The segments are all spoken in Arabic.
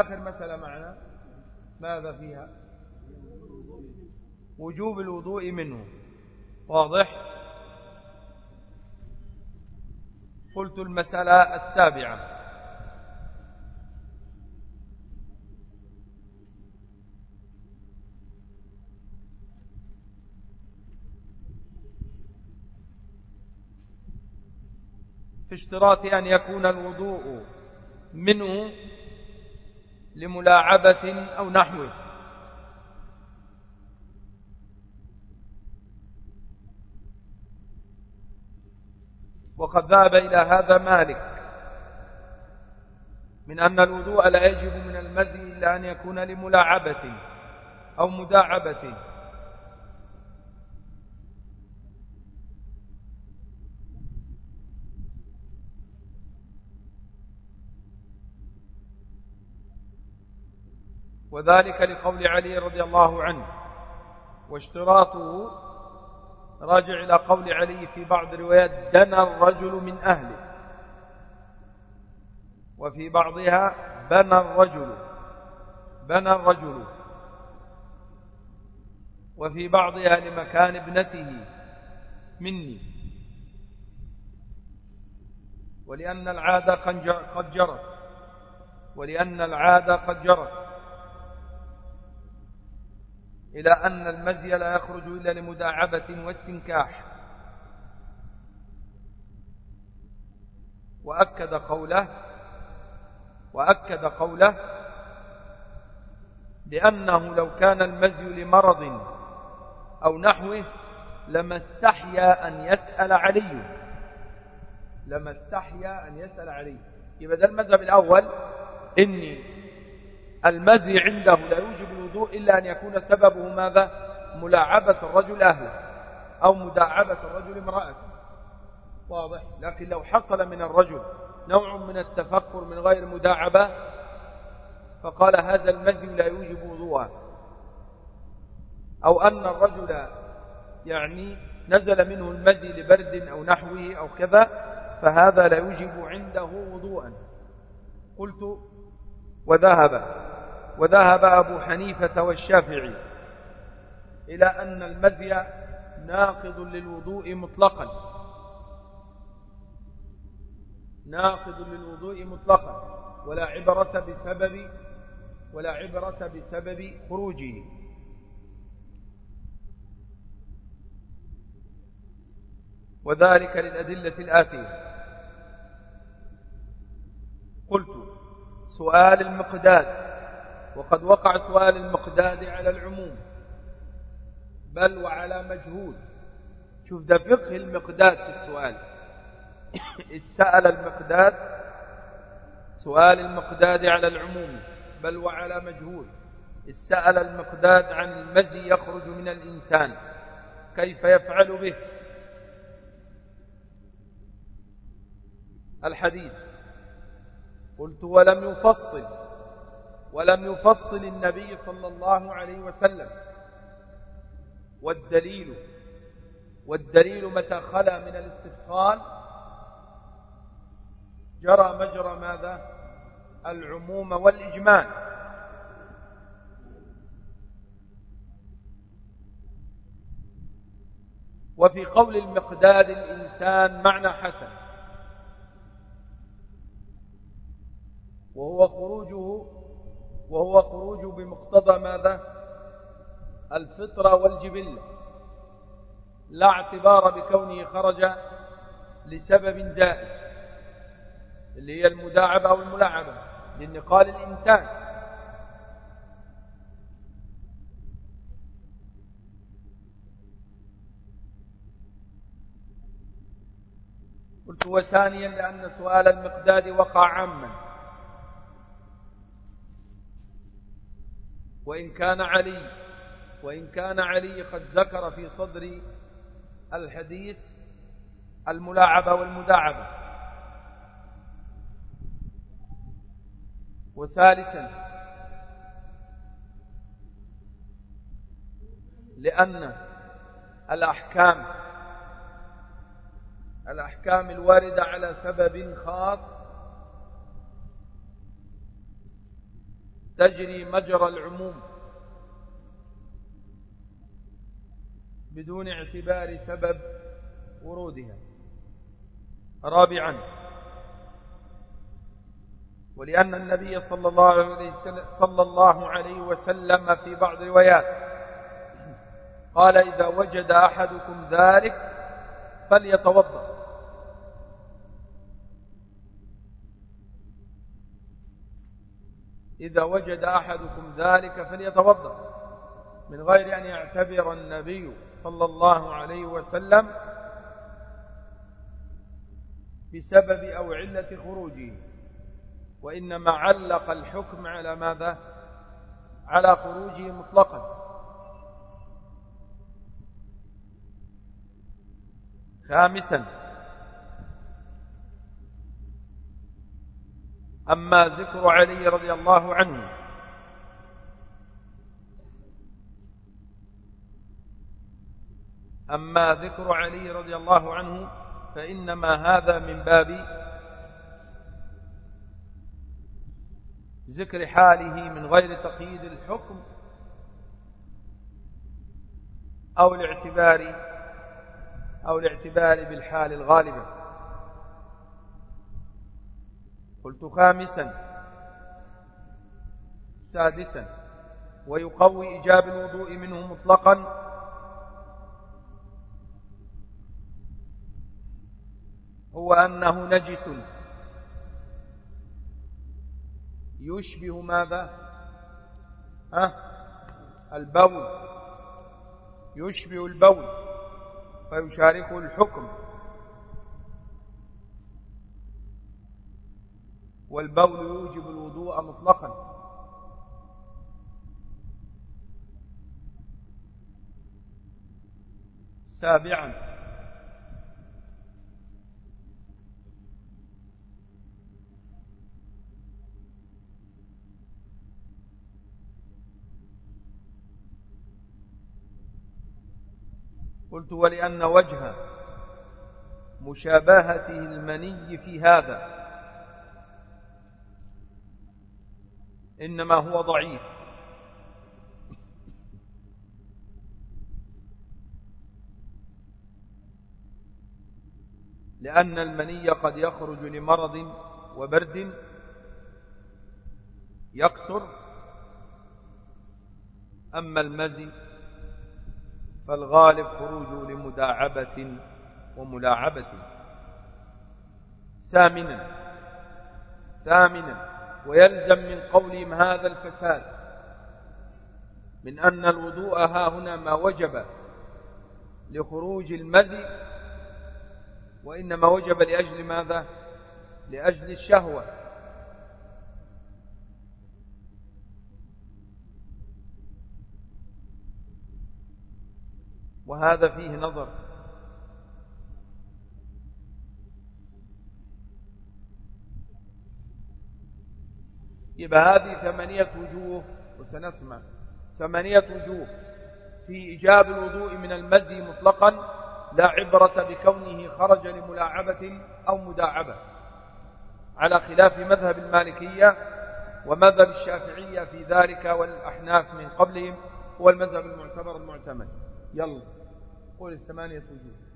آخر مسألة معنا. ماذا فيها؟ وجوب الوضوء منه. واضح؟ قلت المسألة السابعة. في اشتراط أن يكون الوضوء منه لملاعبة أو نحوه. وقد ذهب إلى هذا مالك من أن الوضوء لا يجب من المزي إلا أن يكون لملاعبة أو مداعبة. وذلك لقول علي رضي الله عنه. واشتراطه راجع إلى قول علي في بعض الروايات دنا الرجل من أهله. وفي بعضها بنى الرجل. بنى الرجل. وفي بعضها لمكان ابنته. مني. ولأن العادة قد جرت. ولأن العادة قد جرت. إلى أن المزي لا يخرج إلا لمداعبة واستنكاح. وأكد قوله وأكد قوله لأنه لو كان المزي لمرض أو نحوه لما استحيا أن يسأل علي. لما استحيا أن يسأل علي. يبقى ده المذهب الأول إني المزي عنده لا يوجب الوضوء إلا أن يكون سببه ماذا؟ ملاعبة الرجل أهله أو مداعبة الرجل امرأته. واضح. لكن لو حصل من الرجل نوع من التفكر من غير مداعبة فقال هذا المزي لا يوجب وضوءا أو أن الرجل يعني نزل منه المزي لبرد أو نحوه أو كذا فهذا لا يوجب عنده وضوءا. قلت وذهب. وذهب أبو حنيفة والشافعي إلى أن المزي ناقض للوضوء مطلقا. ناقض للوضوء مطلقا. ولا عبرة بسبب ولا عبرة بسبب خروجه. وذلك للأدلة الآتية. قلت سؤال المقداد وقد وقع سؤال المقداد على العموم. بل وعلى مجهول. شوف ده فقه المقداد في السؤال. سأل المقداد سؤال المقداد على العموم بل وعلى مجهول. سأل المقداد عن المزي يخرج من الإنسان كيف يفعل به؟ الحديث. قلت ولم يفصل. ولم يفصل النبي صلى الله عليه وسلم. والدليل والدليل متى خلا من الاستفصال؟ جرى مجرى ماذا؟ العموم والإجمال. وفي قول المقداد الإنسان معنى حسن. وهو خروجه وهو خروج بمقتضى ماذا؟ الفطرة والجبلة. لا اعتبار بكونه خرج لسبب زائد اللي هي المداعبة أو الملاعبة لأن قال الإنسان. قلت وثانيا لأن سؤال المقداد وقع عاما. وإن كان علي وإن كان علي قد ذكر في صدر الحديث الملاعبة والمداعبة. وثالثا لأن الأحكام الأحكام الواردة على سبب خاص تجري مجرى العموم. بدون اعتبار سبب ورودها. رابعا ولأن النبي صلى الله عليه وسلم, صلى الله عليه وسلم في بعض الروايات قال إذا وجد أحدكم ذلك فليتوضأ. إذا وجد أحدكم ذلك فليتوضأ من غير أن يعتبر النبي صلى الله عليه وسلم بسبب أو علة خروجه. وإنما علق الحكم على ماذا؟ على خروجه مطلقا. خامسا أما ذكر علي رضي الله عنه أما ذكر علي رضي الله عنه فإنما هذا من باب ذكر حاله من غير تقييد الحكم أو الاعتبار أو الاعتبار بالحال الغالبة قلت خامسا. سادسا. ويقوي إيجاب الوضوء منه مطلقا. هو أنه نجس. يشبه ماذا؟ أه؟ البول. يشبه البول. فيشاركه الحكم. والبول يوجب الوضوء مطلقا. سابعا. قلت ولأن وجه مشابهته المني في هذا. إنما هو ضعيف. لأن المني قد يخرج لمرض وبرد يكسر أما المزي فالغالب خروجه لمداعبة وملاعبة. ثامنا ثامنا ويلزم من قولهم هذا الفساد من أن الوضوء ها هنا ما وجب لخروج المزي وإنما وجب لأجل ماذا؟ لأجل الشهوة. وهذا فيه نظر. يبقى هذه ثمانية وجوه وسنسمع. ثمانية وجوه. في إيجاب الوضوء من المزي مطلقا لا عبرة بكونه خرج لملاعبة أو مداعبة. على خلاف مذهب المالكية ومذهب الشافعية في ذلك والأحناف من قبلهم هو المذهب المعتبر المعتمد. يلا قول الثمانية وجوه.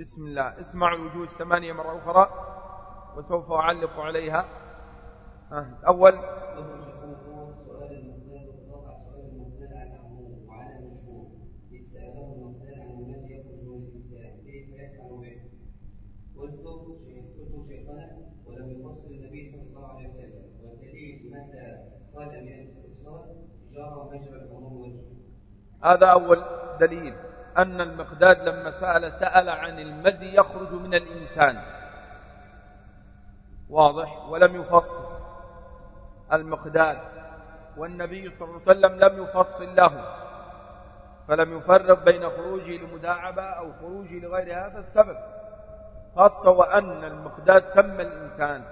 بسم الله. اسمعوا الوجوه الثمانية مرة أخرى وسوف أعلق عليها. أول هذا أول دليل. أن المقداد لما سأل سأل عن المزي يخرج من الإنسان. واضح؟ ولم يفصل المقداد. والنبي صلى الله عليه وسلم لم يفصل له. فلم يفرق بين خروجه لمداعبة أو خروجه لغير هذا السبب. خاصة وأن المقداد سمى الإنسان.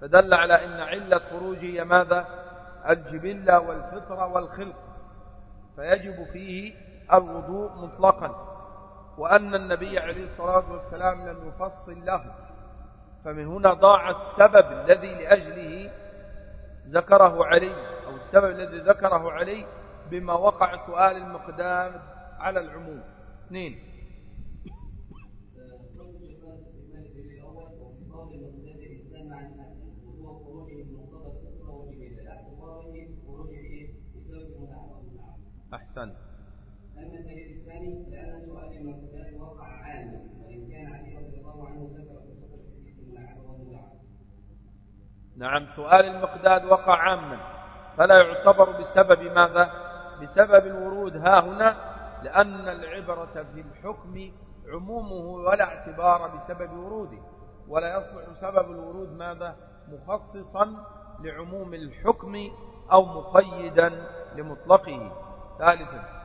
فدل على أن علة خروجه هي ماذا؟ الجبلة والفطرة والخلق. فيجب فيه الوضوء مطلقا وأن النبي عليه الصلاة والسلام لم يفصل له. فمن هنا ضاع السبب الذي لأجله ذكره علي أو السبب الذي ذكره علي بما وقع سؤال المقدام على العموم. اثنين. أحسن أما الدليل الثاني لأن سؤال المقدار وقع عاما وإن كان علي رضي الله عنه ذكر صدر الحديث الملعب والملعب نعم سؤال المقداد وقع عاما. فلا يعتبر بسبب ماذا؟ بسبب الورود ها هنا لأن العبرة في الحكم عمومه ولا اعتبار بسبب وروده. ولا يصلح سبب الورود ماذا؟ مخصصا لعموم الحكم أو مقيدا لمطلقه. ثالثا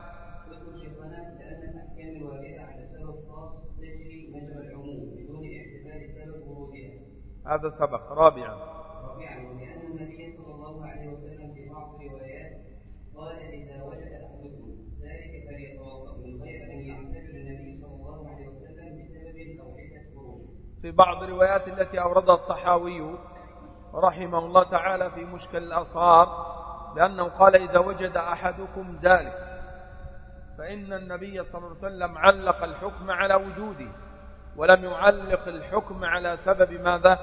الأحكام الواردة على سبب خاص تجري مجرى العموم بدون اعتبار سبب ورودها هذا سبق. رابعا. رابعا ولأن النبي صلى الله عليه وسلم في بعض الروايات قال إذا وجد أحدكم ذلك فليتوضأ من غير أن يعتبر النبي صلى الله عليه وسلم بسبب أو خروجه في بعض الروايات التي أوردها الطحاوي رحمه الله تعالى في مشكل الأصهار لأنه قال إذا وجد أحدكم ذلك فإن النبي صلى الله عليه وسلم علق الحكم على وجوده ولم يعلق الحكم على سبب ماذا؟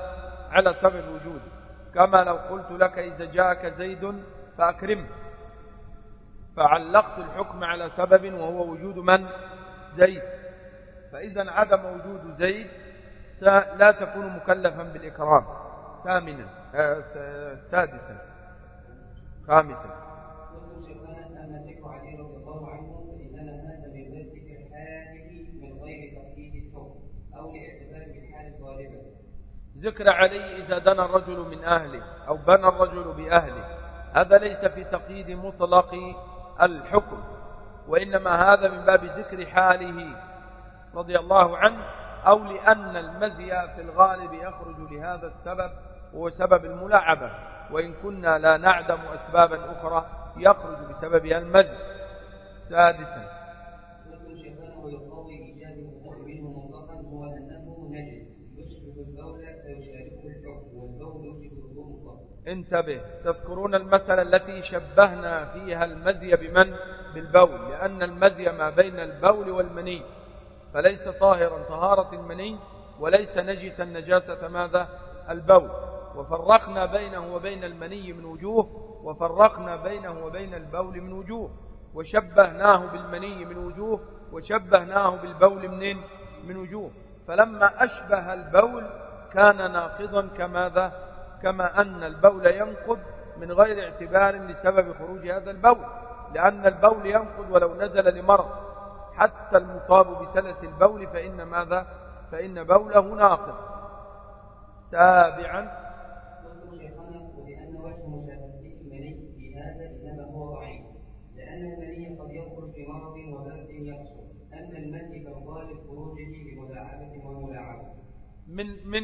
على سبب وجوده كما لو قلت لك إذا جاءك زيد فأكرمه فعلقت الحكم على سبب وهو وجود من؟ زيد. فإذا عدم وجود زيد لا تكون مكلفا بالإكرام. ثامنا آه، سادسا خامسا يقول شيخنا أما ذكر علي رضي الله عنه فإنما هذا من باب ذكر حاله من غير تقييد الحكم أو لاعتبار بالحال غالبا ذكر علي إذا دنا الرجل من أهله أو بنى الرجل بأهله. هذا ليس في تقييد مطلق الحكم وإنما هذا من باب ذكر حاله رضي الله عنه أو لأن المزي في الغالب يخرج لهذا السبب وهو سبب الملاعبة. وإن كنا لا نعدم أسبابا أخرى يخرج بسببها المزي. سادسا يقول شيخنا ويقوي إيجاد الوضوء منه مطلقا هو أنه نجس يشبه البول فيشاركه الحكم والبول يوجب الوضوء مطلقا انتبه تذكرون المسألة التي شبهنا فيها المزي بمن؟ بالبول لأن المزي ما بين البول والمني. فليس طاهرا طهارة المني وليس نجسا نجاسة ماذا؟ البول. وفرقنا بينه وبين المني من وجوه وفرقنا بينه وبين البول من وجوه. وشبهناه بالمني من وجوه وشبهناه بالبول منين؟ من وجوه. فلما أشبه البول كان ناقضا كماذا؟ كما أن البول ينقض من غير اعتبار لسبب خروج هذا البول لأن البول ينقض ولو نزل لمرض. حتى المصاب بسلس البول فإن ماذا؟ فإن بوله ناقض. سابعا. لأن قد يخرج فالغالب خروجه لملاعبة وملاعبة من من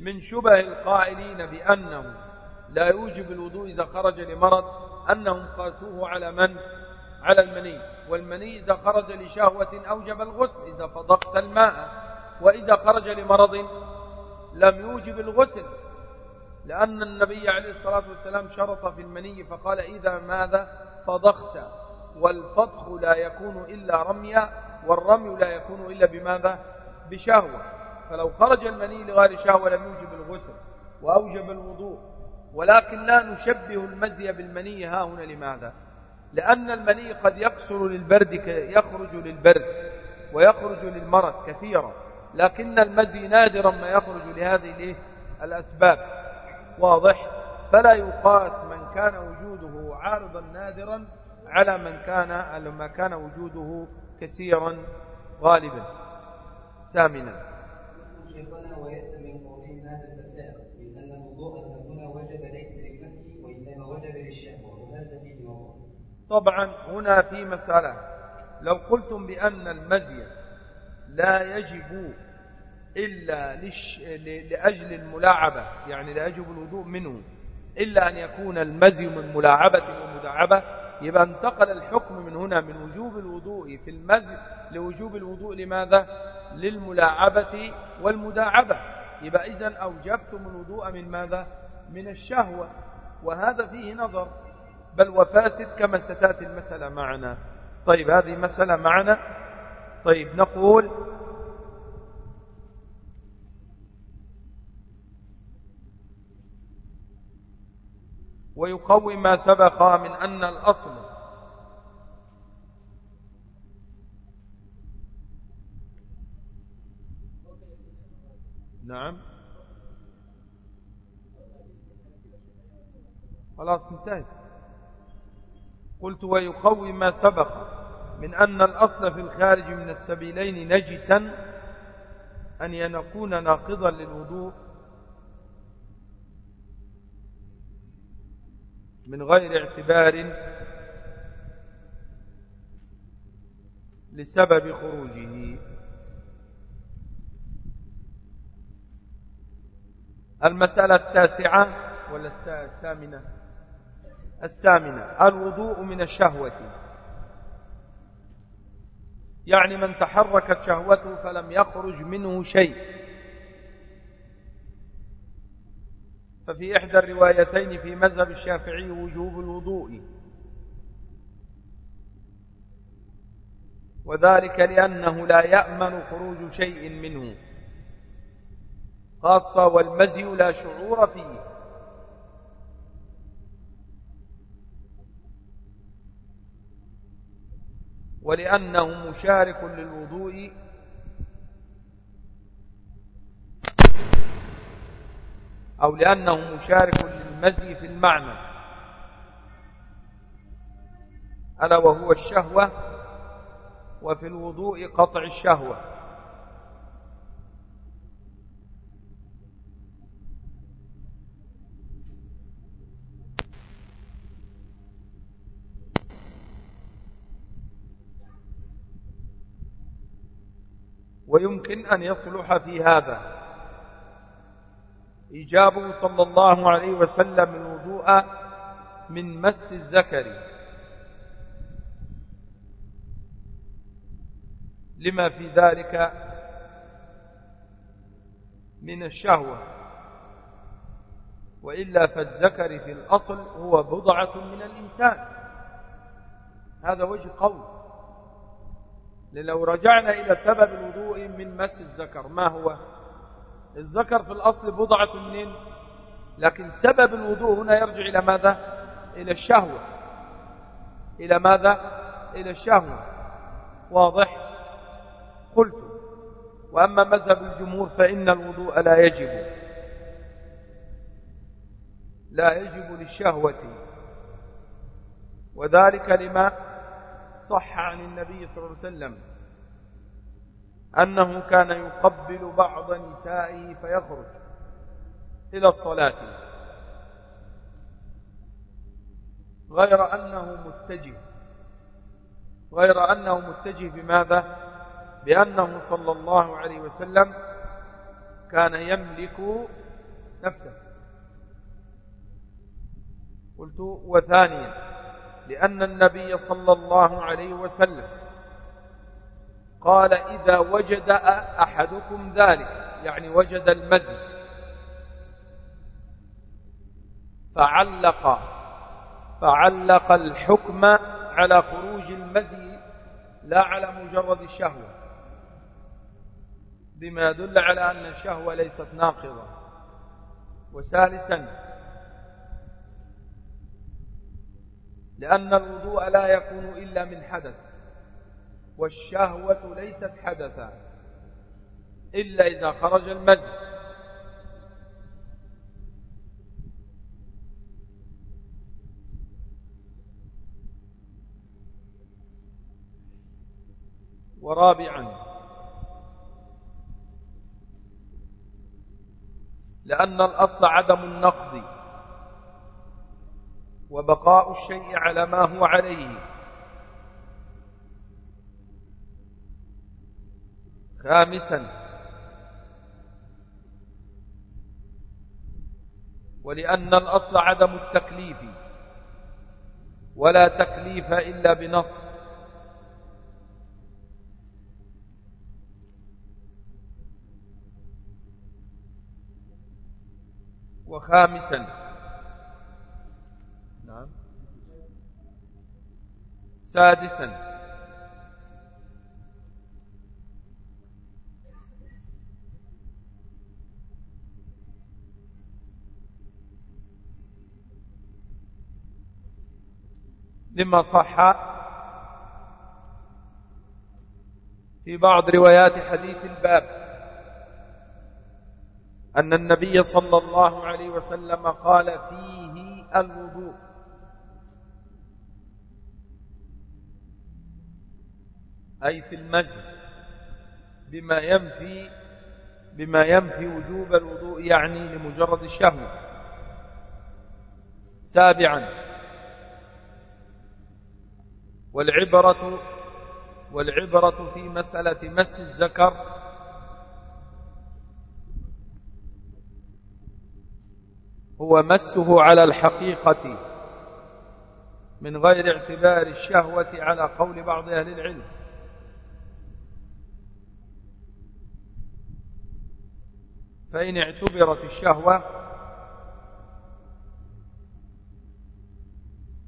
من شبه القائلين بأنه لا يوجب الوضوء إذا خرج لمرض أنهم قاسوه على من؟ على المني. والمني إذا خرج لشهوة أوجب الغسل إذا فضقت الماء. وإذا خرج لمرض لم يوجب الغسل. لأن النبي عليه الصلاة والسلام شرط في المني فقال إذا ماذا؟ فضخت والفضخ لا يكون إلا رميا والرمي لا يكون إلا بماذا؟ بشهوة. فلو خرج المني لغير شهوة لم يوجب الغسل وأوجب الوضوء ولكن لا نشبه المزي بالمني ها هنا لماذا؟ لأن المني قد يقصر للبرد يخرج للبرد ويخرج للمرض كثيرا لكن المزي نادرا ما يخرج لهذه الأسباب. واضح؟ فلا يقاس من كان وجوده عارضا نادرا على من كان ما كان وجوده كثيرا غالبا. ثامنا. شيخنا ويأتي من قولهم هذا الفساد من أن الوضوء هنا وجب ليس للمسي وإنما وجب للشهوة وهذا فيه نظر طبعا هنا في مسألة. لو قلتم بأن المزي لا يجب إلا لش... لأجل الملاعبة يعني لا يجب الوضوء منه إلا أن يكون المزي من ملاعبة ومداعبة يبقى انتقل الحكم من هنا من وجوب الوضوء في المزي لوجوب الوضوء لماذا؟ للملاعبة والمداعبة. يبقى إذن أوجبتم الوضوء من ماذا؟ من الشهوة. وهذا فيه نظر. بل وفاسد كما ستأتي المسألة معنا. طيب هذه مسألة معنا. طيب نقول ويقوي ما سبق من أن الأصل نعم. خلاص انتهت. قلت ويقوي ما سبق من أن الأصل في الخارج من السبيلين نجسا أن يكون ناقضا للوضوء من غير اعتبار لسبب خروجه. المسألة التاسعة ولا الثامنة؟ الثامنة الوضوء من الشهوة. يعني من تحركت شهوته فلم يخرج منه شيء. ففي إحدى الروايتين في مذهب الشافعي وجوب الوضوء. وذلك لأنه لا يأمن خروج شيء منه. خاصة والمزي لا شعور فيه. ولأنه مشارك للوضوء. أو لأنه مشارك للمزي في المعنى. ألا وهو الشهوة وفي الوضوء قطع الشهوة. ويمكن أن يصلح في هذا. إيجابه صلى الله عليه وسلم الوضوء من مس الذكر. لما في ذلك من الشهوة. وإلا فالذكر في الأصل هو بضعة من الإنسان. هذا وجه قول. لو رجعنا إلى سبب الوضوء من مس الذكر. ما هو؟ الذكر في الأصل بضعة منين لكن سبب الوضوء هنا يرجع إلى ماذا؟ إلى الشهوة. إلى ماذا؟ إلى الشهوة. واضح؟ قلت. وأما مذهب الجمهور فإن الوضوء لا يجب. لا يجب للشهوة. وذلك لما صح عن النبي صلى الله عليه وسلم أنه كان يقبل بعض نسائه فيخرج إلى الصلاة. غير أنه متجه. غير أنه متجه بماذا؟ بأنه صلى الله عليه وسلم كان يملك نفسه. قلت وثانيا. لأن النبي صلى الله عليه وسلم قال إذا وجد أحدكم ذلك يعني وجد المزي فعلق فعلق الحكم على خروج المزي لا على مجرد الشهوة بما يدل على أن الشهوة ليست ناقضة. وثالثا لأن الوضوء لا يكون إلا من حدث والشهوة ليست حدثا إلا إذا خرج المزي. ورابعا لأن الأصل عدم النقض. وبقاء الشيء على ما هو عليه. خامسا ولأن الأصل عدم التكليف ولا تكليف إلا بنص. وخامسا نعم سادسا. لما صح في بعض روايات حديث الباب أن النبي صلى الله عليه وسلم قال فيه الوضوء. أي في المسجد بما ينفي بما ينفي وجوب الوضوء يعني لمجرد الشهوة. سابعا والعبرة والعبرة في مسألة مس الذكر. هو مسه على الحقيقة من غير اعتبار الشهوة على قول بعض أهل العلم. فإن اعتبرت الشهوة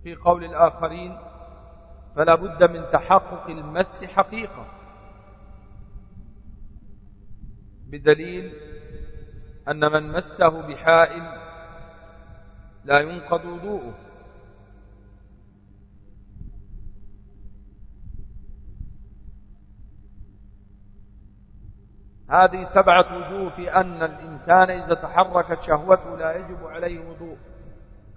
في قول الآخرين فلا بد من تحقق المس حقيقة بدليل أن من مسه بحائل لا ينقض وضوءه. هذه سبعة وجوه في أن الإنسان إذا تحركت شهوته لا يجب عليه وضوء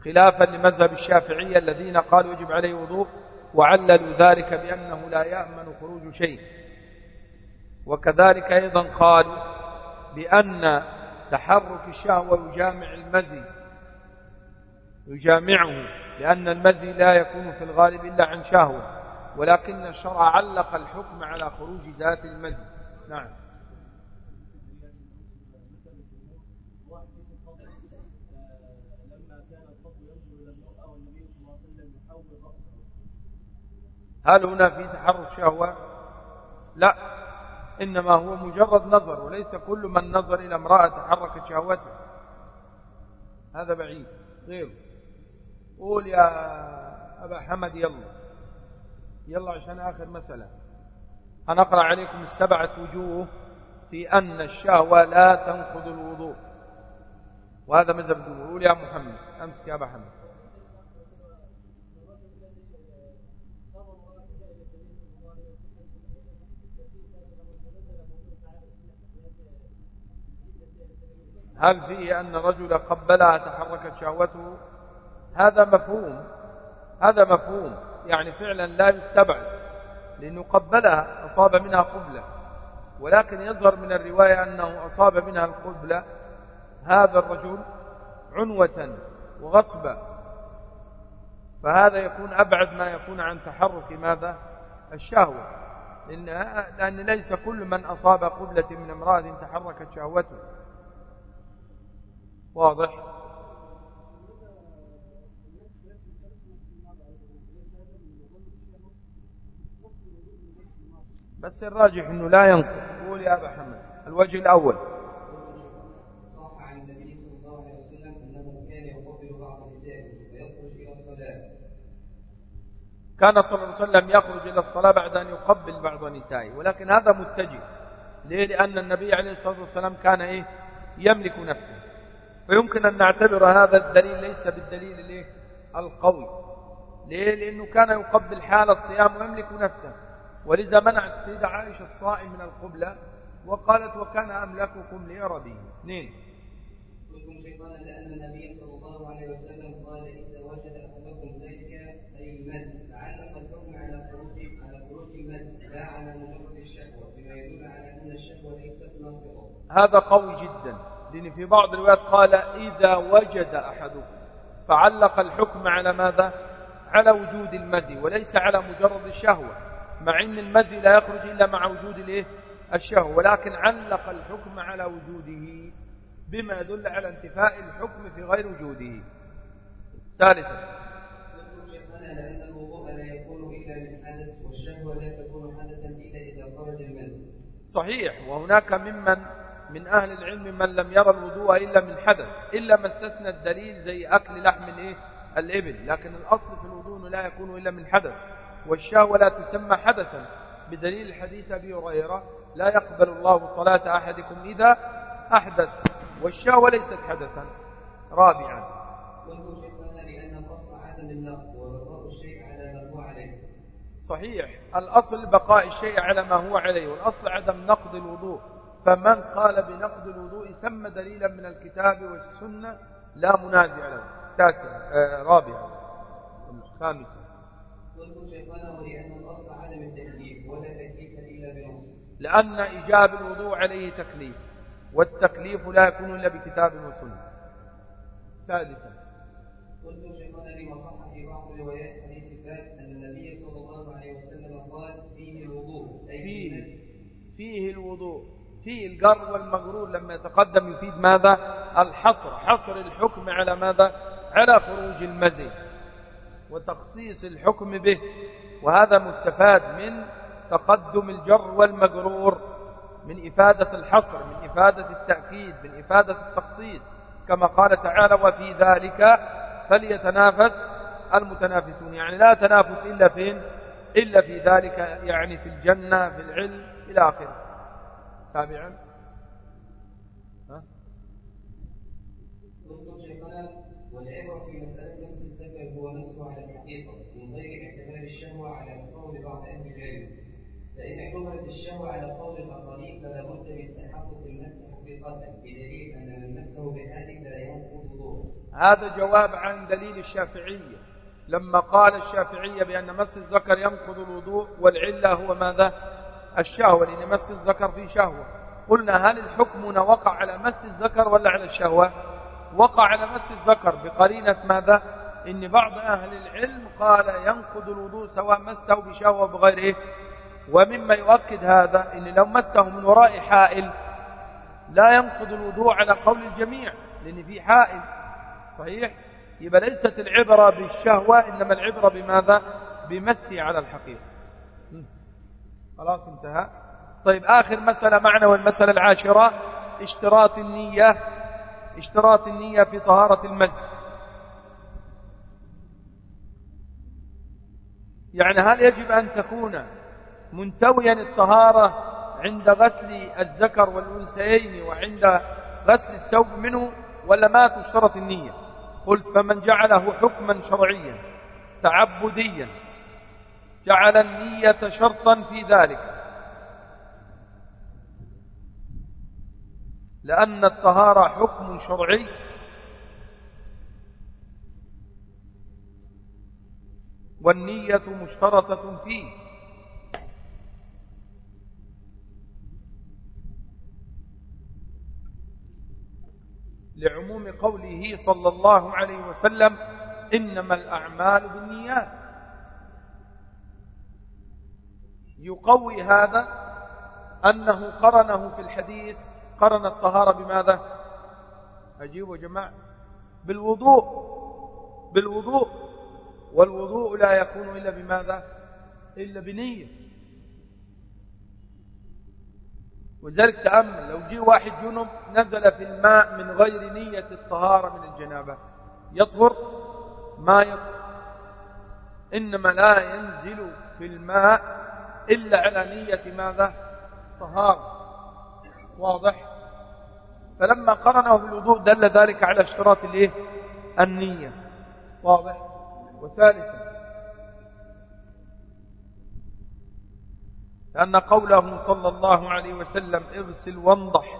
خلافا لمذهب الشافعية الذين قالوا يجب عليه وضوء وعللوا ذلك بأنه لا يأمن خروج شيء. وكذلك أيضا قالوا بأن تحرك الشهوة يجامع المزي يجامعه لأن المزي لا يكون في الغالب إلا عن شهوة ولكن الشرع علق الحكم على خروج ذات المزي. نعم. هل هنا في تحرك شهوة؟ لا إنما هو مجرد نظر وليس كل من نظر إلى امرأة تحركت شهوته. هذا بعيد غير قول يا أبا حمد يلا. يلا عشان آخر مسألة. هنقرأ عليكم السبعة وجوه في أن الشهوة لا تنقض الوضوء. وهذا مذهب الجمهور يا محمد أمسك يا أبا حمد. هل فيه أن رجل قبلها تحركت شهوته؟ هذا مفهوم. هذا مفهوم. يعني فعلا لا يستبعد لأنه قبلها أصاب منها قبلة. ولكن يظهر من الرواية أنه أصاب منها القبلة. هذا الرجل عنوة وغصبا فهذا يكون أبعد ما يكون عن تحرك ماذا؟ الشهوة. لأن, ليس كل من أصاب قبلة من امرأة تحركت شهوته. واضح؟ بس الراجح إنه لا ينقض. قول يا أبا حمد. الوجه انه كان صلى الله عليه وسلم يخرج إلى الصلاة بعد أن يقبل بعض نسائه. ولكن هذا متجه. ليه؟ لأن النبي عليه الصلاة والسلام كان إيه؟ يملك نفسه. فيمكن أن نعتبر هذا الدليل ليس بالدليل الايه القوي. ليه؟ لأنه كان يقبل حال الصيام ويملك نفسه. ولذا منعت السيدة عائشة الصائم من القبلة وقالت وكان أملككم لإربه اثنين. لأن النبي صلى الله عليه وسلم قال إذا وجد أي المز علق الحكم على على المز لا على الشهوة بما يدل على أن الشهوة ليست هذا قوي جدا. لأن في بعض الروايات قال إذا وجد أحدكم فعلق الحكم على ماذا؟ على وجود المزي وليس على مجرد الشهوة مع إن المزي لا يخرج إلا مع وجود الإيه؟ الشهوة ولكن علق الحكم على وجوده بما يدل على انتفاء الحكم في غير وجوده. ثالثا. لأن الوضوء لا يكون إلا من حدث والشهوة لا تكون حدثا إلا إذا خرج المنزل صحيح وهناك ممن من أهل العلم من لم يرى الوضوء إلا من حدث إلا ما استثنى الدليل زي أكل لحم الإيه؟ الإبل. لكن الأصل في الوضوء لا يكون إلا من حدث. والشهوة لا تسمى حدثا. بدليل حديث أبي هريرة لا يقبل الله صلاة أحدكم إذا أحدث. والشهوة ليست حدثا. رابعا. لأن الأصل عدم النقد وبقاء الشيء على ما هو عليه صحيح. الأصل بقاء الشيء على ما هو عليه. والأصل عدم نقض الوضوء. فمن قال بنقض الوضوء سمى دليلا من الكتاب والسنة لا منازع له. تاسع آه رابعا خامسا قلت شيخنا ولأن الأصل عدم التكليف ولا تكليف إلا بنص. لأن إيجاب الوضوء عليه تكليف والتكليف لا يكون إلا بكتاب وسنة. سادسا قلت شيخنا لما صح في بعض روايات حديث الباب أن النبي صلى الله عليه وسلم قال فيه الوضوء أي فيه فيه الوضوء. فيه الجر والمجرور لما يتقدم يفيد ماذا؟ الحصر. حصر الحكم على ماذا؟ على خروج المزي وتخصيص الحكم به. وهذا مستفاد من تقدم الجر والمجرور من إفادة الحصر من إفادة التأكيد من إفادة التخصيص. كما قال تعالى وفي ذلك فليتنافس المتنافسون. يعني لا تنافس إلا فين؟ إلا في ذلك يعني في الجنة في العلم إلى آخره. سابعا ها؟ والعبرة في مسألة مس الذكر هو مسه على الحقيقة من غير اعتبار الشهوة على قول بعض أهل العلم. فإن اعتبرت الشهوة على قول الآخرين فلا بد من تحقق المس حقيقة بدليل أن من مسه بذلك لا ينقض وضوءه هذا جواب عن دليل الشافعية. لما قال الشافعية بأن مس الذكر ينقض الوضوء والعلة هو ماذا؟ الشهوة لأن مس الذكر فيه شهوة. قلنا هل الحكم هنا وقع على مس الذكر ولا على الشهوة؟ وقع على مس الذكر بقرينة ماذا؟ إن بعض أهل العلم قال ينقض الوضوء سواء مسه بشهوة بغير إيه؟ ومما يؤكد هذا إن لو مسه من وراء حائل لا ينقض الوضوء على قول الجميع لأن في حائل. صحيح؟ يبقى ليست العبرة بالشهوة إنما العبرة بماذا؟ بمسه على الحقيقة. خلاص انتهى. طيب آخر مسألة معنا والمسألة العاشرة اشتراط النية اشتراط النية في طهارة المسجد. يعني هل يجب أن تكون منتويا الطهارة عند غسل الذكر والأنثيين وعند غسل الثوب منه ولا ما تشترط النية؟ قلت فمن جعله حكما شرعيا تعبديا جعل النية شرطا في ذلك. لأن الطهارة حكم شرعي. والنية مشترطة فيه. لعموم قوله صلى الله عليه وسلم إنما الأعمال بالنيات. يقوي هذا أنه قرنه في الحديث قرن الطهارة بماذا؟ أجيبوا جماعة بالوضوء بالوضوء والوضوء لا يكون إلا بماذا؟ إلا بنية. ولذلك تأمل لو جي واحد جنب نزل في الماء من غير نية الطهارة من الجنابة يطهر؟ ما يطهر. إنما لا ينزل في الماء إلا على نية ماذا؟ طهارة. واضح؟ فلما قرنه بالوضوء دل ذلك على اشتراط الإيه؟ النية. واضح؟ وثالثا لأن قوله صلى الله عليه وسلم اغسل وانضح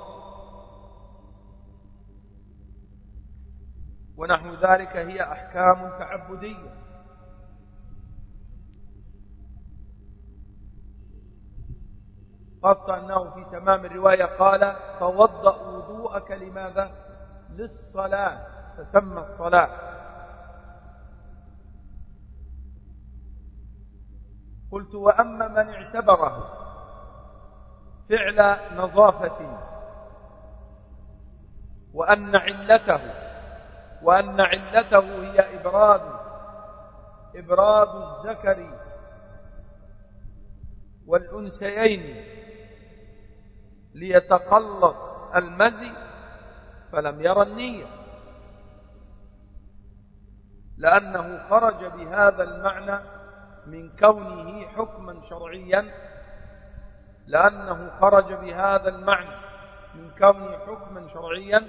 ونحو ذلك هي أحكام تعبدية. خاصة أنه في تمام الرواية قال توضأ وضوءك لماذا؟ للصلاة تسمى الصلاة. قلت وأما من اعتبره فعل نظافة وأن علته وأن علته هي إبراد إبراد الذكر والأنسيين ليتقلص المزي فلم يرى النية. لأنه خرج بهذا المعنى من كونه حكما شرعيا. لأنه خرج بهذا المعنى من كونه حكما شرعيا.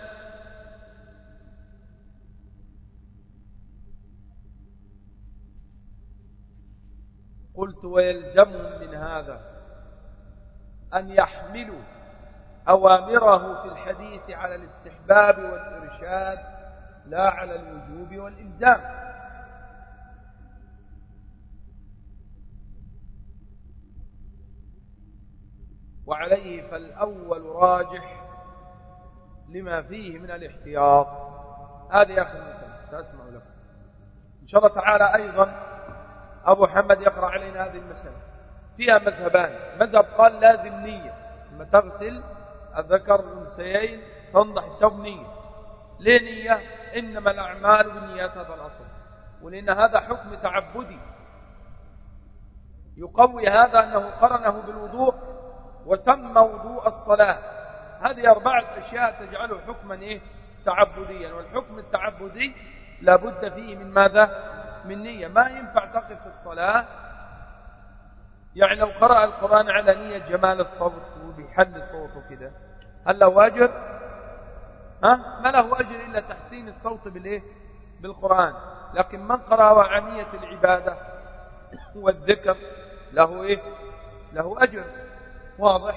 قلت ويلزمهم من هذا أن يحملوا أوامره في الحديث على الاستحباب والإرشاد لا على الوجوب والإلزام. وعليه فالأول راجح لما فيه من الاحتياط. هذه آخر المسألة سأسمع لكم. إن شاء الله تعالى أيضا أبو محمد يقرأ علينا هذه المسألة. فيها مذهبان. مذهب قال لازم نية. لما تغسل الذكر الأنثيين تنضح الثوب نية. ليه نية؟ إنما الأعمال بالنيات هذا الأصل. ولأن هذا حكم تعبدي. يقوي هذا أنه قرنه بالوضوء وسمى وضوء الصلاة. هذه أربعة أشياء تجعله حكما إيه؟ تعبديا. والحكم التعبدي لابد فيه من ماذا؟ من نية. ما ينفع تقف في الصلاة؟ يعني لو قرأ القرآن على نية جمال الصوت وبيحل الصوت وكذا هل له أجر؟ ها؟ ما له أجر إلا تحسين الصوت بالإيه؟ بالقرآن. لكن من قرأ عن نية العبادة والذكر له إيه؟ له أجر. واضح؟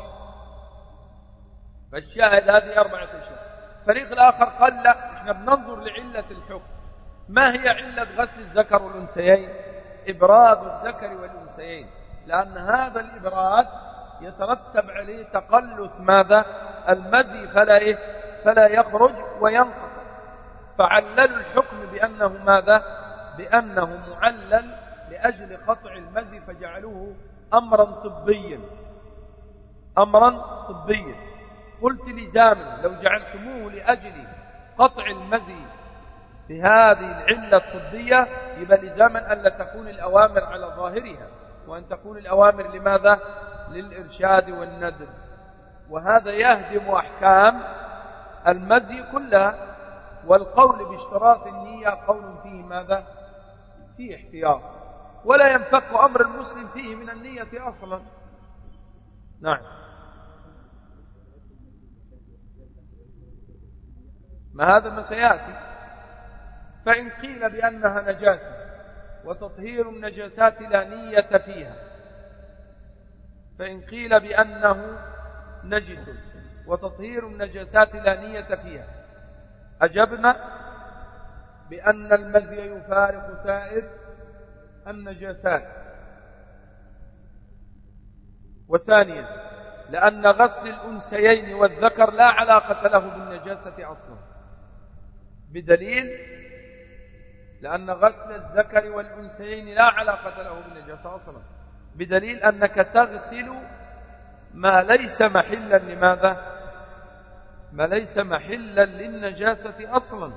فالشاهد هذه أربعة أشياء. الفريق الآخر قال لا إحنا بننظر لعلة الحكم. ما هي علة غسل الذكر والأنثيين؟ إبراد الذكر والأنثيين. لأن هذا الإبراد يترتب عليه تقلص ماذا؟ المذي فلا إيه؟ فلا يخرج وينقطع. فعللوا الحكم بأنه ماذا؟ بأنه معلل لأجل قطع المذي فجعلوه أمرا طبيا. أمرا طبيا. قلت لزاما لو جعلتموه لأجل قطع المزي بهذه العلة الطبية يبقى لزاما ألا تكون الأوامر على ظاهرها. وأن تكون الأوامر لماذا؟ للإرشاد والندب وهذا يهدم أحكام المزي كلها والقول باشتراط النية قول فيه ماذا؟ فيه احتياط. ولا ينفك أمر المسلم فيه من النية أصلا. نعم. ما هذا ما سيأتي؟ فإن قيل بأنها نجاسة وتطهير النجاسات لا نية فيها فإن قيل بأنه نجس وتطهير النجاسات لا نية فيها أجبنا بأن المزي يفارق سائر النجاسات. وثانيا لأن غسل الأنسيين والذكر لا علاقة له بالنجاسة أصلا. بدليل لأن غسل الذكر والأنسيين لا علاقة له بالنجاسة أصلا. بدليل أنك تغسل ما ليس محلا لماذا؟ ما ليس محلا للنجاسة أصلا.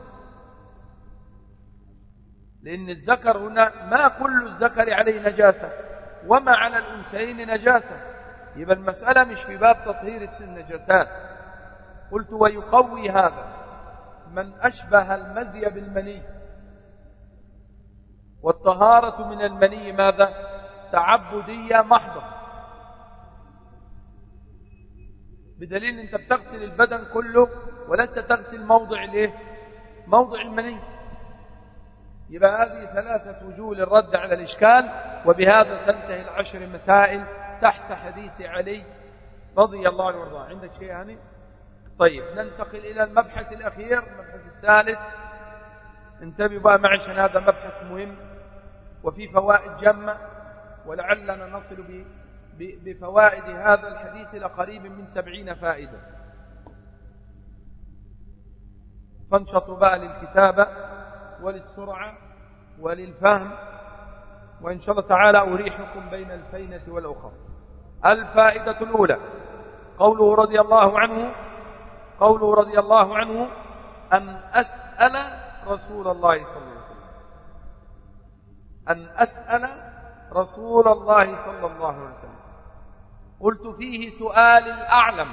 لأن الذكر هنا ما كل الذكر عليه نجاسة وما على الأنسيين نجاسة. يبقى المسألة مش في باب تطهير النجاسات. قلت ويقوي هذا من أشبه المزي بالمني. والطهارة من المني ماذا؟ تعبدية محضة. بدليل أنت بتغسل البدن كله ولست تغسل موضع الايه موضع المني. يبقى هذه ثلاثة وجوه للرد على الإشكال وبهذا تنتهي العشر مسائل تحت حديث علي رضي الله عنه وارضاه. عندك شيء يعني طيب ننتقل إلى المبحث الأخير المبحث الثالث. انتبهوا بقى معي عشان هذا مبحث مهم وفي فوائد جمة ولعلنا نصل بفوائد هذا الحديث إلى قريب من سبعين فائدة. فانشطوا بقى للكتابة وللسرعة وللفهم. وإن شاء الله تعالى أريحكم بين الفينة والأخرى. الفائدة الأولى قوله رضي الله عنه قوله رضي الله عنه أن أسأل رسول الله صلى الله عليه وسلم. أن أسأل رسول الله صلى الله عليه وسلم. قلت فيه سؤال الأعلم.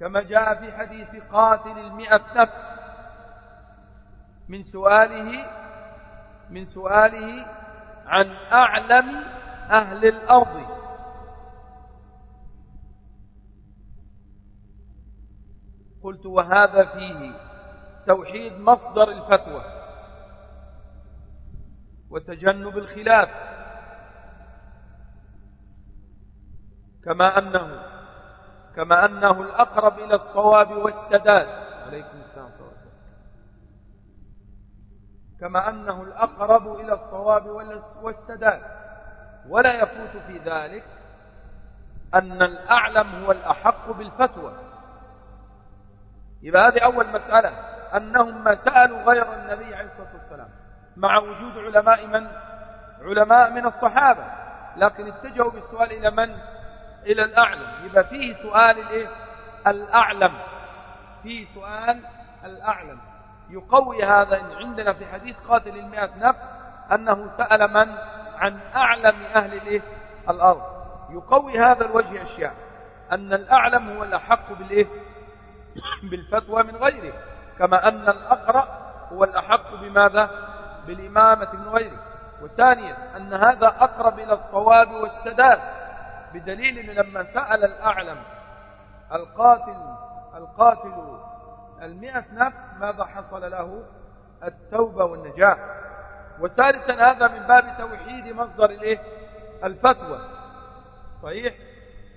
كما جاء في حديث قاتل المئة نفس. من سؤاله من سؤاله عن أعلم أهل الأرض. قلت وهذا فيه. توحيد مصدر الفتوى وتجنب الخلاف كما أنه كما أنه الأقرب إلى الصواب والسداد. عليكم السلام كما أنه الأقرب إلى الصواب والسداد. ولا يفوت في ذلك أن الأعلم هو الأحق بالفتوى. يبقى هذه أول مسألة. أنهم ما سألوا غير النبي عليه الصلاة والسلام. مع وجود علماء من؟ علماء من الصحابة. لكن اتجهوا بالسؤال إلى من؟ إلى الأعلم. يبقى فيه سؤال الإيه؟ الأعلم. فيه سؤال الأعلم. يقوي هذا إن عندنا في حديث قاتل المئة نفس أنه سأل من؟ عن أعلم أهل الإيه؟ الأرض. يقوي هذا الوجه أشياء. أن الأعلم هو الأحق بالإيه؟ بالفتوى من غيره. كما أن الأقرأ هو الأحق بماذا؟ بالإمامة من غيره. وثانيا أن هذا أقرب إلى الصواب والسداد بدليل أن لما سأل الأعلم القاتل القاتل المئة نفس ماذا حصل له؟ التوبة والنجاة. وثالثا هذا من باب توحيد مصدر الايه الفتوى. صحيح؟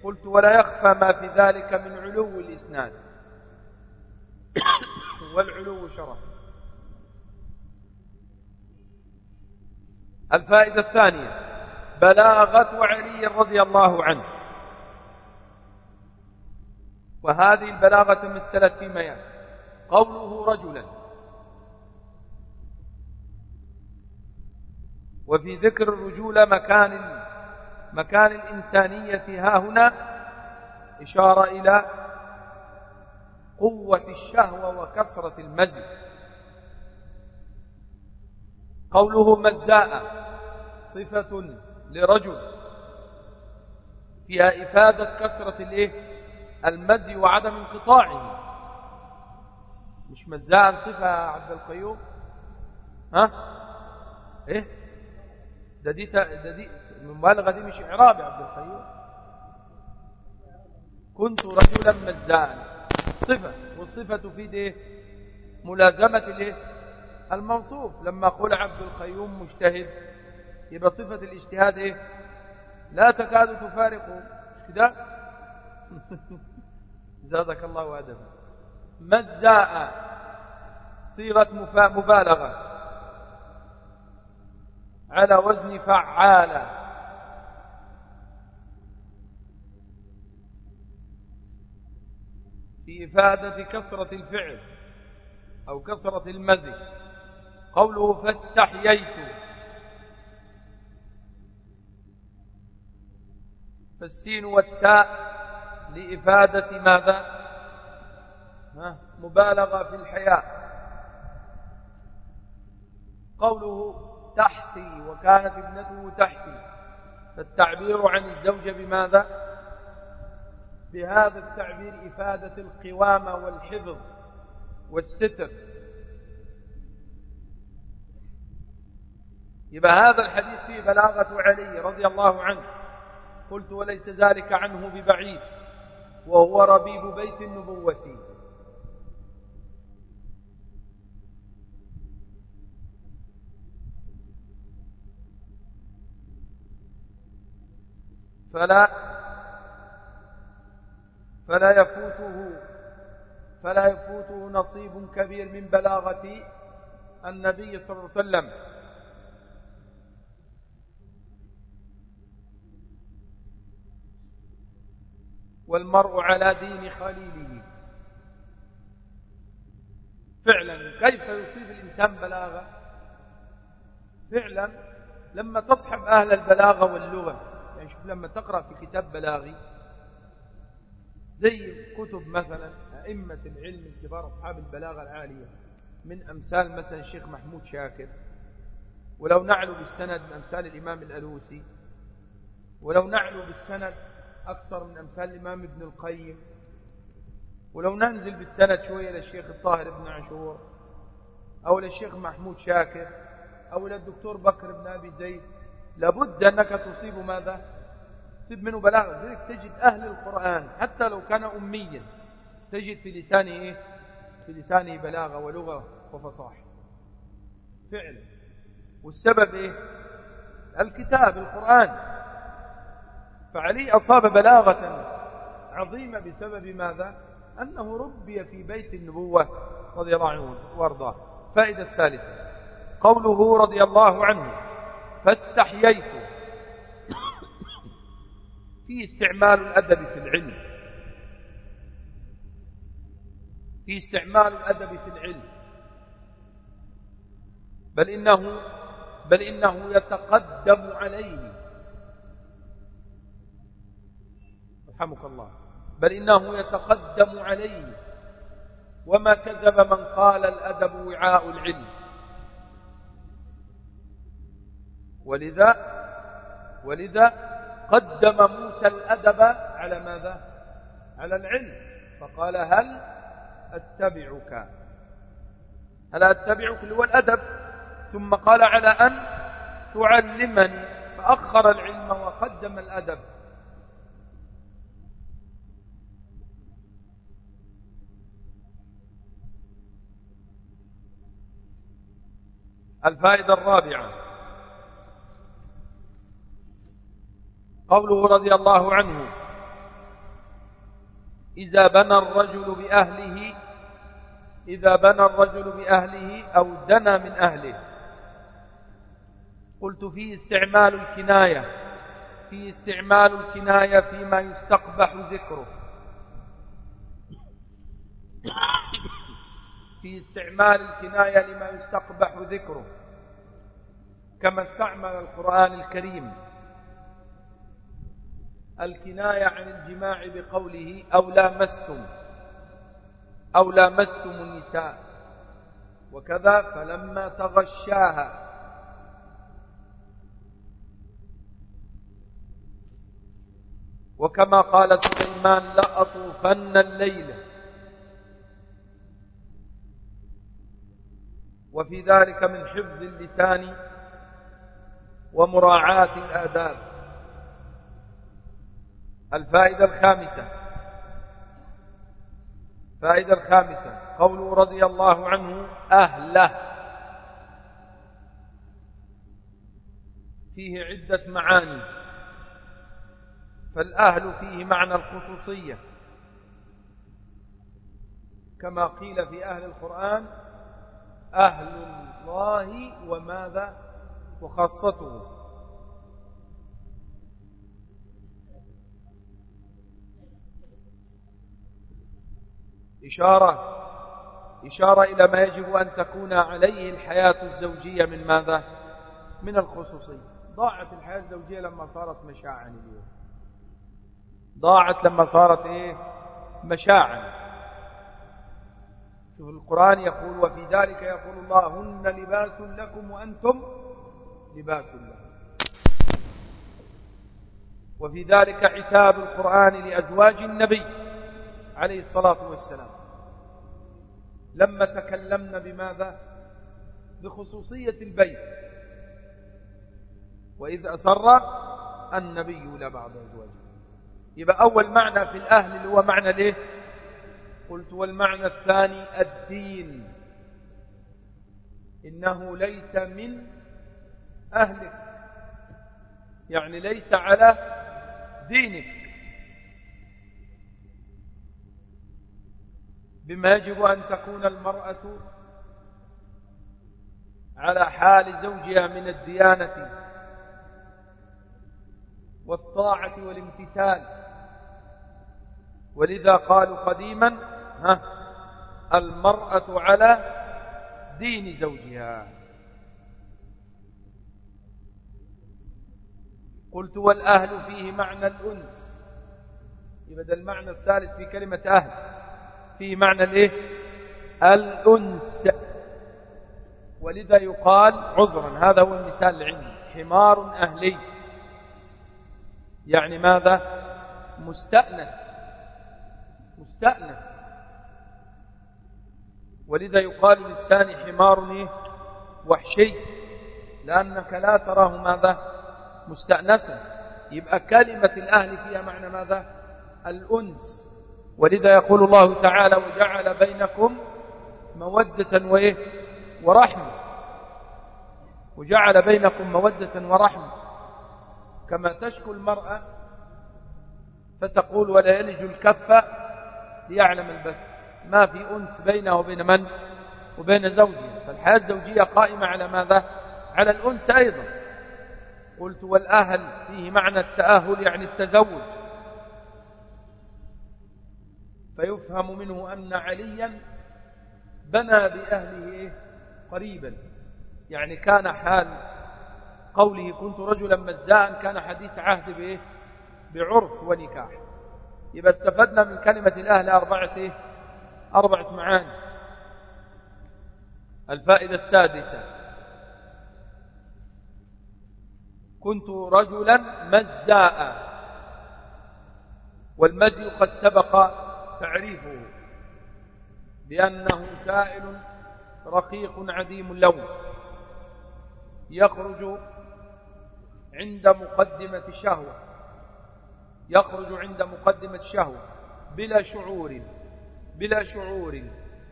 قلت ولا يخفى ما في ذلك من علو الإسناد. والعلو شرف الفائدة الثانية بلاغة علي رضي الله عنه. وهذه البلاغة تمثلت فيما يأتي. قوله رجلا. وفي ذكر الرجولة مكان مكان الإنسانية ها هنا إشارة إلى قوة الشهوة وكثرة المزج قوله مزاء صفة لرجل. فيها إفادة كثرة الإيه؟ المزي وعدم انقطاعه. مش مزاء صفة عبد القيوم؟ ها؟ إيه؟ ده دي ده دي المبالغة دي مش إعراب يا عبد القيوم. كنت رجلا مزاء. صفة والصفة تفيد إيه؟ ملازمة الايه الموصوف. لما قول عبد القيوم مجتهد يبقى صفة الاجتهاد إيه؟ لا تكاد تفارقه مش كده؟ زادك الله أدبا مزاء صيغة مبالغة. على وزن فعالة. في إفادة كسرة الفعل أو كسرة المزي. قوله فاستحييت. فالسين والتاء لإفادة ماذا؟ مبالغة في الحياء. قوله تحتي وكانت ابنته تحتي. فالتعبير عن الزوجة بماذا؟ بهذا التعبير إفادة القوامة والحفظ والستر. يبقى هذا الحديث فيه بلاغة علي رضي الله عنه. قلت وليس ذلك عنه ببعيد وهو ربيب بيت النبوة. فلا فلا يفوته فلا يفوته نصيب كبير من بلاغة النبي صلى الله عليه وسلم. والمرء على دين خليله. فعلا كيف يصيب الإنسان بلاغة؟ فعلا لما تصحب أهل البلاغة واللغة. يعني شوف لما تقرأ في كتاب بلاغي زي كتب مثلا أئمة العلم الكبار أصحاب البلاغة العالية من أمثال مثلا الشيخ محمود شاكر ولو نعلو بالسند من أمثال الإمام الألوسي ولو نعلو بالسند أكثر من أمثال الإمام ابن القيم ولو ننزل بالسند شوية للشيخ الطاهر بن عاشور أو للشيخ محمود شاكر أو للدكتور بكر بن أبي زيد لابد أنك تصيب ماذا؟ تصيب منه بلاغة. لذلك تجد أهل القرآن حتى لو كان أميا تجد في لسانه إيه؟ في لسانه بلاغة ولغة وفصاحة فعلا. والسبب إيه؟ الكتاب القرآن. فعلي أصاب بلاغة عظيمة بسبب ماذا؟ أنه ربي في بيت النبوة رضي الله عنه وأرضاه. فائدة الثالثة. قوله رضي الله عنه فاستحييت. في استعمال الأدب في العلم. في استعمال الأدب في العلم. بل إنه بل إنه يتقدم عليه. رحمك الله. بل إنه يتقدم عليه. وما كذب من قال الأدب وعاء العلم. ولذا ولذا قدم موسى الأدب على ماذا؟ على العلم. فقال هل أتبعك؟ هل أتبعك هو الأدب؟ ثم قال على أن تعلمني. فأخر العلم وقدم الأدب. الفائدة الرابعة. قوله رضي الله عنه إذا بنى الرجل بأهله إذا بنى الرجل بأهله أو دنا من أهله. قلت في استعمال الكناية في استعمال الكناية فيما يستقبح ذكره. في استعمال الكناية لما يستقبح ذكره كما استعمل القرآن الكريم. الكناية عن الجماع بقوله أو لامستم أو لامستم النساء. وكذا فلما تغشاها. وكما قال سليمان لأطوفن الليل. وفي ذلك من حفظ اللسان ومراعاة الآداب. الفائدة الخامسة. فائدة الخامسة. قوله رضي الله عنه أهله. فيه عدة معاني. فالأهل فيه معنى الخصوصية. كما قيل في أهل القرآن أهل الله وماذا؟ وخاصته. إشارة إشارة إلى ما يجب أن تكون عليه الحياة الزوجية من ماذا؟ من الخصوصية. ضاعت الحياة الزوجية لما صارت مشاعا اليوم. ضاعت لما صارت إيه؟ مشاعا شوف القرآن يقول وفي ذلك يقول الله هن لباس لكم وأنتم لباس لهم وفي ذلك عتاب القرآن لأزواج النبي. عليه الصلاة والسلام. لما تكلمنا بماذا؟ بخصوصية البيت. وإذ أسر النبي لبعض أزواجه. يبقى أول معنى في الأهل اللي هو معنى ليه؟ قلت والمعنى الثاني الدين. إنه ليس من أهلك. يعني ليس على دينك. بما يجب أن تكون المرأة على حال زوجها من الديانة والطاعة والامتثال. ولذا قالوا قديما ها المرأة على دين زوجها. قلت والأهل فيه معنى الأنس. يبقى المعنى الثالث في كلمة أهل. فيه معنى الايه؟ الأنس ولذا يقال عذرا. هذا هو المثال اللي عندي حمار أهلي. يعني ماذا؟ مستأنس. مستأنس. ولذا يقال للثاني حمار وحشي. لأنك لا تراه ماذا؟ مستأنسا. يبقى كلمة الأهل فيها معنى ماذا؟ الأنس ولذا يقول الله تعالى وجعل بينكم مودة وإيه؟ ورحمة. وجعل بينكم مودة ورحمة. كما تشكو المرأة فتقول ولا يلج الكف ليعلم البس. ما في أنس بينه وبين من؟ وبين زوجها. فالحياة الزوجية قائمة على ماذا؟ على الأنس أيضا. قلت والأهل فيه معنى التأهل يعني التزوج. فيفهم منه أن عليا بنى بأهله إيه؟ قريبا يعني كان حال قوله كنت رجلا مزاء كان حديث عهد بإيه؟ بعرس ونكاح يبقى استفدنا من كلمة الأهل أربعة إيه؟ أربعة معاني الفائدة السادسة كنت رجلا مزاء والمزي قد سبق تعريفه بأنه سائل رقيق عديم اللون يخرج عند مقدمة الشهوة يخرج عند مقدمة الشهوة بلا شعور بلا شعور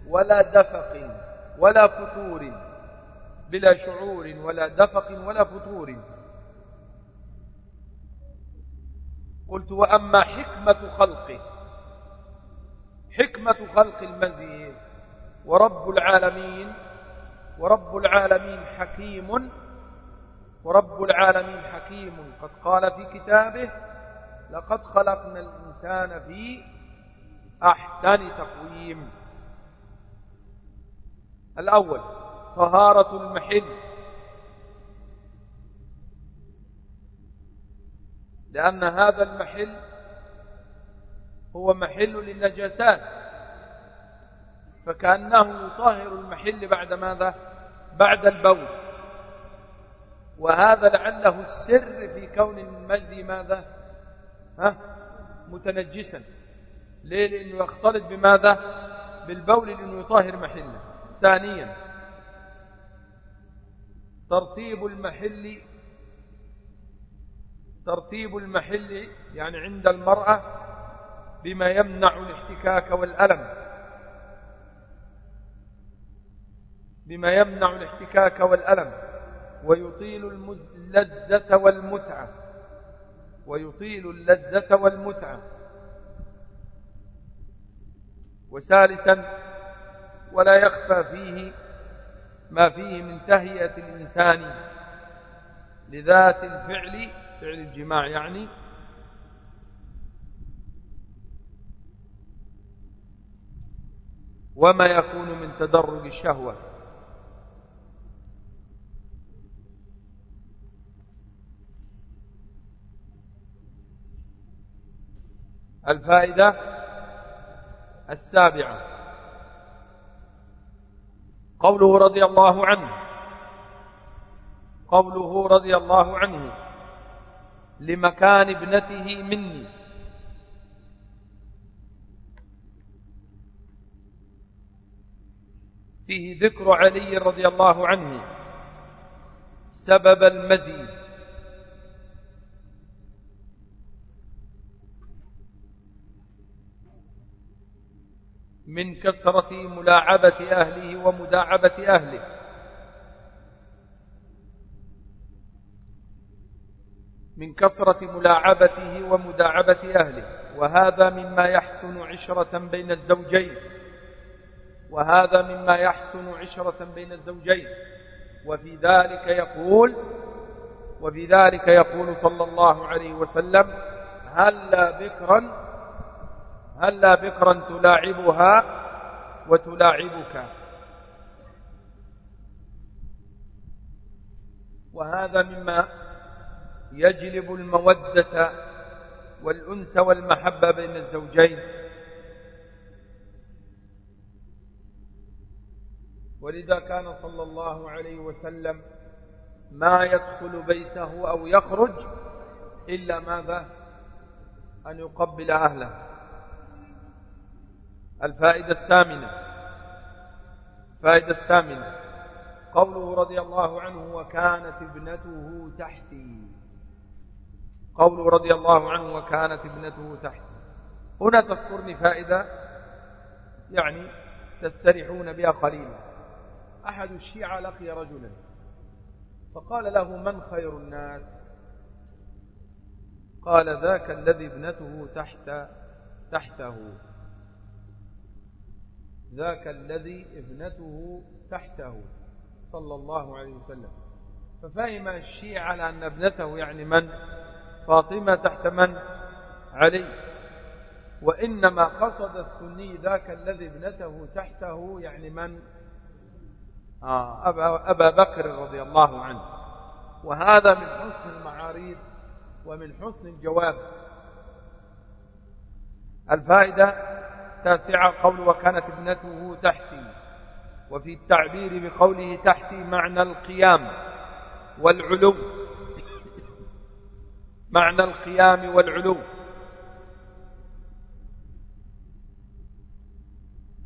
ولا دفق ولا فتور بلا شعور ولا دفق ولا فتور. قلت وأما حكمة خلقه حكمة خلق المزيد. ورب العالمين ورب العالمين حكيم ورب العالمين حكيم. قد قال في كتابه لقد خلقنا الإنسان في أحسن تقويم. الأول طهارة المحل لأن هذا المحل هو محل للنجاسات. فكأنه يطهر المحل بعد ماذا؟ بعد البول. وهذا لعله السر في كون المزي ماذا؟ ها؟ متنجسا. ليه؟ لأنه يختلط بماذا؟ بالبول لأنه يطهر محله. ثانيا ترتيب المحل ترتيب المحل يعني عند المرأة بما يمنع الاحتكاك والألم. بما يمنع الاحتكاك والألم. ويطيل اللذة والمتعة. ويطيل اللذة والمتعة. وثالثا ولا يخفى فيه ما فيه من تهيئة الإنسان لذات الفعل فعل الجماع يعني وما يكون من تدرج الشهوة الفائدة السابعة. قوله رضي الله عنه. قوله رضي الله عنه. لمكان ابنته مني. فيه ذكر علي رضي الله عنه سبب المزيد. من كثرة ملاعبة أهله ومداعبة أهله. من كثرة ملاعبته ومداعبة أهله. وهذا مما يحسن عشرة بين الزوجين. وهذا مما يحسن عشرة بين الزوجين. وفي ذلك يقول وفي ذلك يقول صلى الله عليه وسلم هلا بكرا هلا بكرا تلاعبها وتلاعبك. وهذا مما يجلب المودة والأنس والمحبة بين الزوجين. ولذا كان صلى الله عليه وسلم ما يدخل بيته أو يخرج إلا ماذا؟ أن يقبل أهله. الفائدة الثامنة. الفائدة الثامنة. قوله رضي الله عنه وكانت ابنته تحتي. قوله رضي الله عنه وكانت ابنته تحتي. هنا تذكرني فائدة يعني تستريحون بها قليلا. أحد الشيعة لقي رجلا. فقال له من خير الناس؟ قال ذاك الذي ابنته تحت تحته. ذاك الذي ابنته تحته. صلى الله عليه وسلم. ففهم الشيعة على أن ابنته يعني من؟ فاطمة تحت من؟ علي. وإنما قصد السني ذاك الذي ابنته تحته يعني من؟ آه أبا, أبا بكر رضي الله عنه. وهذا من حسن المعاريض ومن حسن الجواب. الفائدة تاسعة قول وكانت ابنته تحتي وفي التعبير بقوله تحتي معنى القيام والعلو. معنى القيام والعلو.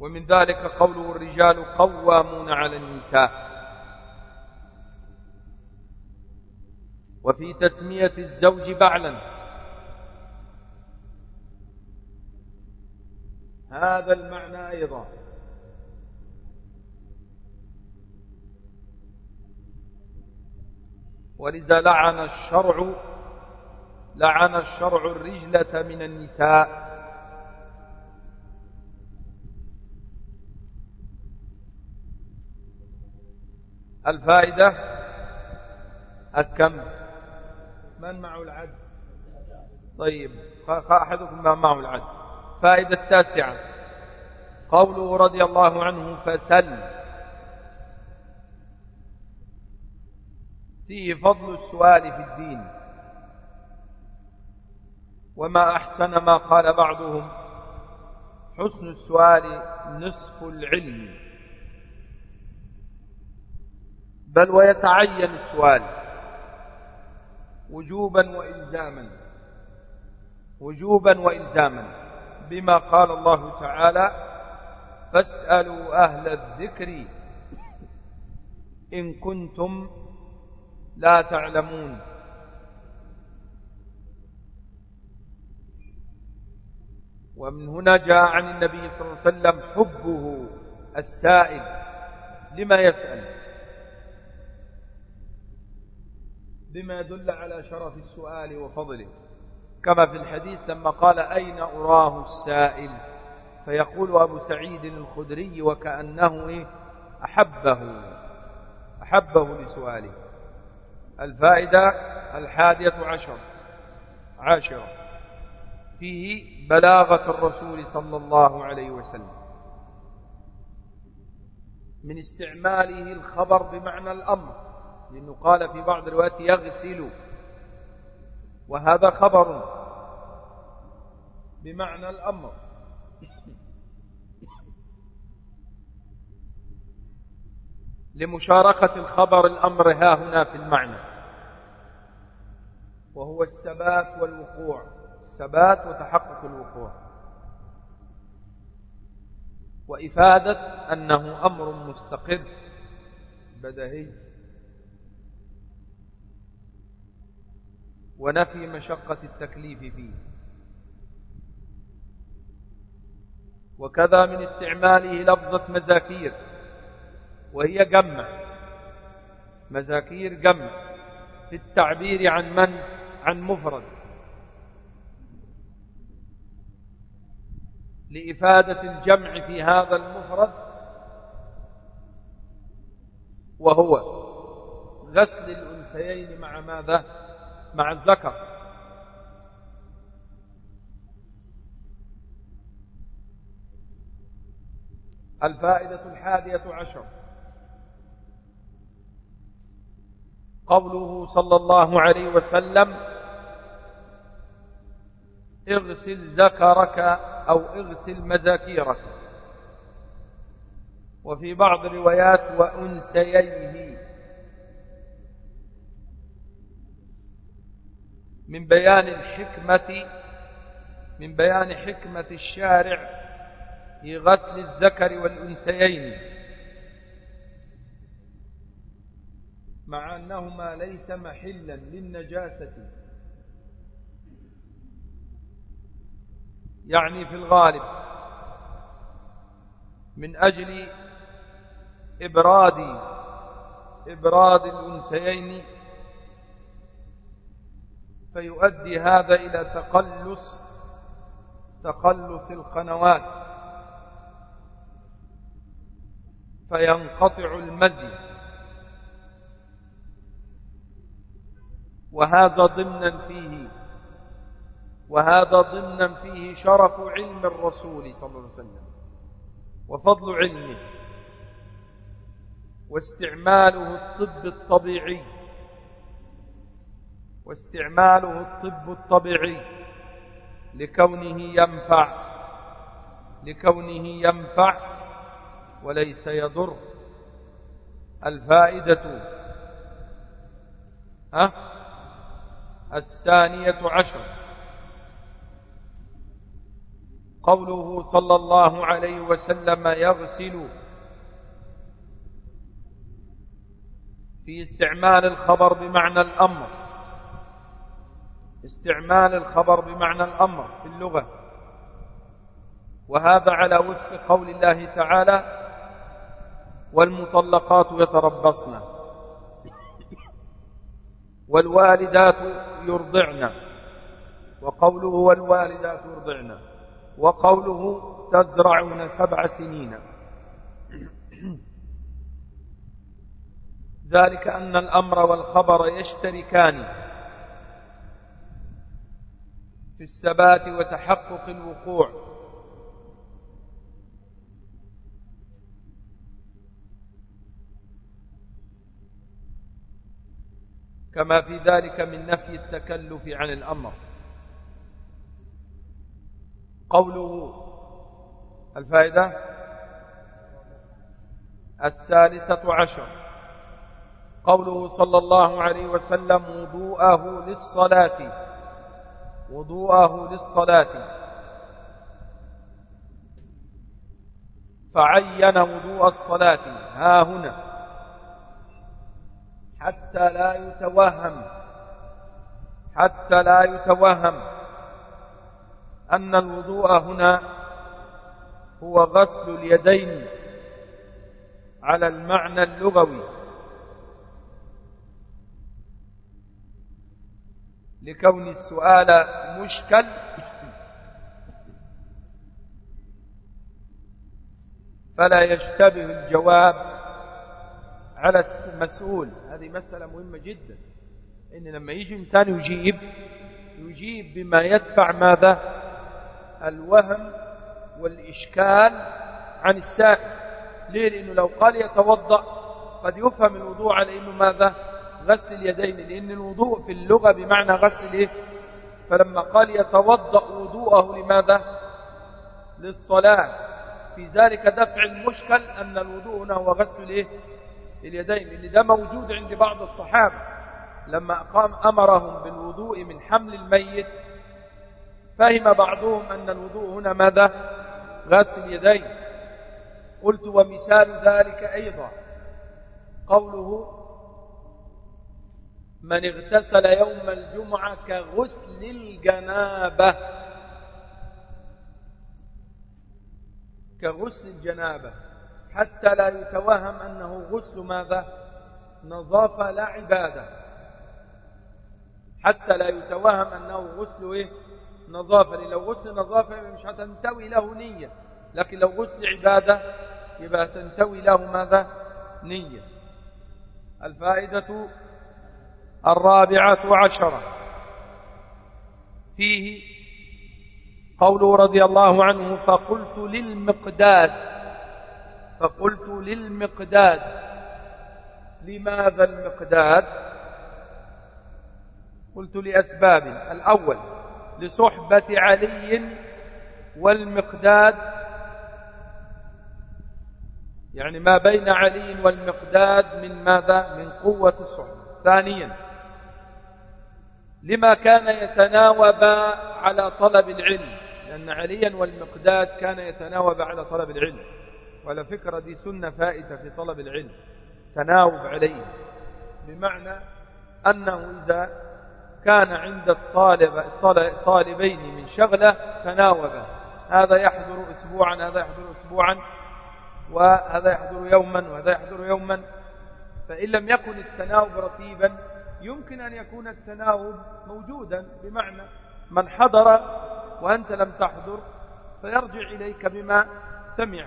ومن ذلك قوله الرجال قوامون على النساء. وفي تسمية الزوج بعلا. هذا المعنى أيضا. ولذا لعن الشرع لعن الشرع الرجلة من النساء. الفائدة الكم. من معه العد؟ طيب أحدكم ما معه العد. فائدة التاسعة. قوله رضي الله عنه فسل. فيه فضل السؤال في الدين. وما أحسن ما قال بعضهم. حسن السؤال نصف العلم. بل ويتعين السؤال وجوبا وإلزاما وجوبا وإلزاما. بما قال الله تعالى فاسألوا أهل الذكر إن كنتم لا تعلمون. ومن هنا جاء عن النبي صلى الله عليه وسلم حبه السائل لما يسأل؟ بما يدل على شرف السؤال وفضله. كما في الحديث لما قال أين أراه السائل؟ فيقول أبو سعيد الخدري وكأنه أحبه أحبه لسؤاله. الفائدة الحادية عشر عاشرة. فيه بلاغة الرسول صلى الله عليه وسلم. من استعماله الخبر بمعنى الأمر. لأنه قال في بعض الروايات يغسل. وهذا خبر بمعنى الأمر. لمشاركة الخبر الأمر ها هنا في المعنى. وهو الثبات والوقوع. الثبات وتحقق الوقوع. وإفادة أنه أمر مستقر بدهي. ونفي مشقة التكليف فيه. وكذا من استعماله لفظة مزاكير وهي جمع. مزاكير جمع في التعبير عن من؟ عن مفرد. لإفادة الجمع في هذا المفرد وهو غسل الأنسيين مع ماذا؟ مع الذكر. الفائدة الحادية عشر. قوله صلى الله عليه وسلم اغسل ذكرك أو اغسل مذاكيرك. وفي بعض الروايات وأنسييه من بيان الحكمة من بيان حكمة الشارع في غسل الذكر والأنسيين مع أنهما ليس محلا للنجاسة. يعني في الغالب من أجل إبراد إبراد الأنسيين فيؤدي هذا إلى تقلص تقلص القنوات. فينقطع المزي. وهذا ضمنا فيه وهذا ضمنا فيه شرف علم الرسول صلى الله عليه وسلم وفضل علمه واستعماله الطب الطبيعي. واستعماله الطب الطبيعي لكونه ينفع لكونه ينفع وليس يضر. الفائدة ها؟ الثانية عشر. قوله صلى الله عليه وسلم يغسل في استعمال الخبر بمعنى الأمر. استعمال الخبر بمعنى الأمر في اللغة. وهذا على وفق قول الله تعالى والمطلقات يتربصن والوالدات يرضعن وقوله والوالدات يرضعن وقوله تزرعون سبع سنين ذلك أن الأمر والخبر يشتركان. في الثبات وتحقق الوقوع. كما في ذلك من نفي التكلف عن الأمر. قوله الفائدة الثالثة عشر. قوله صلى الله عليه وسلم وضوءه للصلاة. وضوءه للصلاة. فعين وضوء الصلاة. ها هنا. حتى لا يتوهم. حتى لا يتوهم أن الوضوء هنا هو غسل اليدين على المعنى اللغوي. لكون السؤال مشكل. فلا يشتبه الجواب على المسؤول. هذه مسألة مهمة جدا. إن لما يجي إنسان يجيب يجيب بما يدفع ماذا؟ الوهم والإشكال عن السائل. ليه؟ لأنه لو قال يتوضأ قد يفهم الوضوء على أنه ماذا؟ غسل اليدين لأن الوضوء في اللغة بمعنى غسل إيه؟ فلما قال يتوضأ وضوءه لماذا؟ للصلاة. في ذلك دفع المشكل أن الوضوء هنا هو غسل الإيه؟ اليدين لأن ده موجود عند بعض الصحابة. لما قام أمرهم بالوضوء من حمل الميت فهم بعضهم أن الوضوء هنا ماذا؟ غسل اليدين. قلت ومثال ذلك أيضا. قوله من اغتسل يوم الجمعة كغسل الجنابة. كغسل الجنابة. حتى لا يتوهم أنه غسل ماذا؟ نظافة لا عبادة. حتى لا يتوهم أنه غسل إيه؟ نظافة. لو غسل نظافة مش هتنتوي له نية. لكن لو غسل عبادة يبقى تنتوي له ماذا؟ نية. الفائدة الرابعة عشرة. فيه قوله رضي الله عنه فقلت للمقداد فقلت للمقداد. لماذا المقداد؟ قلت لأسباب. الأول لصحبة علي والمقداد. يعني ما بين علي والمقداد من ماذا؟ من قوة الصحبة. ثانيا لما كان يتناوب على طلب العلم لأن عليا والمقداد كان يتناوب على طلب العلم. وعلى فكرة دي سنة فائتة في طلب العلم تناوب عليه. بمعنى أنه إذا كان عند الطالب طالبين من شغلة تناوبا هذا يحضر أسبوعا هذا يحضر أسبوعا وهذا يحضر يوما وهذا يحضر يوما. فإن لم يكن التناوب رتيبا يمكن أن يكون التناوب موجودا بمعنى من حضر وأنت لم تحضر فيرجع إليك بما سمع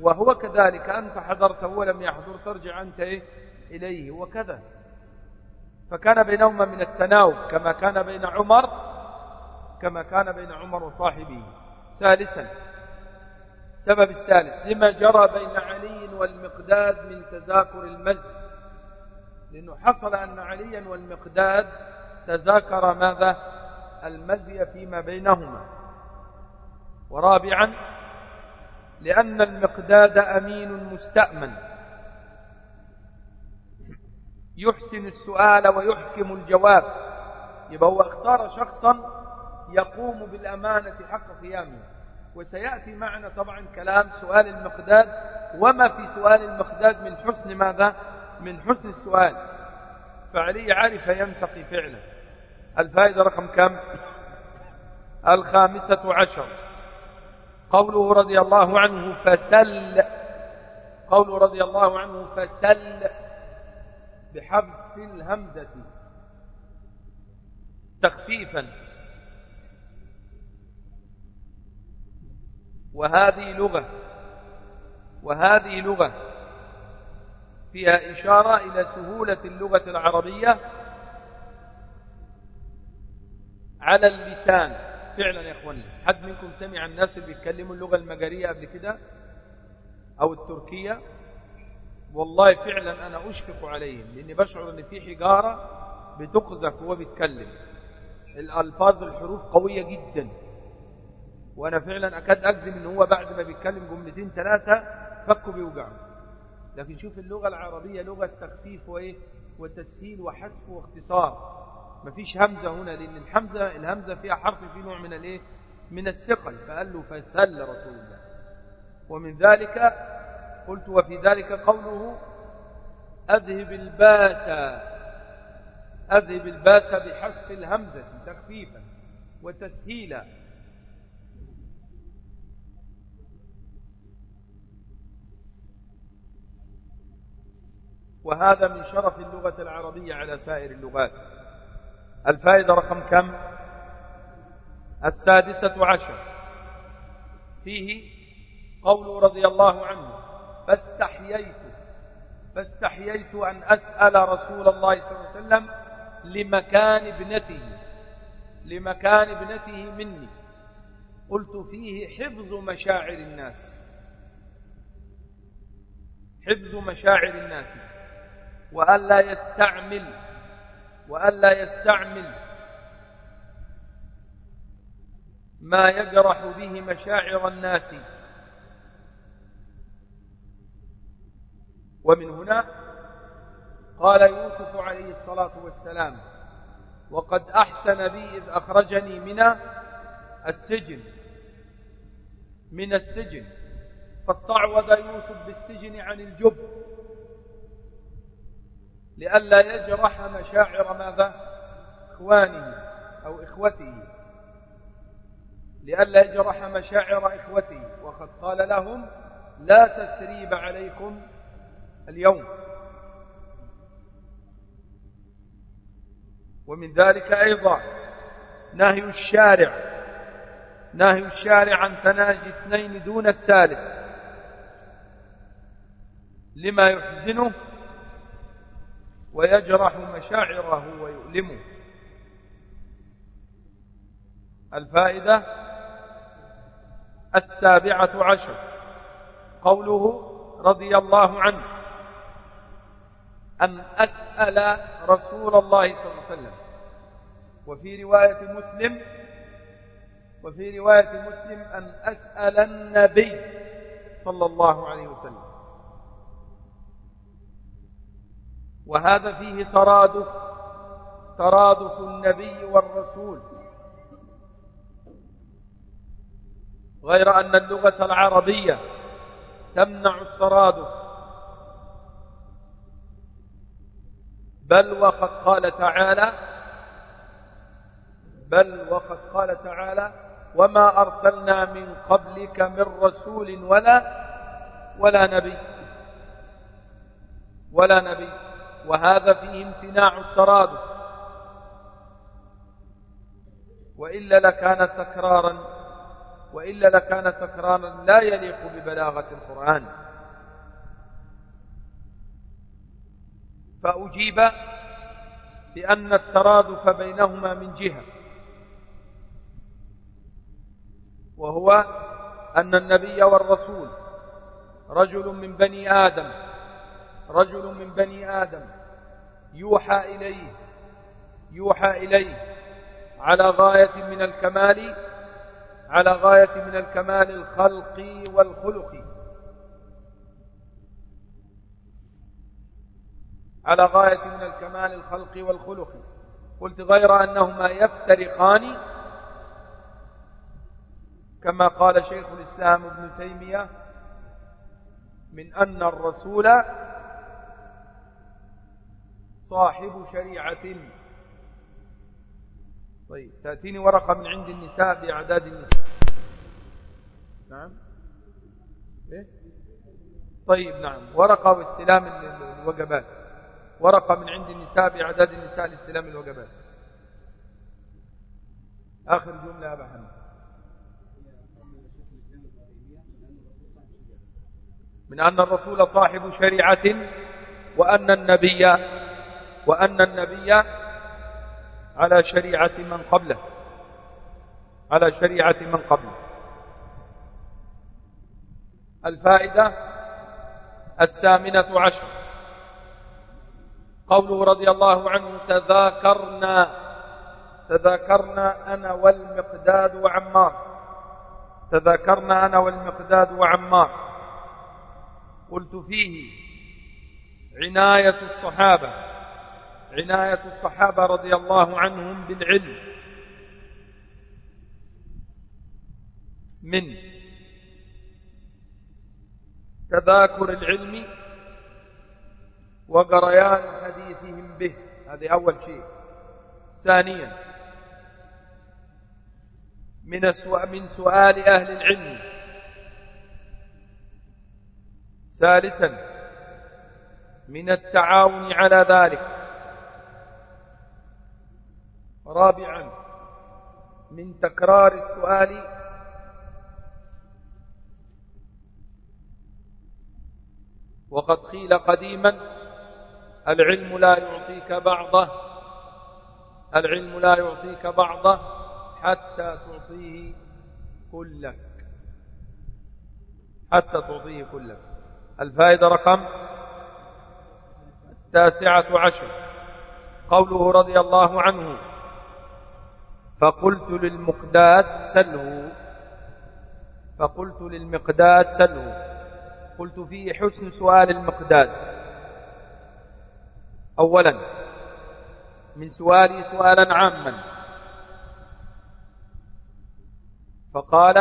وهو كذلك أنت حضرت ولم يحضر ترجع أنت إيه؟ إليه وكذا فكان بينهما من التناوب كما كان بين عمر كما كان بين عمر وصاحبه ثالثا السبب الثالث لما جرى بين علي والمقداد من تذاكر المسجد لأنه حصل أن عليا والمقداد تذاكر ماذا؟ المزي فيما بينهما. ورابعا لأن المقداد أمين مستأمن. يحسن السؤال ويحكم الجواب. يبقى هو اختار شخصا يقوم بالأمانة حق قيامه. وسيأتي معنا طبعا كلام سؤال المقداد. وما في سؤال المقداد من حسن ماذا؟ من حسن السؤال. فعلي عرف ينتقي فعلا الفائدة رقم كم؟ الخامسة عشر. قوله رضي الله عنه فسل. قوله رضي الله عنه فسل بحبس الهمزة. تخفيفا. وهذه لغة. وهذه لغة. فيها إشارة إلى سهولة اللغة العربية على اللسان. فعلا يا إخواني حد منكم سمع الناس اللي بيتكلموا اللغة المجرية قبل كده أو التركية؟ والله فعلا أنا أشفق عليهم لأني بشعر أن في حجارة بتقذف وهو بيتكلم. الألفاظ الحروف قوية جدا. وأنا فعلا أكاد أجزم أن هو بعد ما بيتكلم جملتين ثلاثة فكه بيوجعه لكن شوف اللغة العربية لغة تخفيف وإيه؟ وتسهيل وحذف واختصار. مفيش همزة هنا لأن الحمزة الهمزة فيها حرف في نوع من الإيه؟ من الثقل. فقال له فسل رسول الله. ومن ذلك قلت وفي ذلك قوله أذهب الباس أذهب الباس بحذف الهمزة تخفيفا وتسهيلا. وهذا من شرف اللغة العربية على سائر اللغات. الفائدة رقم كم؟ السادسة عشر. فيه قول رضي الله عنه فاستحييت فاستحييت أن أسأل رسول الله صلى الله عليه وسلم لمكان ابنته لمكان ابنته مني. قلت فيه حفظ مشاعر الناس حفظ مشاعر الناس. وألا يستعمل وألا يستعمل ما يجرح به مشاعر الناس. ومن هنا قال يوسف عليه الصلاة والسلام وقد أحسن بي إذ أخرجني من السجن من السجن. فاستعوذ يوسف بالسجن عن الجب. لئلا يجرح مشاعر ماذا؟ إخوانه أو إخوته. لئلا يجرح مشاعر إخوته. وقد قال لهم لا تسريب عليكم اليوم. ومن ذلك أيضا نهي الشارع. نهي الشارع عن تناجي اثنين دون الثالث. لما يحزنه ويجرح مشاعره ويؤلمه. الفائدة السابعة عشر. قوله رضي الله عنه. أن أسأل رسول الله صلى الله عليه وسلم. وفي رواية مسلم وفي رواية مسلم أن أسأل النبي صلى الله عليه وسلم. وهذا فيه ترادف ترادف النبي والرسول. غير أن اللغة العربية تمنع الترادف. بل وقد قال تعالى بل وقد قال تعالى وما أرسلنا من قبلك من رسول ولا ولا نبي ولا نبي. وهذا فيه امتناع الترادف. وإلا لكان تكرارا وإلا لكان تكرارا لا يليق ببلاغة القرآن. فأجيب بأن الترادف بينهما من جهة وهو أن النبي والرسول رجل من بني آدم رجل من بني آدم يوحى إليه يوحى إليه على غاية من الكمال على غاية من الكمال الخلقي والخلقي على غاية من الكمال الخلقي والخلقي قلت غير أنهما يفترقان كما قال شيخ الإسلام ابن تيمية من أن الرسول صاحب شريعة. طيب تأتيني ورقة من عند النساء بأعداد النساء. نعم. إيه؟ طيب نعم. ورقة واستلام الوجبات. ورقة من عند النساء بأعداد النساء لاستلام الوجبات. آخر جملة أبا حمد من أن الرسول صاحب شريعة وأن النبي وأن النبي على شريعة من قبله. على شريعة من قبله. الفائدة الثامنة عشر. قوله رضي الله عنه تذاكرنا. تذاكرنا أنا والمقداد وعمار. تذاكرنا أنا والمقداد وعمار. قلت فيه عناية الصحابة. عناية الصحابة رضي الله عنهم بالعلم من تذاكر العلم وقريان حديثهم به. هذه أول شيء. ثانيا من من سؤال أهل العلم. ثالثا من التعاون على ذلك. رابعا من تكرار السؤال. وقد قيل قديما العلم لا يعطيك بعضه العلم لا يعطيك بعضه حتى تعطيه كلك حتى تعطيه كلك. الفائدة رقم التاسعة عشر. قوله رضي الله عنه فقلت للمقداد سله فقلت للمقداد سله قلت فيه حسن سؤال المقداد. أولا من سؤالي سؤالا عاما. فقال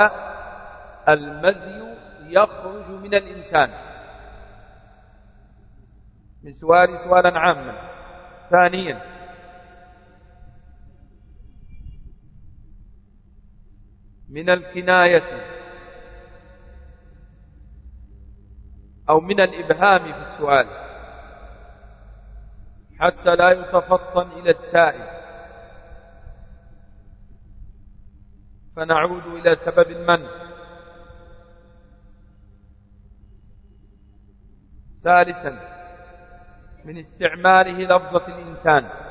المزي يخرج من الإنسان. من سؤالي سؤالا عاما. ثانيا من الكناية أو من الإبهام في السؤال حتى لا يتفطن إلى السائل. فنعود إلى سبب المن ثالثا من استعماله لفظة الإنسان.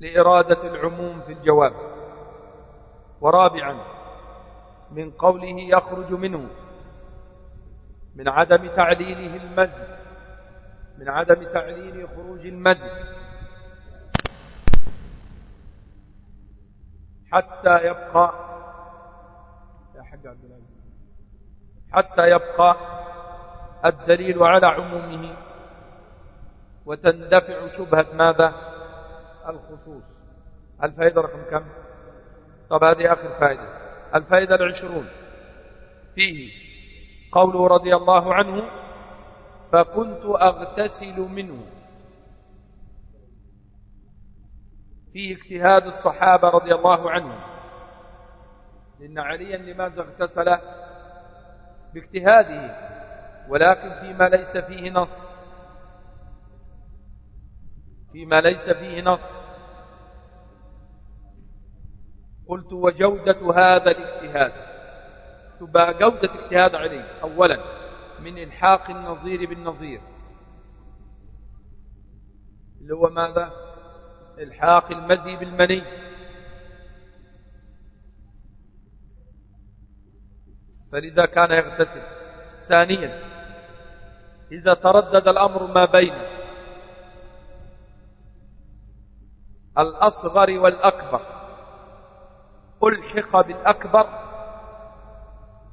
لإرادة العموم في الجواب. ورابعا من قوله يخرج منه من عدم تعليله المزي من عدم تعليل خروج المزي حتى يبقى يا حق عبد العزيز حتى يبقى الدليل على عمومه وتندفع شبهة ماذا؟ الخصوص. الفائدة رقم كم؟ طب هذه آخر فائدة. الفائدة العشرون. فيه قوله رضي الله عنه فكنت أغتسل منه. فيه اجتهاد الصحابة رضي الله عنهم. لأن عليا لماذا اغتسل؟ باجتهاده. ولكن فيما ليس فيه نص. فيما ليس فيه نص قلت وجودة هذا الاجتهاد. تبقى جودة اجتهاد عليه. أولا من إلحاق النظير بالنظير. اللي هو ماذا؟ إلحاق المزي بالمني. فلذا كان يغتسل. ثانيا إذا تردد الأمر ما بين الأصغر والأكبر. ألحق بالأكبر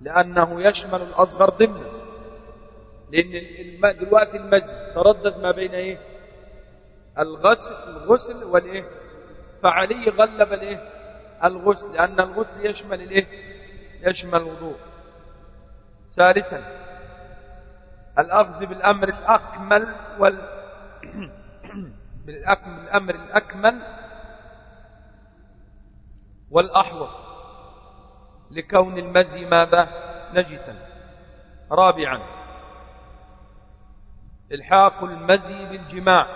لأنه يشمل الأصغر ضمنا لأن دلوقتي المزي تردد ما بين إيه؟ الغسل الغسل والإيه؟ فعلي غلب الإيه؟ الغسل. لأن الغسل يشمل الإيه؟ يشمل الوضوء. ثالثا الأخذ بالأمر الأكمل وال بالأمر الأكمل والأحوط لكون المزي ماذا؟ نجسا. رابعا إلحاق المزي بالجماع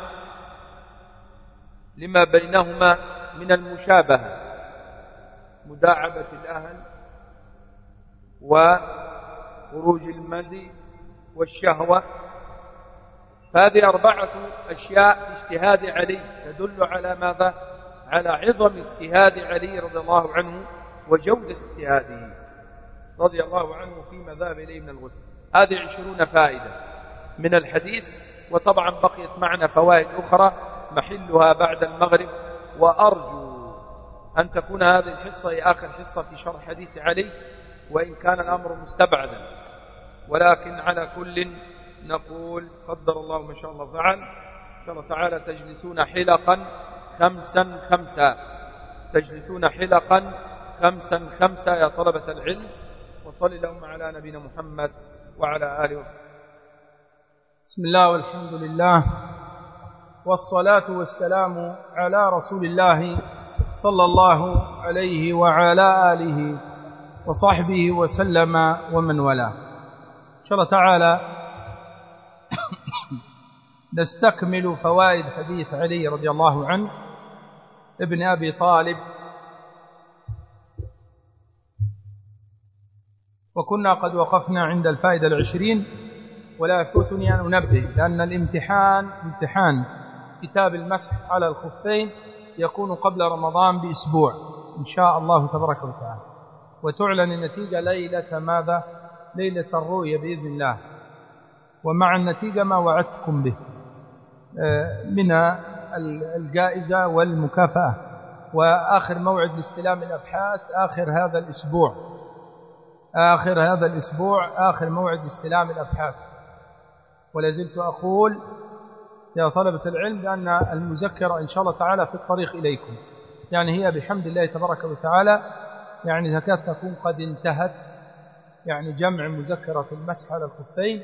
لما بينهما من المشابهة مداعبة الأهل وخروج المزي والشهوة فهذه أربعة أشياء في اجتهاد علي تدل على ماذا؟ على عظم اجتهاد علي رضي الله عنه وجودة اجتهاده رضي الله عنه فيما ذهب إليه من الغسل هذه عشرون فائدة من الحديث وطبعا بقيت معنا فوائد أخرى محلها بعد المغرب وأرجو أن تكون هذه الحصة هي آخر حصة في شرح حديث علي وإن كان الأمر مستبعدا. ولكن على كل نقول قدر الله ما شاء الله فعل. إن شاء الله تعالى تجلسون حلقا خمسا خمسا. تجلسون حلقا خمسا خمسا يا طلبة العلم. وصل اللهم على نبينا محمد وعلى آله وصحبه. بسم الله والحمد لله والصلاة والسلام على رسول الله صلى الله عليه وعلى آله وصحبه وسلم ومن والاه. إن شاء الله تعالى نستكمل فوائد حديث علي رضي الله عنه ابن أبي طالب. وكنا قد وقفنا عند الفائدة العشرين ولا يفوتني أن أنبه لأن الامتحان امتحان كتاب المسح على الخفين يكون قبل رمضان بأسبوع إن شاء الله تبارك وتعالى. وتعلن النتيجة ليلة ماذا؟ ليلة الرؤية بإذن الله. ومع النتيجة ما وعدتكم به. من الجائزة والمكافأة. وآخر موعد لاستلام الأبحاث آخر هذا الأسبوع. آخر هذا الأسبوع آخر موعد لاستلام الأبحاث. ولازلت أقول يا طلبة العلم بأن المذكرة إن شاء الله تعالى في الطريق إليكم. يعني هي بحمد الله تبارك وتعالى يعني تكاد تكون قد انتهت. يعني جمع مذكرة المسح على الخفين.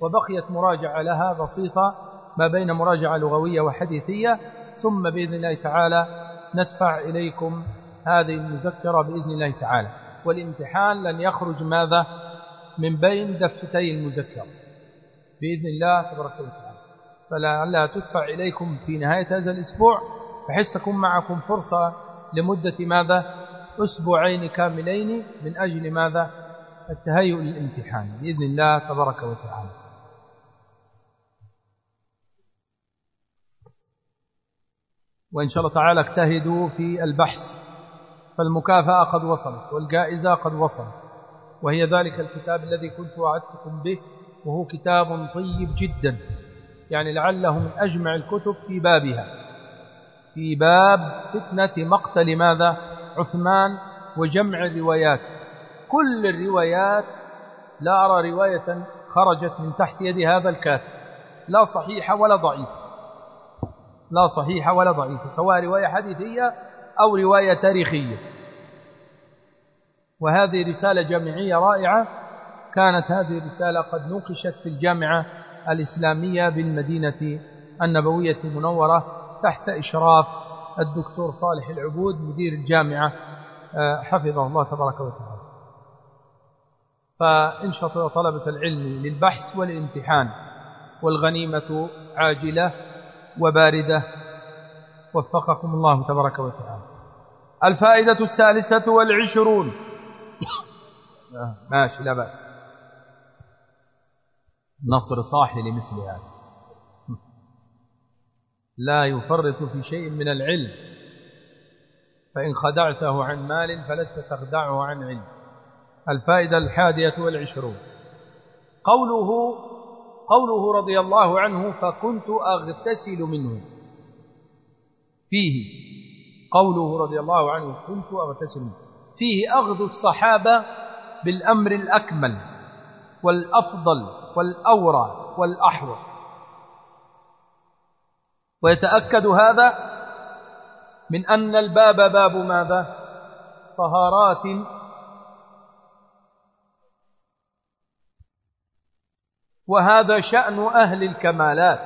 وبقيت مراجعة لها بسيطة ما بين مراجعة لغوية وحديثية. ثم بإذن الله تعالى ندفع إليكم هذه المذكرة بإذن الله تعالى. والامتحان لن يخرج ماذا؟ من بين دفتي المذكرة. بإذن الله تبارك وتعالى. فلعلها تدفع إليكم في نهاية هذا الأسبوع. بحيث تكون معكم فرصة لمدة ماذا؟ أسبوعين كاملين من أجل ماذا؟ التهيؤ للامتحان. بإذن الله تبارك وتعالى. وإن شاء الله تعالى اجتهدوا في البحث فالمكافأة قد وصلت والجائزة قد وصلت وهي ذلك الكتاب الذي كنت وعدتكم به وهو كتاب طيب جدا يعني لعله من أجمع الكتب في بابها في باب فتنة مقتل ماذا؟ عثمان وجمع الروايات. كل الروايات لا أرى رواية خرجت من تحت يد هذا الكاتب لا صحيحة ولا ضعيفة. لا صحيحة ولا ضعيفة سواء رواية حديثية أو رواية تاريخية. وهذه رسالة جامعية رائعة. كانت هذه الرسالة قد نوقشت في الجامعة الإسلامية بالمدينة النبوية المنورة تحت إشراف الدكتور صالح العبود مدير الجامعة. آه، حفظه الله تبارك وتعالى. فانشط طلبة العلم للبحث والامتحان والغنيمة عاجلة وباردة. وفقكم الله تبارك وتعالى. الفائدة الثالثة والعشرون. ماشي لا بأس. نصر صاحي لمثل هذا. لا يفرط في شيء من العلم. فإن خدعته عن مال فلست تخدعه عن علم. الفائدة الحادية والعشرون. قوله قوله رضي الله عنه فكنت أغتسل منه. فيه قوله رضي الله عنه كنت أغتسل منه. فيه أخذ الصحابة بالأمر الأكمل والأفضل والأورى والأحوط. ويتأكد هذا من أن الباب باب ماذا؟ طهارات وهذا شأن أهل الكمالات.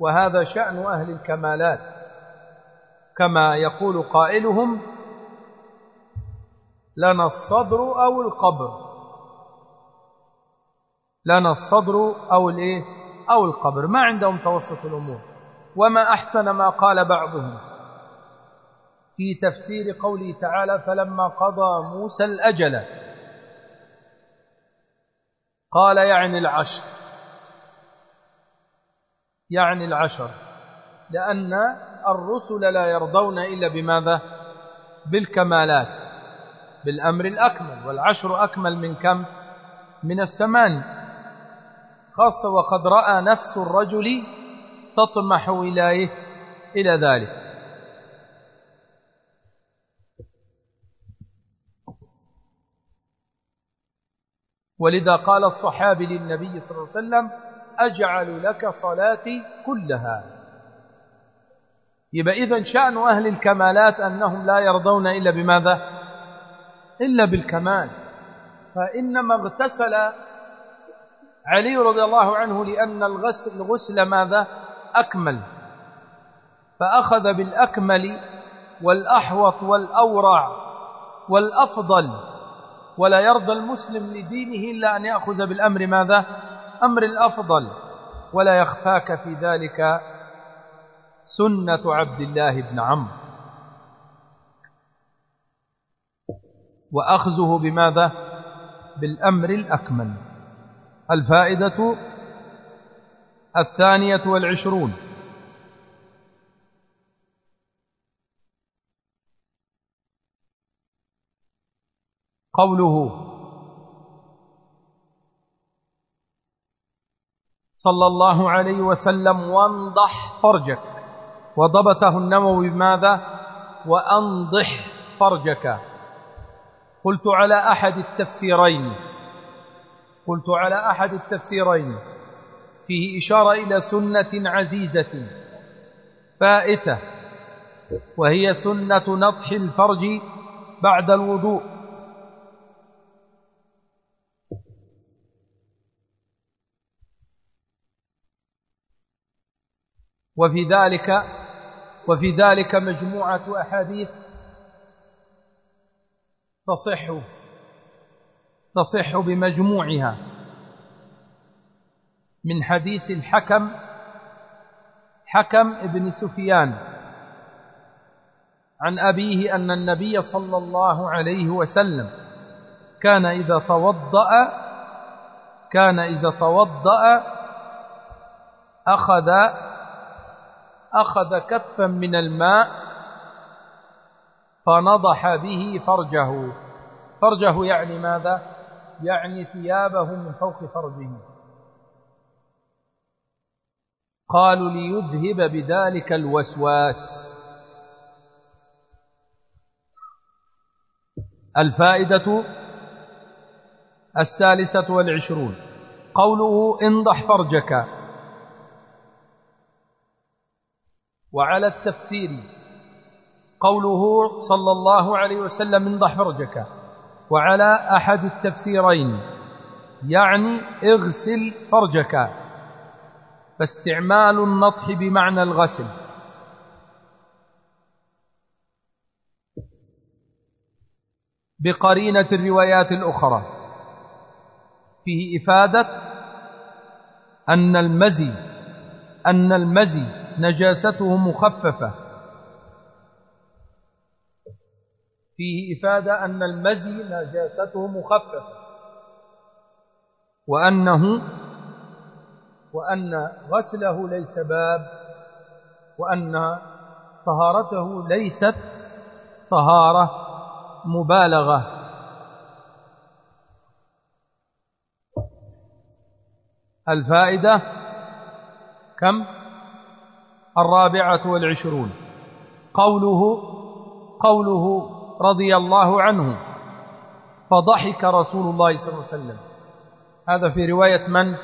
وهذا شأن أهل الكمالات. كما يقول قائلهم لنا الصدر أو القبر. لنا الصدر أو الإيه؟ أو القبر. ما عندهم توسط الأمور. وما أحسن ما قال بعضهم. في تفسير قوله تعالى فلما قضى موسى الأجل قال يعني العشر. يعني العشر. لأن الرسل لا يرضون إلا بماذا؟ بالكمالات. بالأمر الأكمل. والعشر أكمل من كم؟ من الثمان خاصة وقد رأى نفس الرجل تطمح إليه إلى ذلك. ولذا قال الصحابي للنبي صلى الله عليه وسلم أجعل لك صلاتي كلها. يبقى إذن شأن أهل الكمالات أنهم لا يرضون إلا بماذا؟ إلا بالكمال. فإنما اغتسل علي رضي الله عنه لأن الغسل الغسل ماذا؟ أكمل. فأخذ بالأكمل والأحوط والأورع والأفضل. ولا يرضى المسلم لدينه إلا أن يأخذ بالأمر ماذا؟ أمر الأفضل. ولا يخفاك في ذلك سنة عبد الله بن عمرو. وأخذه بماذا؟ بالأمر الأكمل. الفائدة الثانية والعشرون. قوله صلى الله عليه وسلم وانضح فرجك. وضبطه النووي بماذا وأنضح فرجك. قلت على أحد التفسيرين. قلت على أحد التفسيرين. فيه إشارة إلى سنة عزيزة فائتة وهي سنة نطح الفرج بعد الوضوء. وفي ذلك وفي ذلك مجموعة أحاديث تصح تصح بمجموعها من حديث الحكم حكم ابن سفيان عن أبيه أن النبي صلى الله عليه وسلم كان إذا توضأ كان إذا توضأ أخذ أخذ كفا من الماء فنضح به فرجه. فرجه يعني ماذا؟ يعني ثيابه من فوق فرجه. قالوا ليذهب بذلك الوسواس. الفائدة الثالثة والعشرون. قوله انضح فرجك. وعلى التفسير قوله صلى الله عليه وسلم انضح فرجك وعلى أحد التفسيرين يعني اغسل فرجك فاستعمال النطح بمعنى الغسل. بقرينة الروايات الأخرى فيه إفادة أن المزي أن المزي نجاسته مخففة. فيه إفادة أن المزي نجاسته مخففة. وأنه وأن غسله ليس باب وأن طهارته ليست طهارة مبالغة. الفائدة كم؟ الرابعة والعشرون. قوله قوله رضي الله عنه فضحك رسول الله صلى الله عليه وسلم. هذا في رواية من؟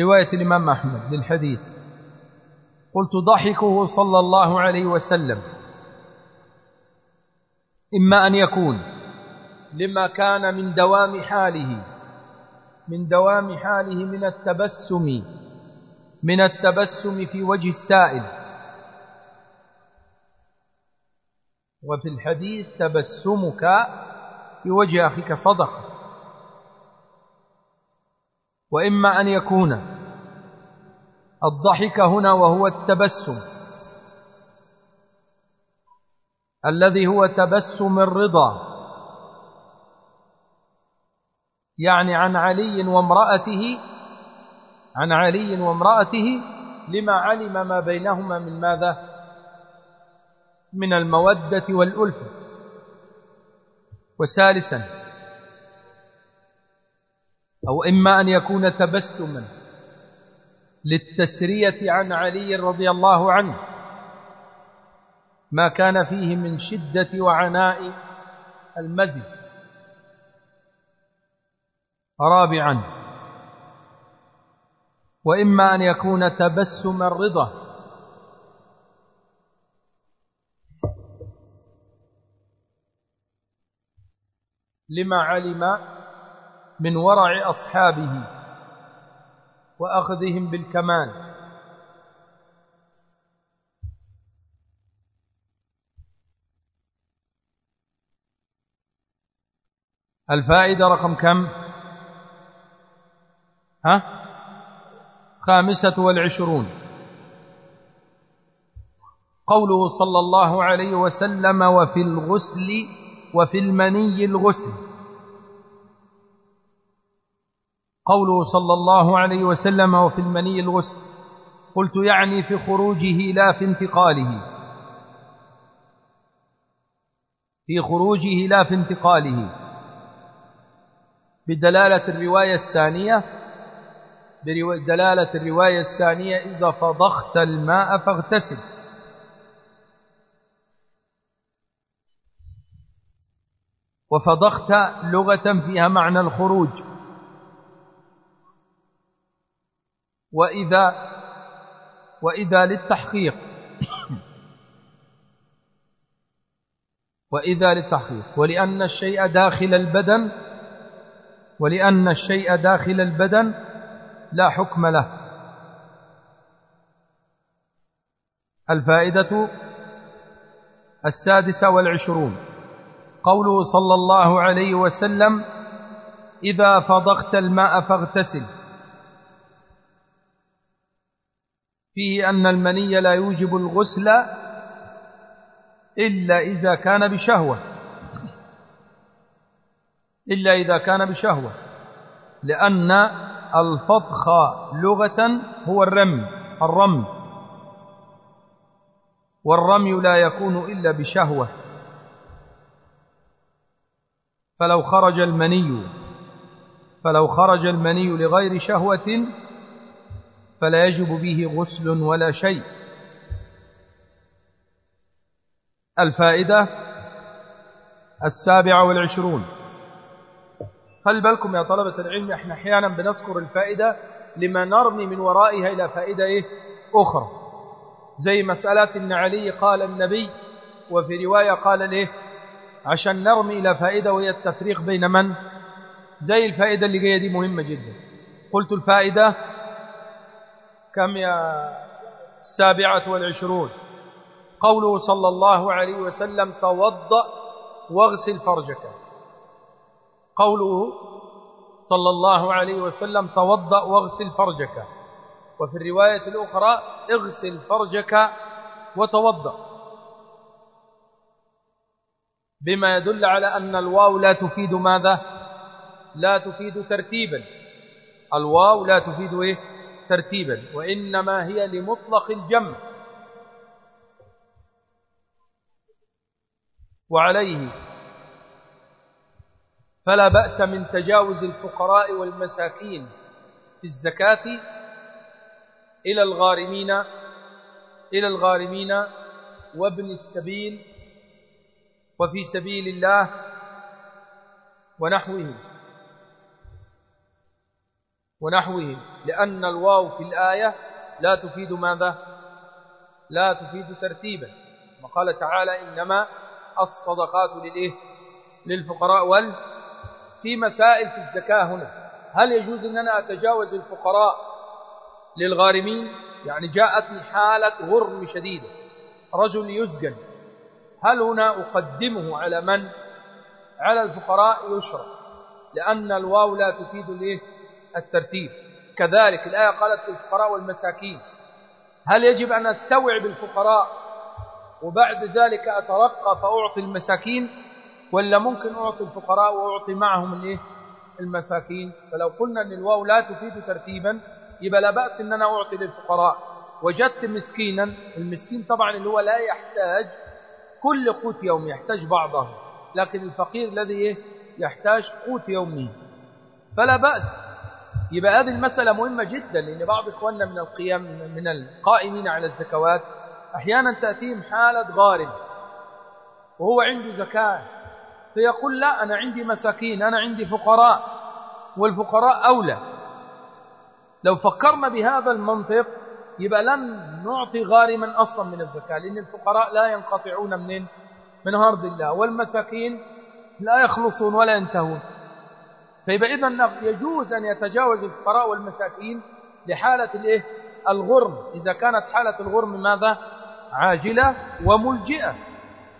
رواية الإمام أحمد للحديث. قلت ضحكه صلى الله عليه وسلم. إما أن يكون لما كان من دوام حاله من دوام حاله من التبسم من التبسم في وجه السائل. وفي الحديث تبسمك في وجه أخيك صدقة وإما أن يكون الضحك هنا وهو التبسم الذي هو تبسم الرضا يعني عن علي وامرأته عن علي وامرأته لما علم ما بينهما من ماذا؟ من المودة والألفة. وثالثا أو إما أن يكون تبسما للتسرية عن علي رضي الله عنه ما كان فيه من شدة وعناء المزي رابعا وإما أن يكون تبسم الرضا. لما علم من ورع أصحابه وأخذهم بالكمال. الفائدة رقم كم؟ ها؟ خامسة والعشرون. قوله صلى الله عليه وسلم وفي الغسل وفي المني الغسل. قوله صلى الله عليه وسلم وفي المني الغسل. قلت يعني في خروجه لا في انتقاله. في خروجه لا في انتقاله. بدلالة الرواية الثانية بدلالة الرواية الثانية إذا فضخت الماء فاغتسل. وفضخت لغة فيها معنى الخروج. وإذا وإذا للتحقيق. وإذا للتحقيق. ولأن الشيء داخل البدن ولأن الشيء داخل البدن لا حكم له. الفائدة السادسة والعشرون. قوله صلى الله عليه وسلم إذا فضخت الماء فاغتسل. فيه أن المني لا يوجب الغسل إلا إذا كان بشهوة. إلا إذا كان بشهوة. لأن الفضخ لغة هو الرمي الرمي. والرمي لا يكون إلا بشهوة. فلو خرج المني فلو خرج المني لغير شهوة فلا يجب به غسل ولا شيء. الفائدة السابعة والعشرون. خل بالكم يا طلبة العلم إحنا أحيانا بنذكر الفائدة لما نرمي من ورائها إلى فائدة إيه؟ أخرى. زي مسألة إن علي قال النبي وفي رواية قال ليه عشان نرمي إلى فائدة وهي التفريق بين من؟ زي الفائدة اللي جاية دي مهمة جدا. قلت الفائدة كم يا السابعة والعشرون؟ قوله صلى الله عليه وسلم توضأ واغسل فرجك. قوله صلى الله عليه وسلم توضأ واغسل فرجك. وفي الرواية الأخرى اغسل فرجك وتوضأ. بما يدل على أن الواو لا تفيد ماذا؟ لا تفيد ترتيبا. الواو لا تفيد إيه؟ ترتيبا. وإنما هي لمطلق الجمع. وعليه فلا بأس من تجاوز الفقراء والمساكين في الزكاة إلى الغارمين إلى الغارمين وابن السبيل وفي سبيل الله ونحوه. ونحوه. لأن الواو في الآية لا تفيد ماذا؟ لا تفيد ترتيبا وقال تعالى إنما الصدقات للإيه؟ للفقراء وال في مسائل في الزكاة هنا. هل يجوز أن أنا أتجاوز الفقراء للغارمين؟ يعني جاءتني حالة غرم شديدة. رجل يسجن. هل هنا أقدمه على من؟ على الفقراء يشرع لأن الواو لا تفيد الإيه؟ الترتيب. كذلك الآية قالت الفقراء والمساكين. هل يجب أن أستوعب الفقراء وبعد ذلك أترقى فأعطي المساكين؟ ولا ممكن أعطي الفقراء وأعطي معهم الإيه؟ المساكين. فلو قلنا أن الواو لا تفيد ترتيبا يبقى لا بأس أن أنا أعطي للفقراء. وجدت مسكينا المسكين طبعا اللي هو لا يحتاج كل قوت يوم يحتاج بعضه لكن الفقير الذي يحتاج قوت يومه فلا بأس. يبقى هذه المسألة مهمة جدا لأن بعض إخواننا من القيام من القائمين على الزكوات أحيانا تأتيهم حالة غارب وهو عنده زكاة. فيقول لا أنا عندي مساكين أنا عندي فقراء والفقراء أولى. لو فكرنا بهذا المنطق يبقى لن نعطي غارما أصلا من الزكاة لأن الفقراء لا ينقطعون من من هرب الله والمساكين لا يخلصون ولا ينتهون. فيبقى إذا يجوز أن يتجاوز الفقراء والمساكين لحالة الإيه؟ الغرم. إذا كانت حالة الغرم ماذا؟ عاجلة وملجئة.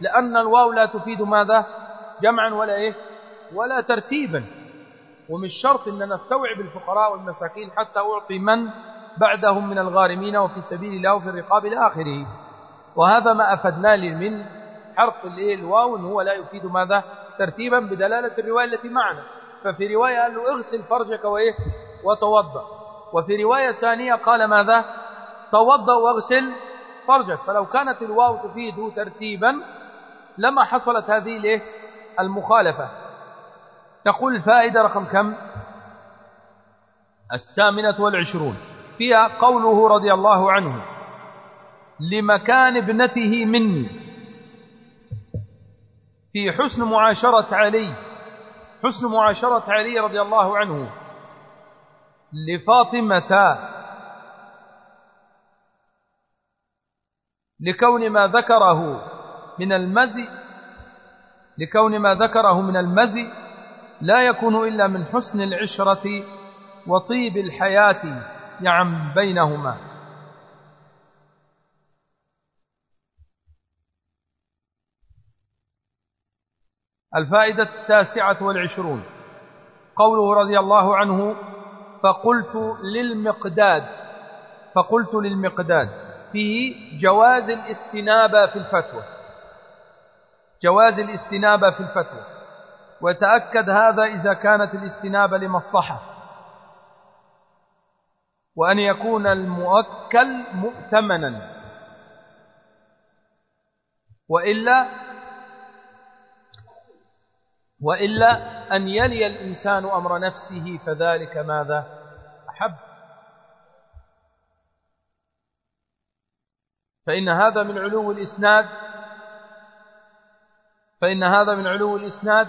لأن الواو لا تفيد ماذا؟ جمعا ولا إيه؟ ولا ترتيبا. ومش شرط أن نستوعب الفقراء والمساكين حتى أعطي من بعدهم من الغارمين وفي سبيل الله وفي الرقاب إلى آخره. وهذا ما أفدنا من حرف الواو هو لا يفيد ماذا؟ ترتيبا بدلالة الرواية التي معنا. ففي رواية قال له اغسل فرجك وإيه؟ وتوضأ. وفي رواية ثانية قال ماذا؟ توضأ واغسل فرجك. فلو كانت الواو تفيد ترتيبا لما حصلت هذه الإيه؟ المخالفة. تقول الفائدة رقم كم؟ الثامنة والعشرون. فيها قوله رضي الله عنه لمكان ابنته مني. في حسن معاشرة علي حسن معاشرة علي رضي الله عنه. لفاطمة لكون ما ذكره من المزي لكون ما ذكره من المزي لا يكون إلا من حسن العشرة وطيب الحياة يعم بينهما. الفائدة التاسعة والعشرون. قوله رضي الله عنه فقلت للمقداد فقلت للمقداد فيه جواز الاستنابة في الفتوى. جواز الاستنابة في الفتوى. وتأكد هذا إذا كانت الاستنابة لمصلحة. وأن يكون المؤكل مؤتمنا. وإلا وإلا أن يلي الإنسان أمر نفسه فذلك ماذا؟ أحب. فإن هذا من علو الإسناد فإن هذا من علو الإسناد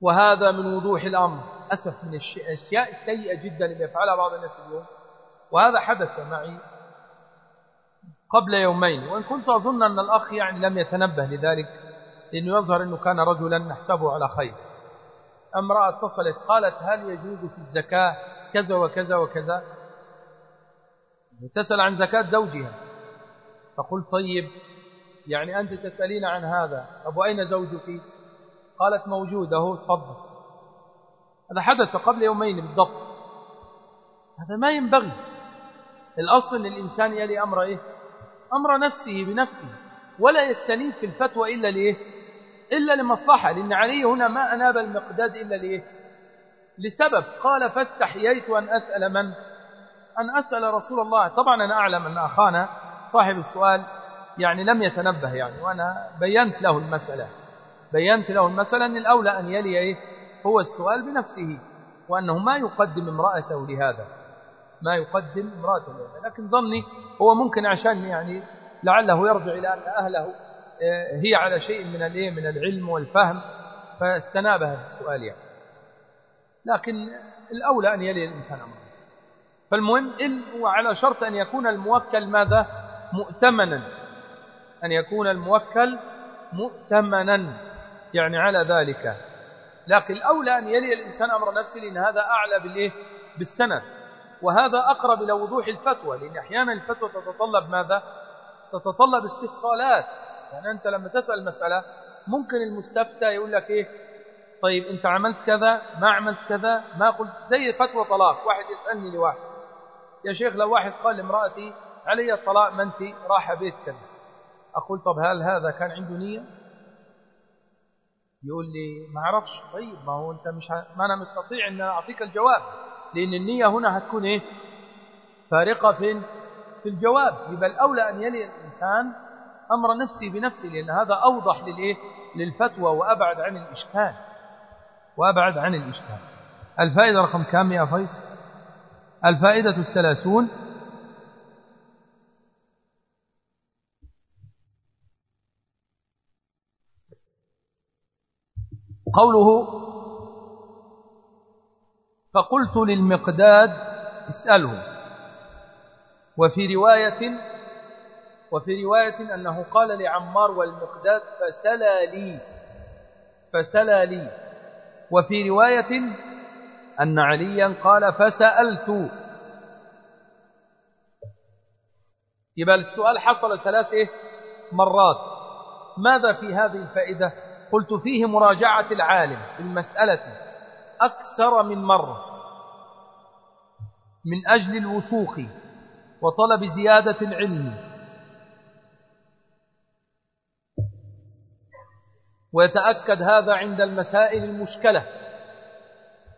وهذا من وضوح الأمر. أسف من الأشياء السيئة جدا اللي يفعلها بعض الناس اليوم. وهذا حدث معي قبل يومين. وإن كنت أظن أن الأخ يعني لم يتنبه لذلك لأنه يظهر أنه كان رجلا نحسبه على خير. امرأة اتصلت قالت هل يجوز في الزكاة كذا وكذا وكذا؟ تسأل عن زكاة زوجها. فقلت طيب. يعني أنت تسألين عن هذا. طب وأين زوجك؟ قالت موجود أهو تفضل. هذا حدث قبل يومين بالضبط. هذا ما ينبغي. الأصل أن الإنسان يلي أمر إيه؟ أمر نفسه بنفسه ولا يستنيب في الفتوى إلا لإيه؟ إلا لمصلحة لأن علي هنا ما أناب المقداد إلا لإيه؟ لسبب. قال فاستحييت أن أسأل من؟ أن أسأل رسول الله. طبعا أنا أعلم أن أخانا صاحب السؤال يعني لم يتنبه يعني وأنا بينت له المسألة. بينت له المسألة أن الأولى أن يلي إيه؟ هو السؤال بنفسه وأنه ما يقدم امرأته لهذا. ما يقدم امرأته لهذا. لكن ظني هو ممكن عشان يعني لعله يرجع إلى أن أهله آه، هي على شيء من الايه من العلم والفهم فاستناب هذا السؤال يعني. لكن الأولى أن يلي الإنسان أمر فالمهم إن وعلى شرط أن يكون الموكل ماذا؟ مؤتمنا. أن يكون الموكل مؤتمنا يعني على ذلك. لكن الأولى أن يلي الإنسان أمر نفسه لأن هذا أعلى بالإيه؟ بالسند. وهذا أقرب إلى وضوح الفتوى لأن أحيانا الفتوى تتطلب ماذا؟ تتطلب استفصالات. يعني أنت لما تسأل مسألة ممكن المستفتى يقول لك إيه؟ طيب أنت عملت كذا ما عملت كذا ما قلت زي فتوى طلاق واحد يسألني لواحد. يا شيخ لو واحد قال لامرأتي علي الطلاق ما أنت راح بيت كذا أقول طب هل هذا كان عنده نية؟ يقول لي ما أعرفش. طيب ما هو أنت مش. ما أنا مستطيع أن أعطيك الجواب لأن النية هنا هتكون إيه؟ فارقة في في الجواب. يبقى الأولى أن يلي الإنسان أمر نفسي بنفسه لأن هذا أوضح للإيه؟ للفتوى وأبعد عن الإشكال. وأبعد عن الإشكال. الفائدة رقم كام يا فيصل؟ الفائدة الثلاثون قوله فقلت للمقداد اسأله. وفي رواية وفي رواية أنه قال لعمار والمقداد فسلى لي فسلى لي. وفي رواية أن عليا قال فسألت. يبقى السؤال حصل ثلاث إيه؟ مرات. ماذا في هذه الفائدة؟ قلت فيه مراجعة العالم في المسألة أكثر من مرة من أجل الوثوق وطلب زيادة العلم. ويتأكد هذا عند المسائل المشكلة.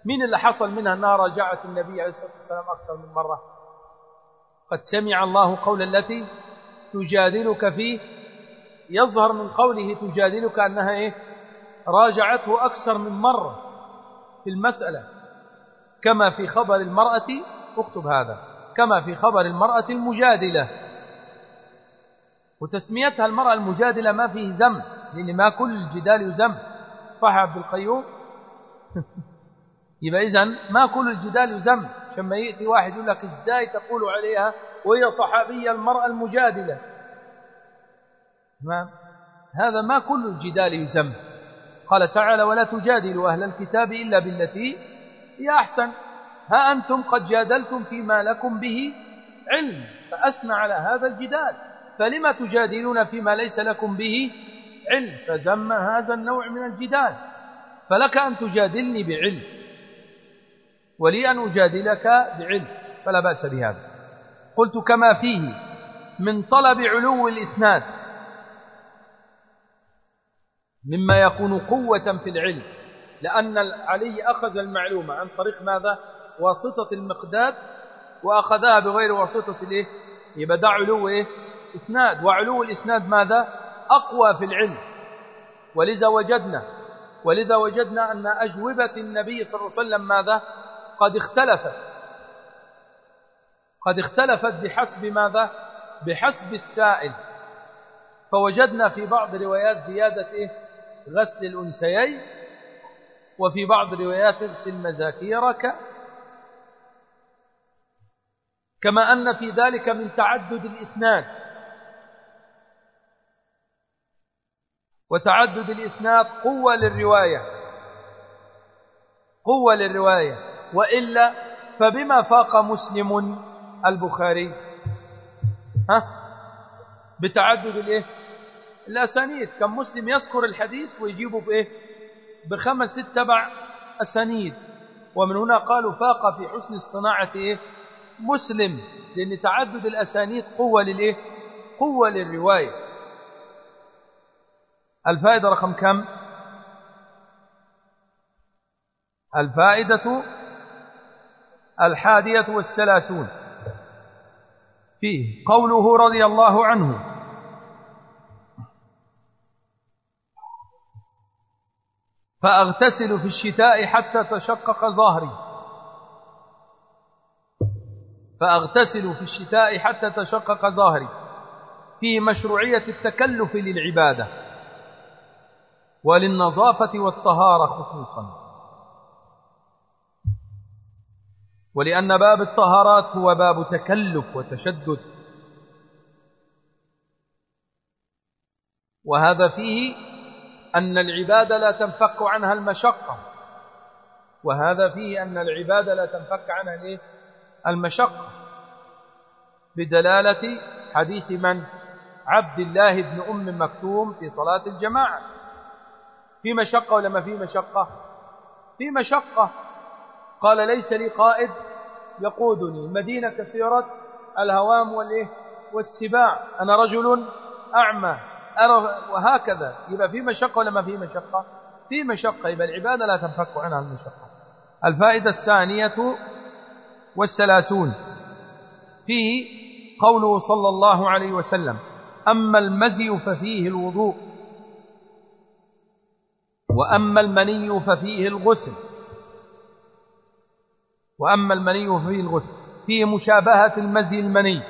من اللي حصل منها أنها راجعت النبي عليه الصلاة والسلام أكثر من مرة؟ قد سمع الله قول التي تجادلك فيه. يظهر من قوله تجادلك أنها إيه؟ راجعته أكثر من مرة في المسألة. كما في خبر المرأة اكتب هذا. كما في خبر المرأة المجادلة. وتسميتها المرأة المجادلة ما فيه ذم لأن ما كل الجدال يذم صح عبد القيوم؟ يبقى إذا ما كل الجدال يذم لما يأتي واحد يقول لك إزاي تقول عليها وهي صحابية المرأة المجادلة؟ ما هذا ما كل الجدال يذم قال تعالى ولا تجادلوا أهل الكتاب إلا بالتي هي أحسن. ها أنتم قد جادلتم فيما لكم به علم فأثنى على هذا الجدال. فلما تجادلون فيما ليس لكم به علم؟ فذم هذا النوع من الجدال. فلك أن تجادلني بعلم ولي أن أجادلك بعلم فلا بأس بهذا. قلت كما فيه من طلب علو الإسناد مما يكون قوة في العلم. لأن علي أخذ المعلومة عن طريق ماذا؟ واسطة المقداد وأخذها بغير واسطة الإيه؟ يبقى ده علو إيه؟ إسناد. وعلو الإسناد ماذا؟ أقوى في العلم. ولذا وجدنا ولذا وجدنا أن أجوبة النبي صلى الله عليه وسلم ماذا؟ قد اختلفت. قد اختلفت بحسب ماذا؟ بحسب السائل. فوجدنا في بعض روايات زيادة إيه؟ غسل الأنسيين وفي بعض روايات اغسل مذاكيرك. كما أن في ذلك من تعدد الإسناد. وتعدد الإسناد قوة للرواية. قوة للرواية. وإلا فبما فاق مسلم البخاري؟ ها؟ بتعدد الإيه؟ الأسانيد. كم مسلم يذكر الحديث ويجيبه بإيه؟ بخمس ست سبع أسانيد. ومن هنا قالوا فاق في حسن الصناعة إيه؟ مسلم. لأن تعدد الأسانيد قوة للإيه؟ قوة للرواية. الفائدة رقم كم؟ الفائدة الحادية والثلاثون. فيه قوله رضي الله عنه فأغتسل في الشتاء حتى تشقق ظهري. فأغتسل في الشتاء حتى تشقق ظهري. فيه مشروعية التكلف للعبادة. وللنظافة والطهارة خصوصا. ولأن باب الطهارات هو باب تكلف وتشدد. وهذا فيه أن العبادة لا تنفك عنها المشقة. وهذا فيه أن العبادة لا تنفك عنها المشقة. بدلالة حديث من؟ عبد الله بن أم مكتوم في صلاة الجماعة. في مشقة ولا ما في مشقة؟ في مشقة. قال ليس لي قائد يقودني. المدينة كثيرة الهوام والإيه؟ والسباع. أنا رجل أعمى. أرى وهكذا. يبقى في مشقة ولا ما في مشقة؟ في مشقة. يبقى العبادة لا تنفك عنها المشقة. الفائدة الثانية والثلاثون. فيه قوله صلى الله عليه وسلم أما المزي ففيه الوضوء وأما المني ففيه الغسل. وأما المني ففيه الغسل. فيه مشابهة المزي المني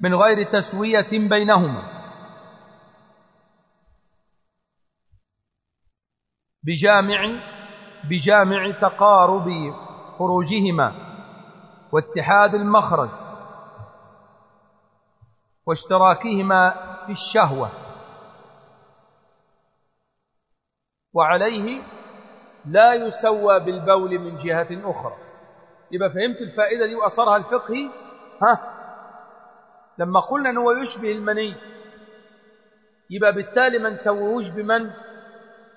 من غير تسوية بينهما. بجامع بجامع تقارب خروجهما واتحاد المخرج واشتراكهما في الشهوة. وعليه لا يسوى بالبول من جهة أخرى. يبقى فهمت الفائدة دي وأثرها الفقهي؟ ها؟ لما قلنا أنه يشبه المني يبقى بالتالي ما نسويهوش بمن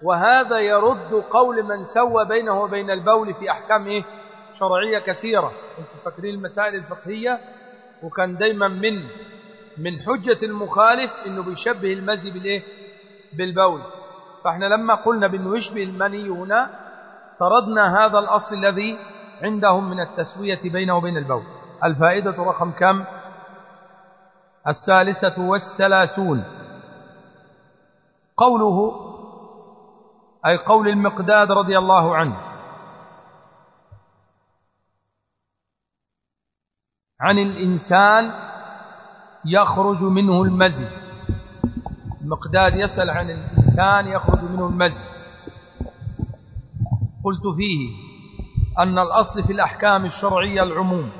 وهذا يرد قول من سوى بينه وبين البول في أحكام إيه؟ شرعية كثيرة. أنتم فاكرين المسائل الفقهية؟ وكان دايما من من حجة المخالف إنه بيشبه المزي بالايه بالبول. فإحنا لما قلنا بإنه يشبه المني هنا طردنا هذا الأصل الذي عندهم من التسوية بينه وبين البول. الفائدة رقم كم؟ الثالثة والثلاثون. قوله أي قول المقداد رضي الله عنه. عن الإنسان يخرج منه المزي. المقداد يسأل عن الإنسان يخرج منه المزي. قلت فيه أن الأصل في الأحكام الشرعية العموم.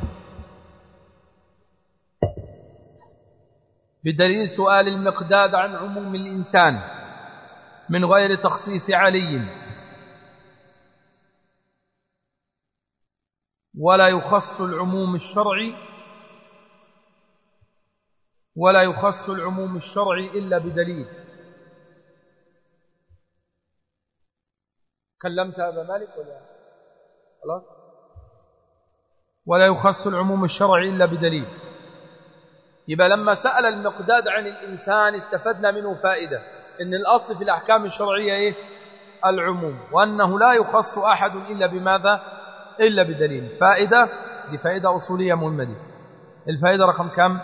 بدليل سؤال المقداد عن عموم الإنسان. من غير تخصيص علي. ولا يخص العموم الشرعي ولا يخص العموم الشرعي إلا بدليل. كلمت أبا مالك ولا؟ خلاص. ولا يخص العموم الشرعي إلا بدليل. يبقى لما سأل المقداد عن الإنسان استفدنا منه فائدة. إن الأصل في الأحكام الشرعية إيه؟ العموم وأنه لا يخص أحد إلا بماذا؟ إلا بدليل. فائدة؟ دي فائدة أصولية مهمة دي. الفائدة رقم كم؟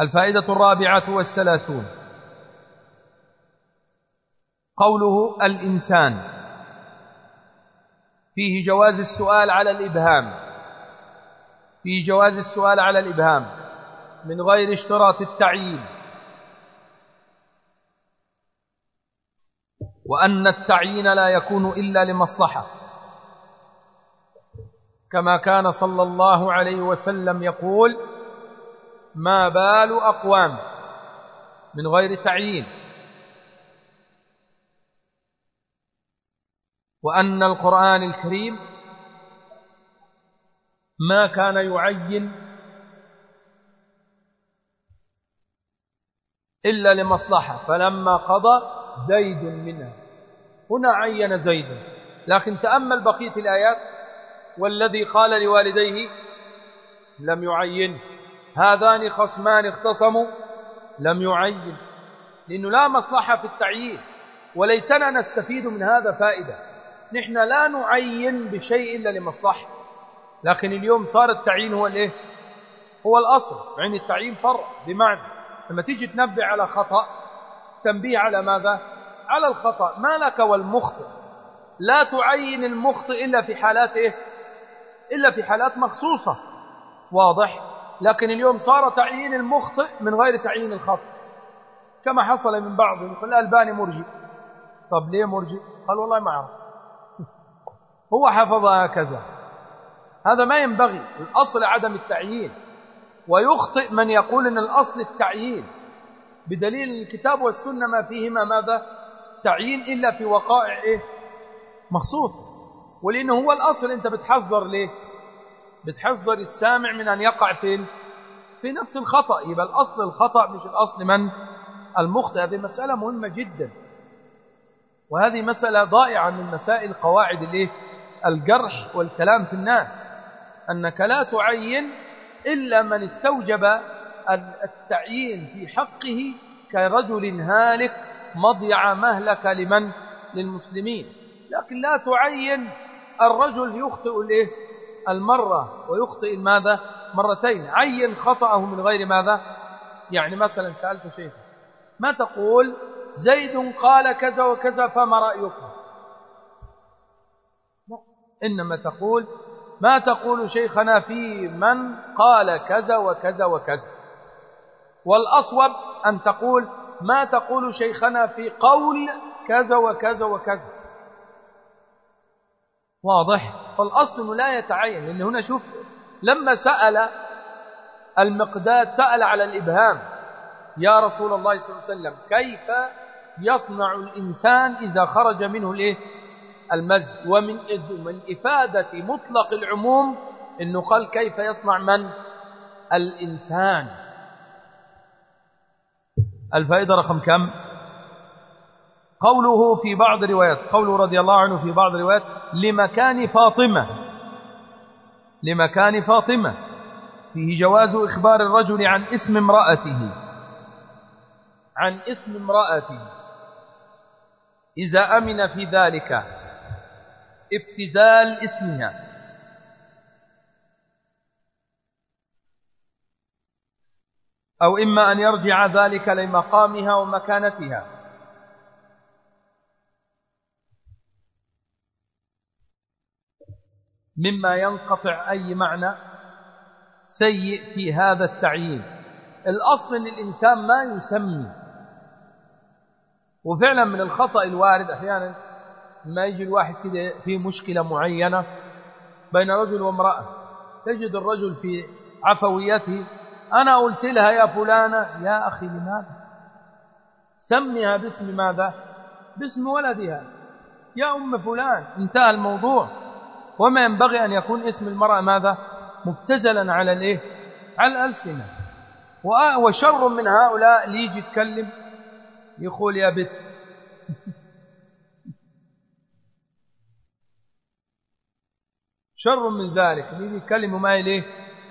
الفائدة الرابعة والثلاثون. قوله الإنسان. فيه جواز السؤال على الإبهام. فيه جواز السؤال على الإبهام. من غير اشتراط التعيين. وأن التعيين لا يكون إلا لمصلحة. كما كان صلى الله عليه وسلم يقول ما بال أقوام من غير تعيين. وأن القرآن الكريم ما كان يعين إلا لمصلحة. فلما قضى زيد منها. هنا عين زيد. لكن تأمل بقية الآيات والذي قال لوالديه لم يعين. هذان خصمان اختصموا لم يعين. لأنه لا مصلحة في التعيين. وليتنا نستفيد من هذا فائدة. نحن لا نعين بشيء إلا لمصلحة. لكن اليوم صار التعيين هو الإيه؟ هو الأصل. يعني التعيين فرع. بمعنى لما تيجي تنبه على خطأ تنبيه على ماذا؟ على الخطأ. ما لك والمخطئ؟ لا تعين المخطئ إلا في حالات إيه؟ إلا في حالات مخصوصة. واضح؟ لكن اليوم صار تعيين المخطئ من غير تعيين الخطأ. كما حصل من بعضهم يقول الألباني مرجئ. طب ليه مرجئ؟ قال والله ما أعرف. هو حفظها هكذا. هذا ما ينبغي. الأصل عدم التعيين. ويخطئ من يقول أن الأصل التعيين. بدليل الكتاب والسنة ما فيهما ماذا؟ تعيين إلا في وقائع إيه؟ مخصوصة ولأنه هو الأصل أنت بتحذر ليه؟ بتحذر السامع من أن يقع في في نفس الخطأ. يبقى الأصل الخطأ مش الأصل من؟ المخطئ. هذه مسألة مهمة جدا. وهذه مسألة ضائعة من مسائل قواعد الإيه؟ الجرح والكلام في الناس. أنك لا تعين إلا من استوجب التعيين في حقه كرجل هالك مضيع مهلك لمن؟ للمسلمين. لكن لا تعين الرجل يخطئ الايه المرة ويخطئ ماذا؟ مرتين. عين خطأه من غير ماذا؟ يعني مثلا سألت شيخ ما تقول زيد قال كذا وكذا فما رأيك؟ لا. إنما تقول ما تقول شيخنا في من قال كذا وكذا وكذا. والأصوب أن تقول ما تقول شيخنا في قول كذا وكذا وكذا. واضح؟ فالأصل لا يتعين لأن هنا شوف لما سأل المقداد سأل على الإبهام يا رسول الله صلى الله عليه وسلم كيف يصنع الإنسان إذا خرج منه الإيه؟ المزي ومن من إفادة مطلق العموم إنه قال كيف يصنع من؟ الإنسان. الفائدة رقم كم؟ قوله في بعض الروايات قوله رضي الله عنه في بعض الروايات لمكان فاطمة. لمكان فاطمة. فيه جواز إخبار الرجل عن اسم امرأته. عن اسم امرأته. إذا أمن في ذلك ابتذال اسمها. أو إما أن يرجع ذلك لمقامها ومكانتها. مما ينقطع أي معنى سيء في هذا التعيين. الأصل أن الإنسان ما يسمي وفعلا من الخطأ الوارد أحيانا ما يجي الواحد كده في مشكلة معينة بين رجل وامرأة. تجد الرجل في عفويته أنا قلت لها يا فلانة يا أخي لماذا؟ سميها باسم ماذا؟ باسم ولدها. يا أم فلان انتهى الموضوع. وما ينبغي أن يكون اسم المرأة ماذا؟ مبتزلا على الإيه؟ على الألسنة. وشر من هؤلاء اللي يجي يتكلم يقول يا بت. شر من ذلك. اللي يتكلم ما إليه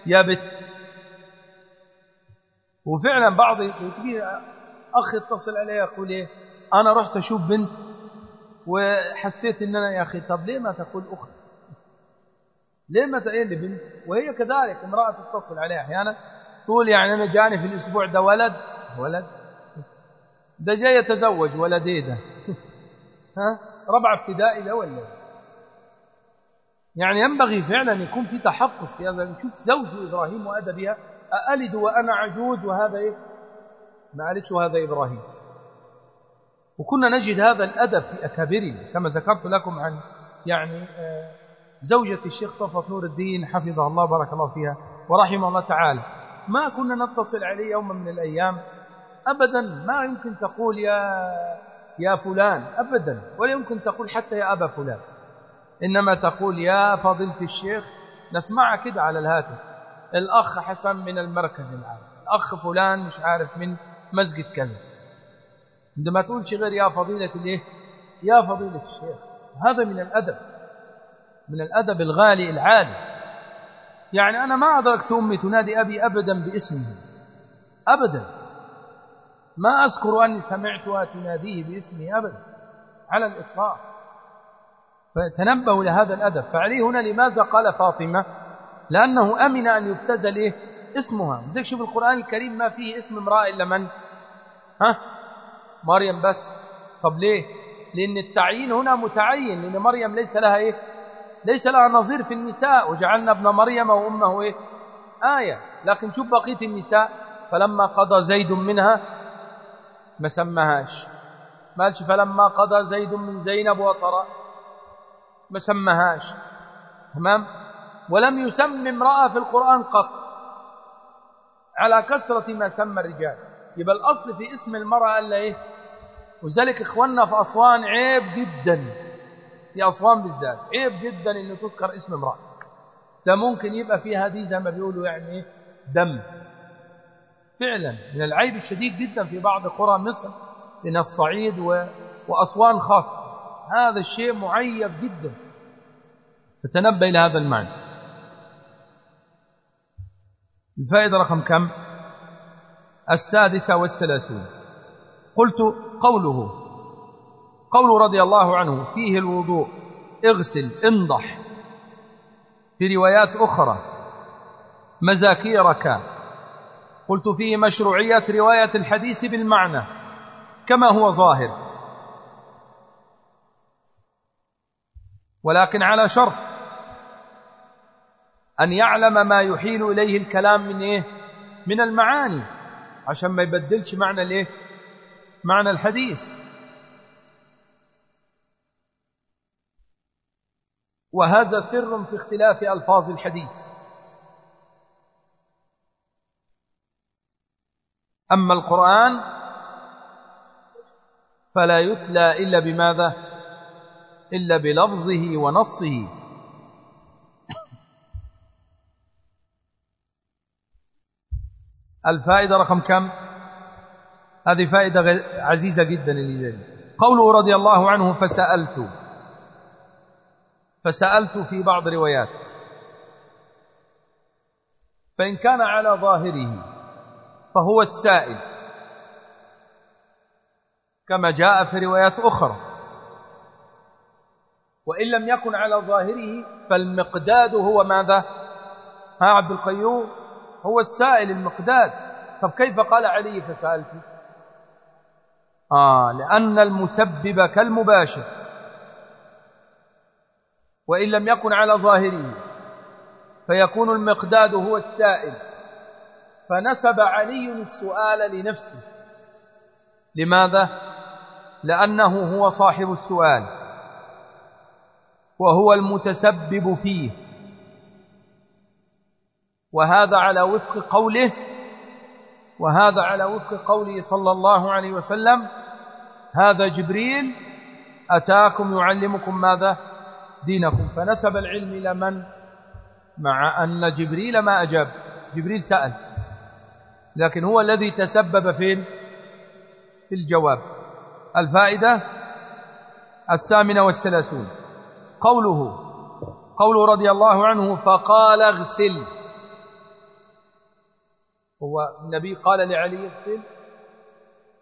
يا بت. وفعلا بعض أخ اتصل عليه يقول إيه؟ أنا رحت أشوف بنت وحسيت إن أنا يا أخي طب ليه ما تقول أخت ليه ما تقول لي بنت؟ وهي كذلك امرأة تتصل عليها أحيانا تقول يعني أنا جاني في الأسبوع ده ولد ولد؟ ده جاي يتزوج ولدي ده. ها؟ ربع ابتدائي ده ولا؟ يعني ينبغي فعلا يكون في تحفظ في هذا نشوف زوج إبراهيم وأدبها أألد وأنا عجوز وهذا إيه؟ قالتش وهذا إبراهيم. وكنا نجد هذا الأدب في أكابرنا كما ذكرت لكم عن يعني آه، زوجة الشيخ صفوة نور الدين حفظه الله بارك الله فيها ورحمه الله تعالى. ما كنا نتصل عليه يوما من الأيام أبدا ما يمكن تقول يا يا فلان أبدا ولا يمكن تقول حتى يا أبا فلان. إنما تقول يا فضيلة الشيخ نسمعها كده على الهاتف. الأخ حسن من المركز العام. الأخ فلان مش عارف من مسجد كذا. عندما تقولش غير يا فضيلة الإيه؟ يا فضيلة الشيخ. هذا من الأدب. من الأدب الغالي العالي. يعني أنا ما أدركت أمي تنادي أبي أبدا باسمه. أبدا. ما أذكر أني سمعتها تناديه باسمه أبدا. على الإطلاق. فتنبهوا لهذا الأدب. فعليه هنا لماذا قال فاطمة؟ لأنه أمن أن يبتزل إيه؟ اسمها. زي شوف القرآن الكريم ما فيه اسم امرأة إلا من؟ ها؟ مريم بس. طب ليه؟ لأن التعيين هنا متعين لأن مريم ليس لها إيه؟ ليس لها نظير في النساء. وجعلنا ابن مريم وأمه إيه؟ آية. لكن شوف بقية النساء. فلما قضى زيد منها ما سمهاش. مالش فلما قضى زيد من زينب وطرأ ما سمهاش. تمام؟ ولم يسم امرأة في القرآن قط. على كثرة ما سمى الرجال. يبقى الأصل في اسم المرأة ألا إيه؟ وذلك إخواننا في أسوان عيب جدا. في أسوان بالذات. عيب جدا أنه تذكر اسم امرأة. ده ممكن يبقى فيها دي زي ما بيقولوا يعني إيه؟ دم. فعلا من العيب الشديد جدا في بعض قرى مصر من الصعيد و... وأسوان خاصة. هذا الشيء معيب جدا. فتنبه إلى هذا المعنى. الفائدة رقم كم؟ السادسة والثلاثون. قلت قوله قول رضي الله عنه فيه الوضوء. اغسل انضح في روايات أخرى مزاكيرك قلت فيه مشروعية رواية الحديث بالمعنى كما هو ظاهر. ولكن على شرط أن يعلم ما يحيل إليه الكلام من إيه؟ من المعاني. عشان ما يبدلش معنى الإيه؟ معنى الحديث. وهذا سر في اختلاف ألفاظ الحديث. أما القرآن فلا يتلى إلا بماذا؟ إلا بلفظه ونصه. الفائدة رقم كم؟ هذه فائدة عزيزة جدا لذلك قوله رضي الله عنه فسألت. فسألت في بعض روايات. فإن كان على ظاهره فهو السائل. كما جاء في روايات أخرى. وإن لم يكن على ظاهره فالمقداد هو ماذا؟ ها عبد القيوم؟ هو السائل المقداد. طب كيف قال علي؟ فسألت. آه لأن المسبب كالمباشر وإن لم يكن على ظاهره فيكون المقداد هو السائل. فنسب علي السؤال لنفسه. لماذا؟ لأنه هو صاحب السؤال وهو المتسبب فيه. وهذا على وفق قوله وهذا على وفق قوله صلى الله عليه وسلم هذا جبريل أتاكم يعلمكم ماذا؟ دينكم. فنسب العلم إلى من؟ مع أن جبريل ما أجاب. جبريل سأل. لكن هو الذي تسبب فين في الجواب. الفائدة الثامنة والثلاثون. قوله قوله رضي الله عنه فقال اغسل. هو النبي قال لعلي اغسل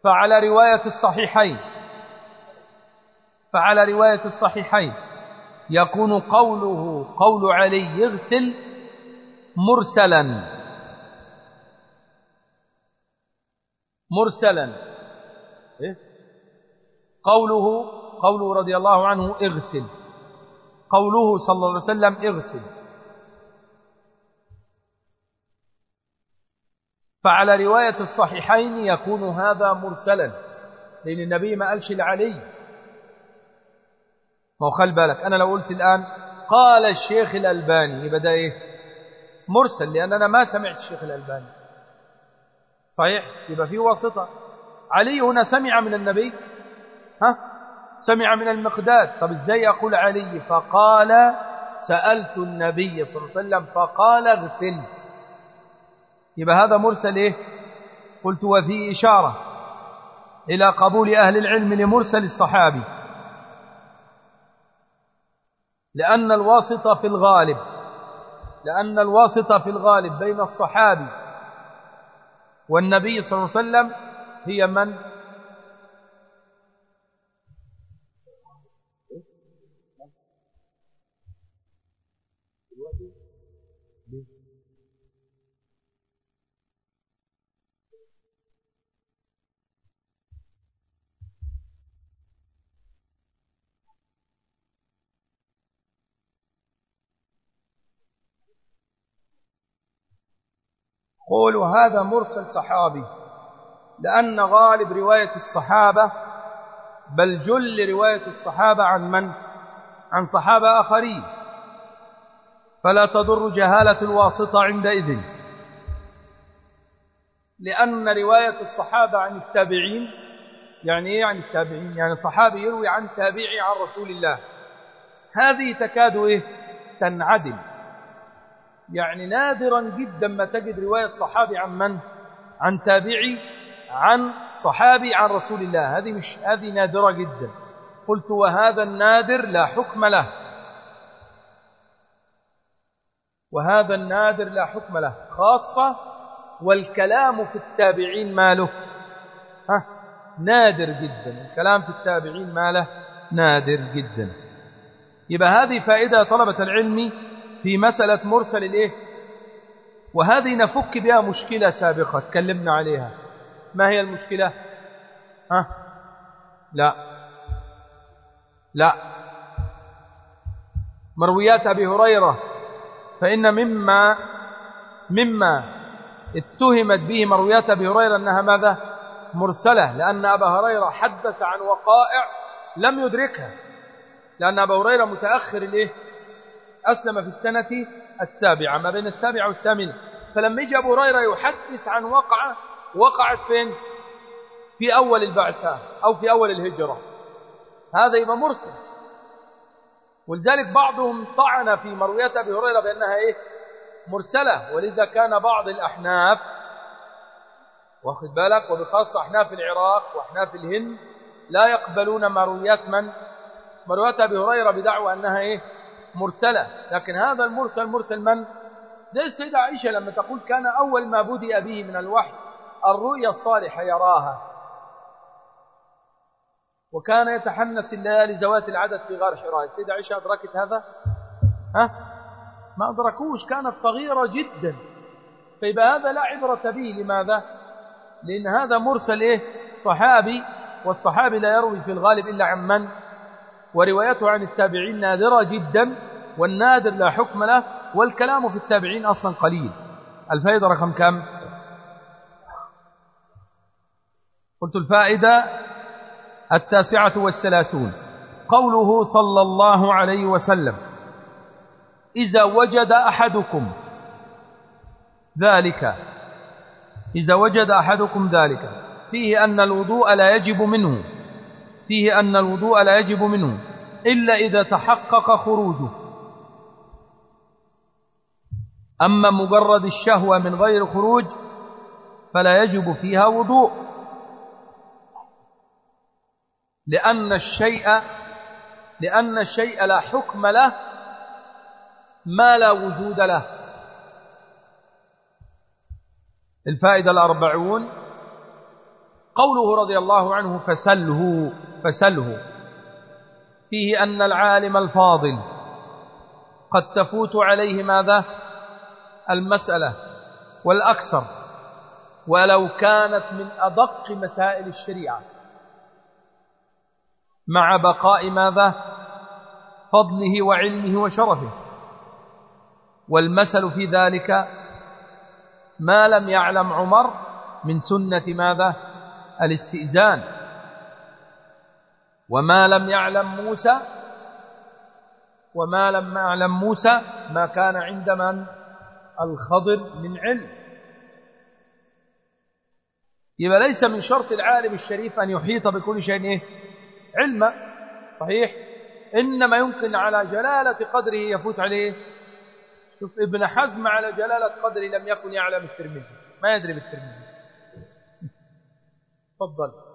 فعلى رواية الصحيحين فعلى رواية الصحيحين يكون قوله قول علي يغسل مرسلا. مرسلا. إيه؟ قوله قوله رضي الله عنه اغسل. قوله صلى الله عليه وسلم اغسل. فعلى رواية الصحيحين يكون هذا مرسلا. لأن النبي ما قالش لعلي. ما هو خل بالك أنا لو قلت الآن قال الشيخ الألباني يبقى ده إيه؟ مرسل لأن أنا ما سمعت الشيخ الألباني. صحيح؟ يبقى في واسطة. علي هنا سمع من النبي؟ ها؟ سمع من المقداد. طب إزاي أقول علي؟ فقال سألت النبي صلى الله عليه وسلم فقال اغسل. يبقى هذا مرسل إيه؟ قلت وفي إشارة إلى قبول أهل العلم لمرسل الصحابي. لأن الواسطة في الغالب لأن الواسطة في الغالب بين الصحابي والنبي صلى الله عليه وسلم هي من؟ قولوا هذا مرسل صحابي لأن غالب رواية الصحابة بل جل رواية الصحابة عن من؟ عن صحابة آخرين فلا تضر جهالة الواسطة عندئذ لأن رواية الصحابة عن التابعين يعني إيه عن التابعين؟ يعني صحابي يروي عن تابعي عن رسول الله هذه تكاد إيه؟ تنعدم يعني نادرا جدا ما تجد رواية صحابي عن من؟ عن تابعي؟ عن صحابي؟ عن رسول الله. هذه مش هذه نادرة جدا. قلت وهذا النادر لا حكم له. وهذا النادر لا حكم له. خاصة والكلام في التابعين ماله. ها نادر جدا. الكلام في التابعين ماله نادر جدا. يبقى هذه فائدة طلبة العلم في مسألة مرسل الإيه؟ وهذه نفك بها مشكلة سابقة تكلمنا عليها. ما هي المشكلة؟ ها؟ لا. لا. مرويات أبي هريرة فإن مما مما اتهمت به مرويات أبي هريرة أنها ماذا؟ مرسلة لأن أبا هريرة حدث عن وقائع لم يدركها لأن أبا هريرة متأخر الإيه أسلم في السنة السابعة ما بين السابعة والثامنة. فلما يجي أبو هريرة يحدث عن وقعة وقعت فين؟ في أول البعثة أو في أول الهجرة. هذا يبقى مرسل. ولذلك بعضهم طعن في مرويات أبي هريرة بأنها إيه؟ مرسلة. ولذا كان بعض الأحناف واخد بالك وبخاصة أحناف العراق وأحناف الهند لا يقبلون مرويات من؟ مرويات أبي هريرة بدعوى أنها إيه؟ مرسلة. لكن هذا المرسل مرسل من؟ زي السيدة عائشة لما تقول كان أول ما بدأ به من الوحي الرؤيا الصالحة يراها. وكان يتحنس الليالي ذوات العدد في غار حراء السيدة عائشة أدركت هذا؟ ها؟ ما أدركوش كانت صغيرة جدا. فيبقى هذا لا عبرة به. لماذا؟ لأن هذا مرسل إيه؟ صحابي والصحابي لا يروي في الغالب إلا عن من؟ وروايته عن التابعين نادرة جدا والنادر لا حكم له والكلام في التابعين أصلا قليل. الفائدة رقم كم؟ قلت الفائدة التاسعة والثلاثون. قوله صلى الله عليه وسلم إذا وجد أحدكم ذلك إذا وجد أحدكم ذلك فيه أن الوضوء لا يجب منه. فيه أن الوضوء لا يجب منه إلا إذا تحقق خروجه. أما مجرد الشهوة من غير خروج فلا يجب فيها وضوء لأن الشيء لأن الشيء لا حكم له ما لا وجود له. الفائدة الأربعون قوله رضي الله عنه فسله. فسله. فيه أن العالم الفاضل. قد تفوت عليه ماذا؟ المسألة والأكثر. ولو كانت من أدق مسائل الشريعة. مع بقاء ماذا؟ فضله وعلمه وشرفه. والمثل في ذلك ما لم يعلم عمر من سنة ماذا؟ الاستئذان. وما لم يعلم موسى وما لم يعلم موسى ما كان عند من؟ الخضر من علم. يبقى ليس من شرط العالم الشريف أن يحيط بكل شيء إيه؟ علما صحيح؟ إنما يمكن على جلالة قدره يفوت عليه. شوف ابن حزم على جلالة قدره لم يكن يعلم الترمذي. ما يدري بالترمذي. تفضل.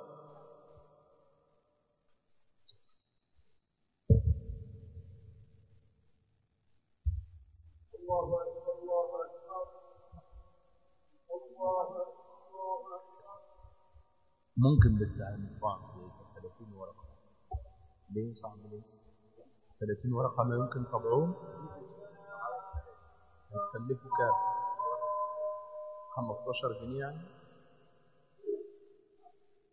ممكن بس نطبع زي 30 ورقة. ليه صعب ليه؟ 30 ورقة ما يمكن طبعهم؟ هتكلفوا كام؟ 15 جنيه يعني؟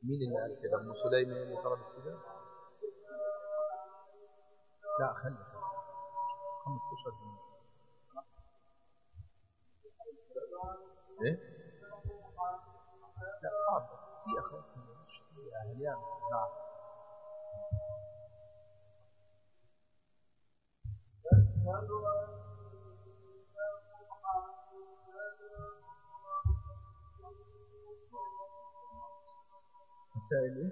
مين اللي قال كده؟ أم سليم هي اللي طلبت كده؟ لا خلي 15 جنيه. إيه؟ لا صعب. بس في أخوات في اهليان نعم مسائل إيه؟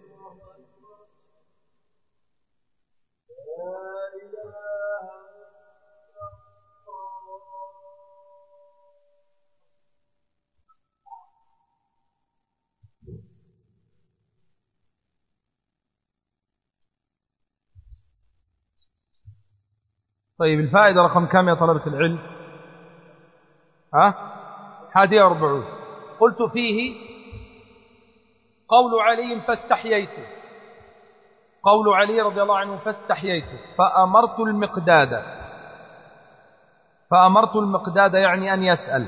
طيب الفائدة رقم كم يا طلبة العلم؟ ها؟ حادي أربعون قلت فيه قول علي فاستحييت. قول علي رضي الله عنه فاستحييت. فأمرت المقداد. فأمرت المقداد يعني أن يسأل.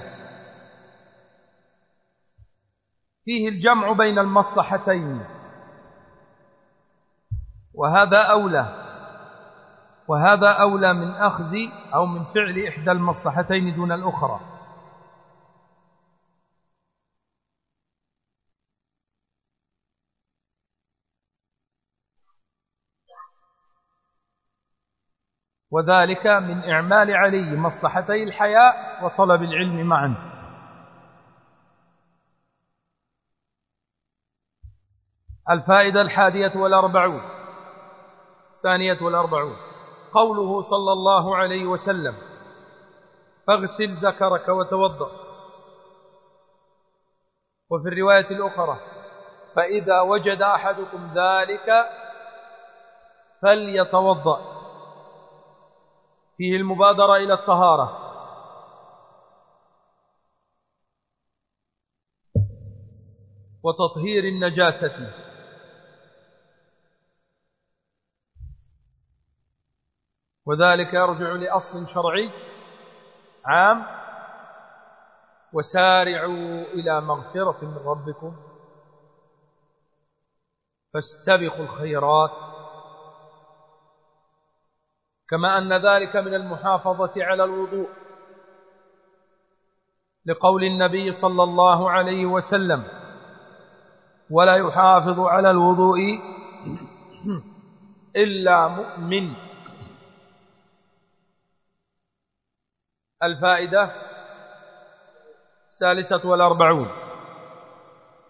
فيه الجمع بين المصلحتين. وهذا أولى. وهذا أولى من أخذ أو من فعل إحدى المصلحتين دون الأخرى. وذلك من إعمال علي مصلحتي الحياة وطلب العلم معا. الفائدة الحادية والأربعون. الثانية والأربعون. قوله صلى الله عليه وسلم فاغسل ذكرك وتوضأ. وفي الرواية الأخرى فإذا وجد أحدكم ذلك فليتوضأ. فيه المبادرة إلى الطهارة. وتطهير النجاسة. وذلك يرجع لأصل شرعي عام. وسارعوا إلى مغفرة من ربكم. فاستبقوا الخيرات. كما أن ذلك من المحافظة على الوضوء. لقول النبي صلى الله عليه وسلم ولا يحافظ على الوضوء إلا مؤمن. الفائدة الثالثة والأربعون.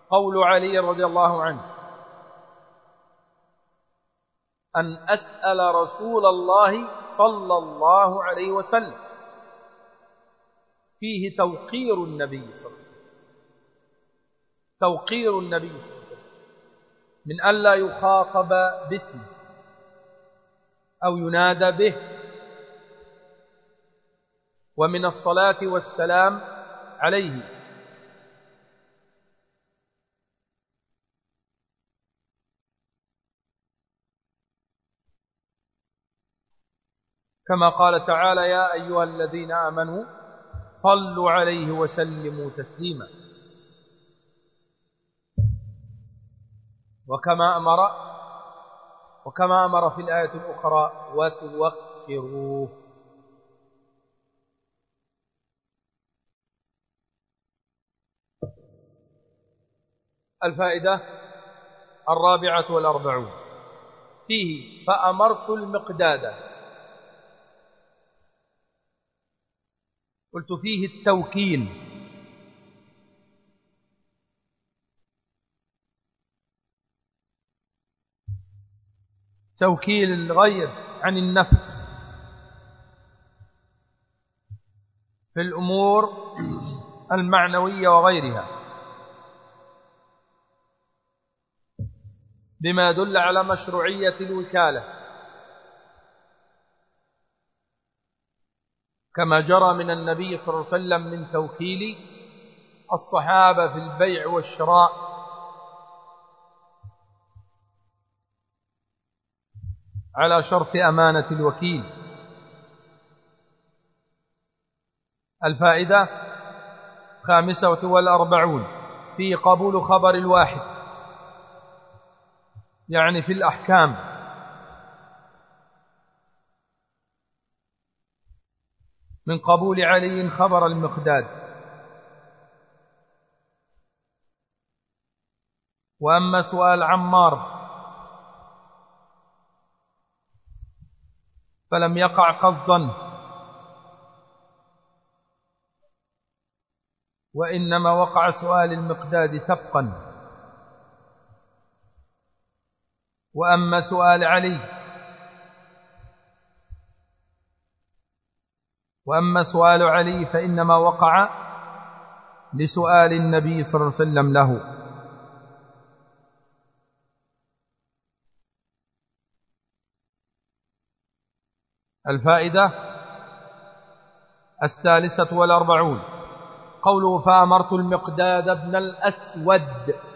قول علي رضي الله عنه أن أسأل رسول الله صلى الله عليه وسلم. فيه توقير النبي صلى الله عليه وسلم. توقير النبي صلى الله عليه وسلم. من ألا يخاطب باسمه أو ينادى به ومن الصلاة والسلام عليه. كما قال تعالى يا أيها الذين آمنوا صلوا عليه وسلموا تسليما. وكما أمر وكما أمر في الآية الأخرى وتوقروه الفائدة الرابعة والأربعون. فيه فأمرت المقداد. قلت فيه التوكيل توكيل الغير عن النفس. في الأمور المعنوية وغيرها. بما يدل على مشروعية الوكالة. كما جرى من النبي صلى الله عليه وسلم من توكيل الصحابة في البيع والشراء. على شرط أمانة الوكيل. الفائدة خامسة والأربعون في قبول خبر الواحد. يعني في الأحكام. من قبول علي خبر المقداد. وأما سؤال عمار. فلم يقع قصدا. وإنما وقع سؤال المقداد سبقا. وأما سؤال علي. وأما سؤال علي فإنما وقع لسؤال النبي صلى الله عليه وسلم له. الفائدة الثالثة والأربعون. قوله فأمرت المقداد بن الأسود.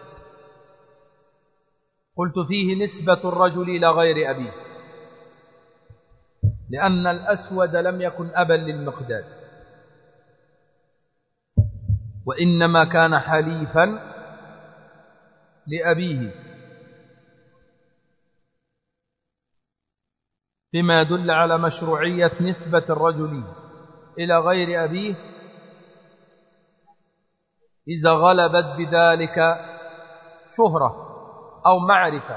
قلت فيه نسبة الرجل إلى غير أبيه لأن الأسود لم يكن أبا للمقداد وإنما كان حليفا لأبيه. بما يدل على مشروعية نسبة الرجل إلى غير أبيه إذا غلبت بذلك شهرة. أو معرفة.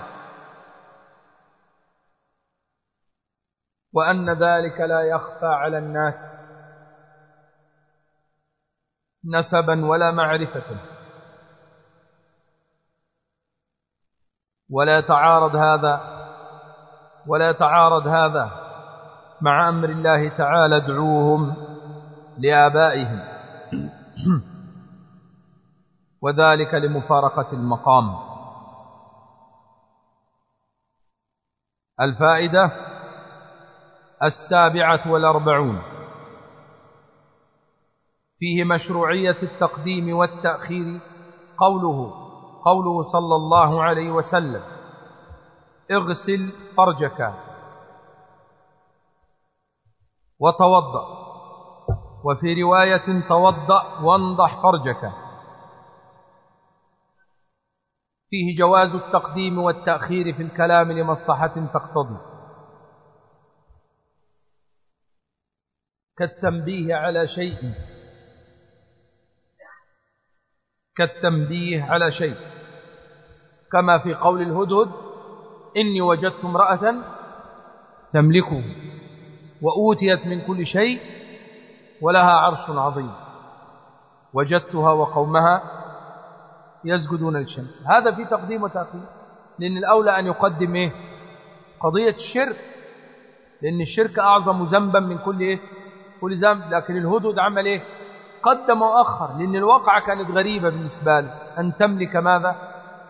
وأن ذلك لا يخفى على الناس نسبا ولا معرفة. ولا يتعارض هذا ولا يتعارض هذا مع أمر الله تعالى ادعوهم لآبائهم. وذلك لمفارقة المقام. الفائدة السابعة والأربعون. فيه مشروعية التقديم والتأخير قوله قوله صلى الله عليه وسلم اغسل فرجك وتوضأ. وفي رواية توضأ وانضح فرجك. فيه جواز التقديم والتأخير في الكلام لمصلحة تقتضي. كالتنبيه على شيء. كالتنبيه على شيء. كما في قول الهدهد إني وجدت امرأة تملكه وأوتيت من كل شيء ولها عرش عظيم. وجدتها وقومها يسجدون للشمس. هذا في تقديم وتأخير. لأن الأولى أن يقدم إيه؟ قضية الشرك. لأن الشرك أعظم ذنبا من كل إيه؟ كل ذنب. لكن الهدود عمل إيه؟ قدم وأخر. لأن الواقعة كانت غريبة بالنسبة له أن تملك ماذا؟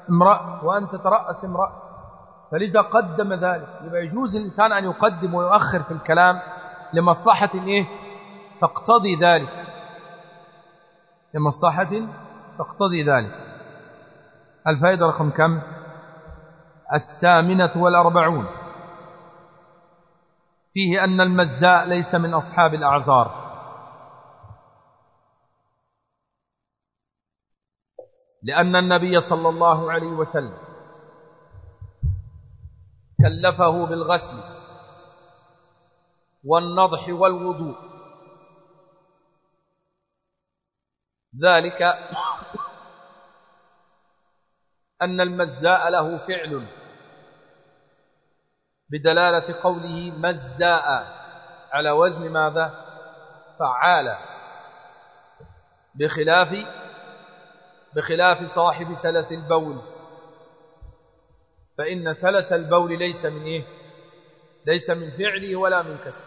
امرأة. وأن تترأس امرأة. فلذا قدم ذلك. يبقى يجوز الإنسان أن يقدم ويؤخر في الكلام لمصلحة إيه؟ تقتضي ذلك. لمصلحة تقتضي ذلك. الفائدة رقم كم؟ الثامنة والأربعون. فيه أن المزاء ليس من أصحاب الأعذار. لأن النبي صلى الله عليه وسلم كلفه بالغسل والنضح والوضوء. ذلك أن المزاء له فعل. بدلالة قوله مزداء على وزن ماذا؟ فعال. بخلاف بخلاف صاحب سلس البول. فإن سلس البول ليس من إيه؟ ليس من فعله ولا من كسب.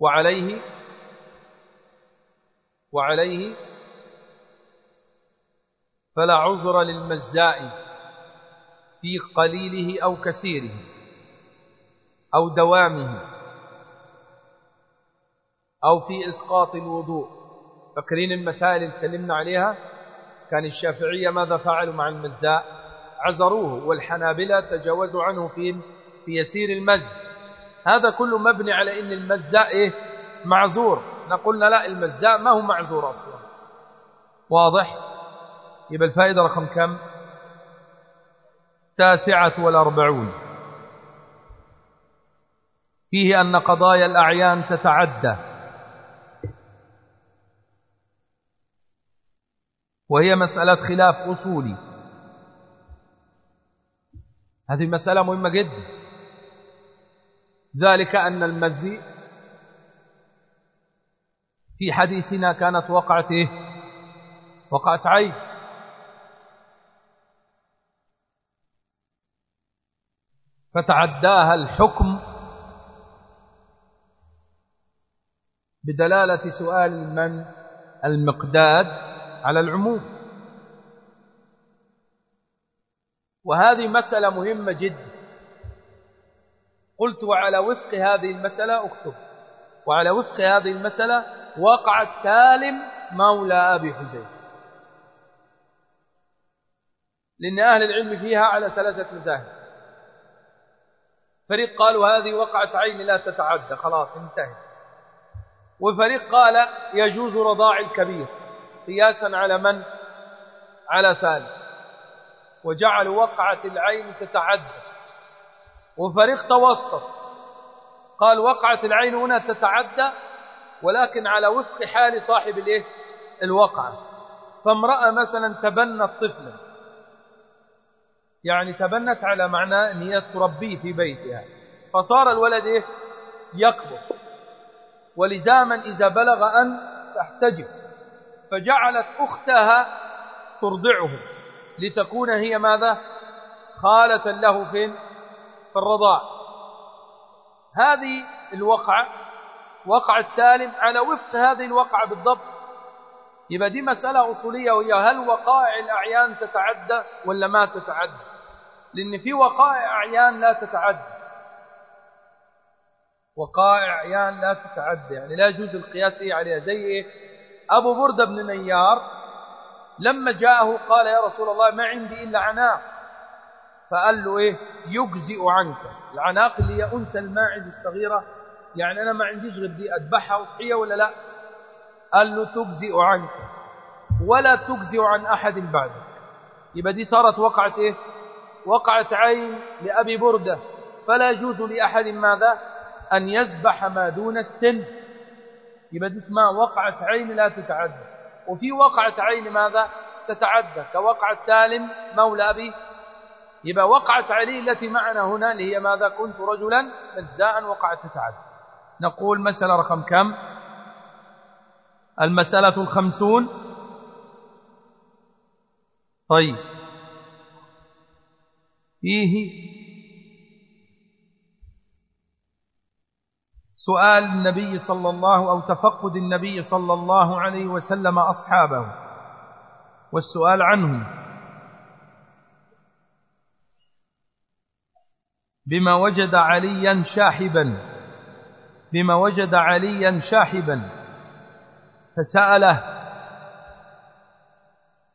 وعليه وعليه فلا عذر للمزاء في قليله أو كثيره أو دوامه أو في إسقاط الوضوء. فاكرين المسائل اللي تكلمنا عليها؟ كان الشافعية ماذا فعلوا مع المزاء عزروه والحنابلة تجاوزوا عنه في في يسير المز هذا كله مبني على إن المزاء إيه؟ معذور. نقولنا لا المزاء ما هو معذور أصلا. واضح؟ يبقى الفائدة رقم كم؟ التاسعة والأربعون. فيه أن قضايا الأعيان تتعدى. وهي مسألة خلاف أصولي. هذه مسألة مهمة جدا. ذلك أن المزي في حديثنا كانت وقعت إيه؟ وقعت عين. فتعداها الحكم بدلالة سؤال من؟ المقداد على العموم. وهذه مسألة مهمة جدا. قلت وعلى وفق هذه المسألة اكتب. وعلى وفق هذه المسألة وقعت سالم مولى أبي حزين لأن أهل العلم فيها على ثلاثة مذاهب. فريق قالوا هذه وقعت عين لا تتعدى. خلاص انتهت. وفريق قال يجوز رضاع الكبير قياسا على من؟ على ثالث وجعلوا وقعة العين تتعدى. وفريق توسط. قال وقعة العين هنا تتعدى ولكن على وفق حال صاحب الإيه؟ الوقعة. فامرأة مثلا تبنت طفلا يعني تبنت على معنى أن هي تربيه في بيتها. فصار الولد إيه؟ يكبر. ولزاما إذا بلغ أن تحتجب. فجعلت أختها ترضعه. لتكون هي ماذا؟ خالة له فين في الرضاع. هذه الوقعة وقعت سالم على وفق هذه الوقعة بالضبط. يبقى دي مسألة أصولية وهي هل وقائع الأعيان تتعدى ولا ما تتعدى؟ لأن في وقائع أعيان لا تتعدى وقائع أعيان لا تتعدى يعني لا يجوز القياس إيه عليها. زي إيه؟ أبو بردة بن نيار لما جاءه قال يا رسول الله ما عندي إلا عناق. فقال له إيه؟ يجزئ عنك. العناق اللي هي أنثى الماعز الصغيرة. يعني أنا ما عنديش غير دي أذبحها وضحية ولا لا؟ قال له تجزئ عنك. ولا تجزئ عن أحد بعدك. يبقى دي صارت وقعت إيه؟ وقعت عين لأبي بردة فلا يجوز لأحد ماذا؟ أن يسبح ما دون السن. يبقى اسمها وقعت عين لا تتعدى وفي وقعت عين ماذا؟ تتعدى. كوقعت سالم مولى أبي. يبقى وقعت علي التي معنا هنا اللي هي ماذا؟ كنت رجلا مجزاء وقعت تتعدى. نقول مسألة رقم كم؟ المسألة الخمسون. طيب. فيه. سؤال النبي صلى الله أو تفقد النبي صلى الله عليه وسلم أصحابه والسؤال عنهم. بما وجد عليا شاحبا بما وجد عليا شاحبا فسأله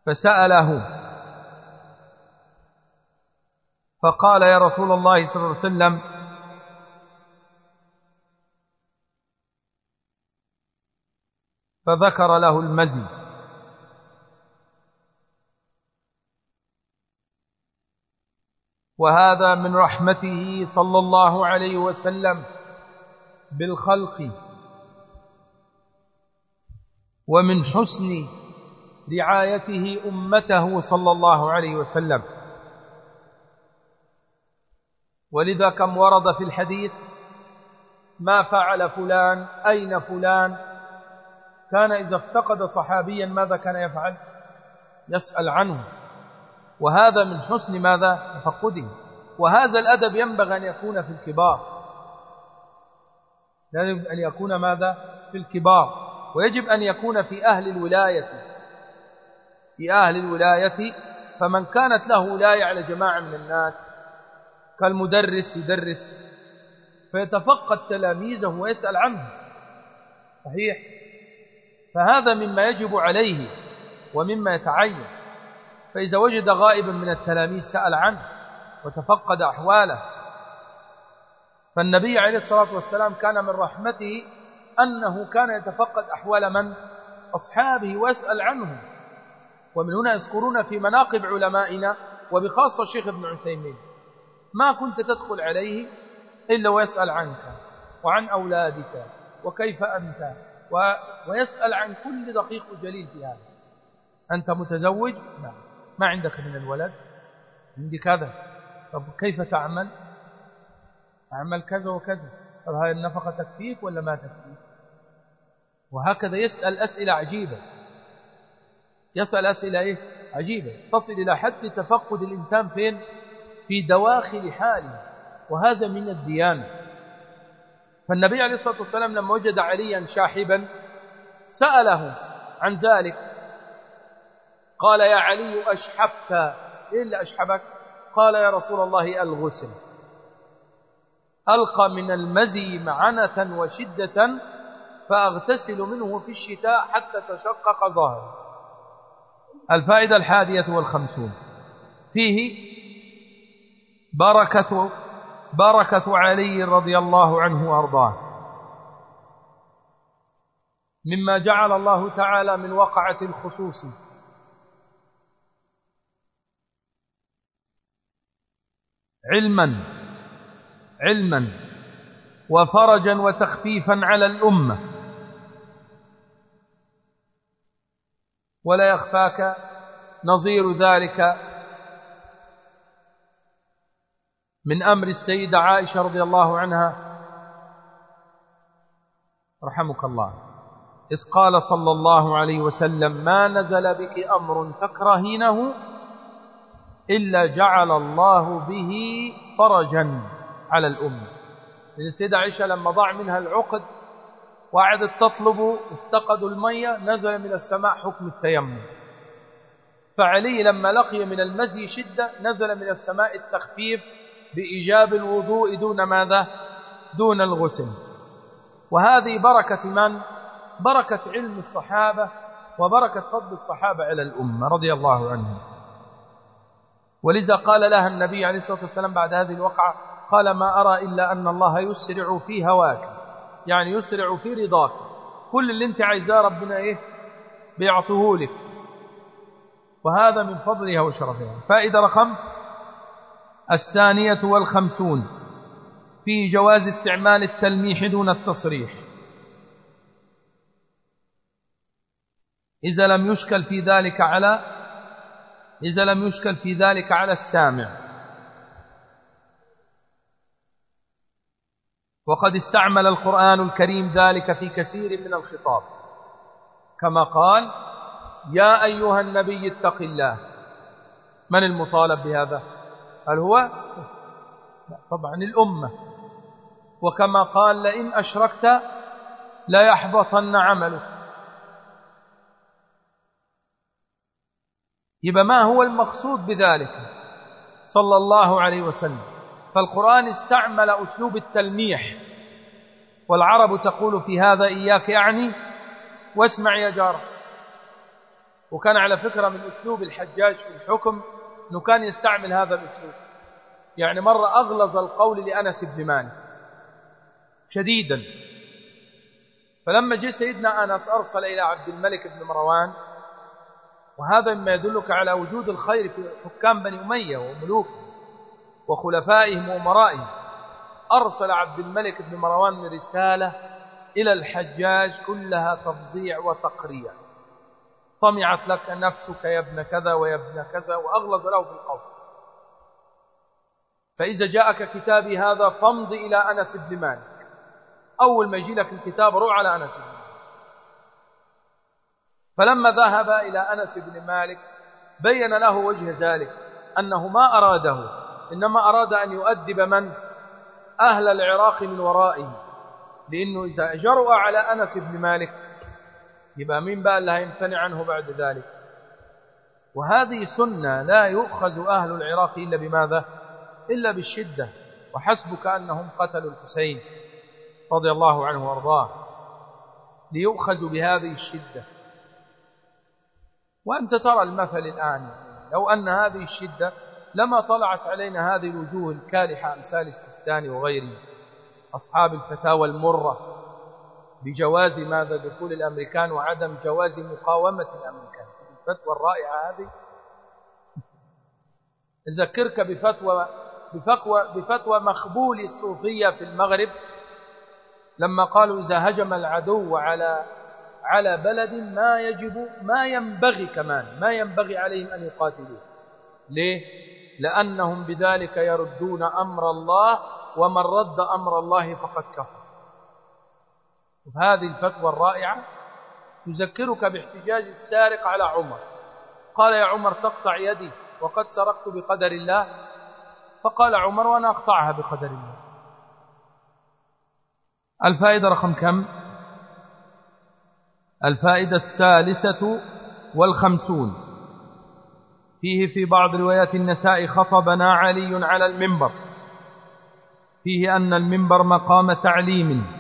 فسأله فقال يا رسول الله صلى الله عليه وسلم فذكر له المزي. وهذا من رحمته صلى الله عليه وسلم بالخلق ومن حسن رعايته أمته صلى الله عليه وسلم. ولذا كم ورد في الحديث ما فعل فلان أين فلان؟ كان إذا افتقد صحابيا ماذا كان يفعل؟ يسأل عنه. وهذا من حسن ماذا؟ تفقده. وهذا الأدب ينبغي أن يكون في الكبار. يجب أن يكون ماذا؟ في الكبار. ويجب أن يكون في أهل الولاية. في أهل الولاية فمن كانت له ولاية على جماعة من الناس كالمدرس يدرس فيتفقد تلاميذه ويسأل عنه. صحيح. فهذا مما يجب عليه ومما يتعين. فإذا وجد غائبا من التلاميذ سأل عنه وتفقد أحواله. فالنبي عليه الصلاة والسلام كان من رحمته أنه كان يتفقد أحوال من؟ أصحابه ويسأل عنهم. ومن هنا يذكرون في مناقب علمائنا وبخاصة الشيخ ابن عثيمين. ما كنت تدخل عليه إلا ويسأل عنك وعن أولادك وكيف أنت و... ويسأل عن كل دقيق وجليل في هذا. أنت متزوج؟ لا. ما عندك من الولد؟ عندي كذا طب كيف تعمل؟ أعمل كذا وكذا. طب هذه النفقة تكفيك ولا ما تكفيك؟ وهكذا يسأل أسئلة عجيبة. يسأل أسئلة إيه؟ عجيبة. تصل إلى حد تفقد الإنسان فين؟ في دواخل حاله وهذا من الديانة. فالنبي عليه الصلاة والسلام لما وجد عليا شاحبا سأله عن ذلك. قال يا علي أشحبت إيه اللي أشحبك؟ قال يا رسول الله الغسل. ألقى من المزي معنة وشدة فأغتسل منه في الشتاء حتى تشقق ظهري الفائدة الحادية والخمسون. فيه بركة بركة علي رضي الله عنه وأرضاه. مما جعل الله تعالى من وقعة الخصوص. علما علما وفرجا وتخفيفا على الأمة. ولا يخفاك نظير ذلك من أمر السيدة عائشة رضي الله عنها. رحمك الله. إذ قال صلى الله عليه وسلم ما نزل بك أمر تكرهينه إلا جعل الله به فرجا على الأمة. السيدة عائشة لما ضاع منها العقد وقعدت تطلب افتقدوا المية نزل من السماء حكم التيمم. فعلي لما لقي من المزي شدة نزل من السماء التخفيف بإيجاب الوضوء دون ماذا؟ دون الغسل. وهذه بركة من؟ بركة علم الصحابة وبركة فضل الصحابة على الأمة رضي الله عنهم. ولذا قال لها النبي عليه الصلاة والسلام بعد هذه الوقعة قال ما أرى إلا أن الله يسرع في هواك. يعني يسرع في رضاك. كل اللي أنت عايزاه ربنا إيه؟ بيعطوه لك. وهذا من فضلها وشرفها فائدة رقم الثانية والخمسون في جواز استعمال التلميح دون التصريح. إذا لم يشكل في ذلك على إذا لم يشكل في ذلك على السامع. وقد استعمل القرآن الكريم ذلك في كثير من الخطاب. كما قال يا أيها النبي اتق الله. من المطالب بهذا؟ هل هو لا طبعا الأمة. وكما قال لئن أشركت لا يحبطن عملك. يبقى ما هو المقصود بذلك؟ صلى الله عليه وسلم. فالقرآن استعمل أسلوب التلميح. والعرب تقول في هذا إياك يعني واسمع يا جارة. وكان على فكرة من أسلوب الحجاج في الحكم أنه كان يستعمل هذا الأسلوب. يعني مرة أغلظ القول لأنس بن مالك. شديدا. فلما جاء سيدنا أنس أرسل إلى عبد الملك بن مروان. وهذا مما يدلك على وجود الخير في حكام بني أمية وملوك وخلفائهم وأمرائهم. أرسل عبد الملك بن مروان رسالة إلى الحجاج كلها تفظيع وتقريع. طمعت لك نفسك يا ابن كذا ويا ابن كذا وأغلظ له في القول. فإذا جاءك كتابي هذا فامض إلى أنس بن مالك. أول ما يجي لك الكتاب روح على أنس بن مالك. فلما ذهب إلى أنس بن مالك بين له وجه ذلك أنه ما أراده إنما أراد أن يؤدب من؟ أهل العراق من ورائه. لأنه إذا جرؤ على أنس بن مالك يبقى مين بقى اللي هيمتنع عنه بعد ذلك؟ وهذه سنة لا يؤخذ أهل العراق إلا بماذا؟ إلا بالشدة وحسبك أنهم قتلوا الحسين رضي الله عنه وأرضاه ليؤخذوا بهذه الشدة. وأنت ترى المثل الآن لو أن هذه الشدة لما طلعت علينا هذه الوجوه الكالحة أمثال السيستاني وغيره أصحاب الفتاوى المرة بجواز ماذا؟ دخول الأمريكان وعدم جواز مقاومة الأمريكان. الفتوى الرائعة هذه. أذكرك بفتوى بفتوى, بفتوى مخبول الصوفية في المغرب لما قالوا إذا هجم العدو على على بلد ما يجب ما ينبغي كمان ما ينبغي عليهم أن يقاتلوه. ليه؟ لأنهم بذلك يردون أمر الله ومن رد أمر الله فقد كفر. هذه الفتوى الرائعة تذكرك باحتجاج السارق على عمر. قال يا عمر تقطع يدي وقد سرقت بقدر الله. فقال عمر وأنا أقطعها بقدر الله. الفائدة رقم كم؟ الفائدة الثالثة والخمسون. فيه في بعض روايات النساء خطبنا علي على المنبر. فيه أن المنبر مقام تعليم.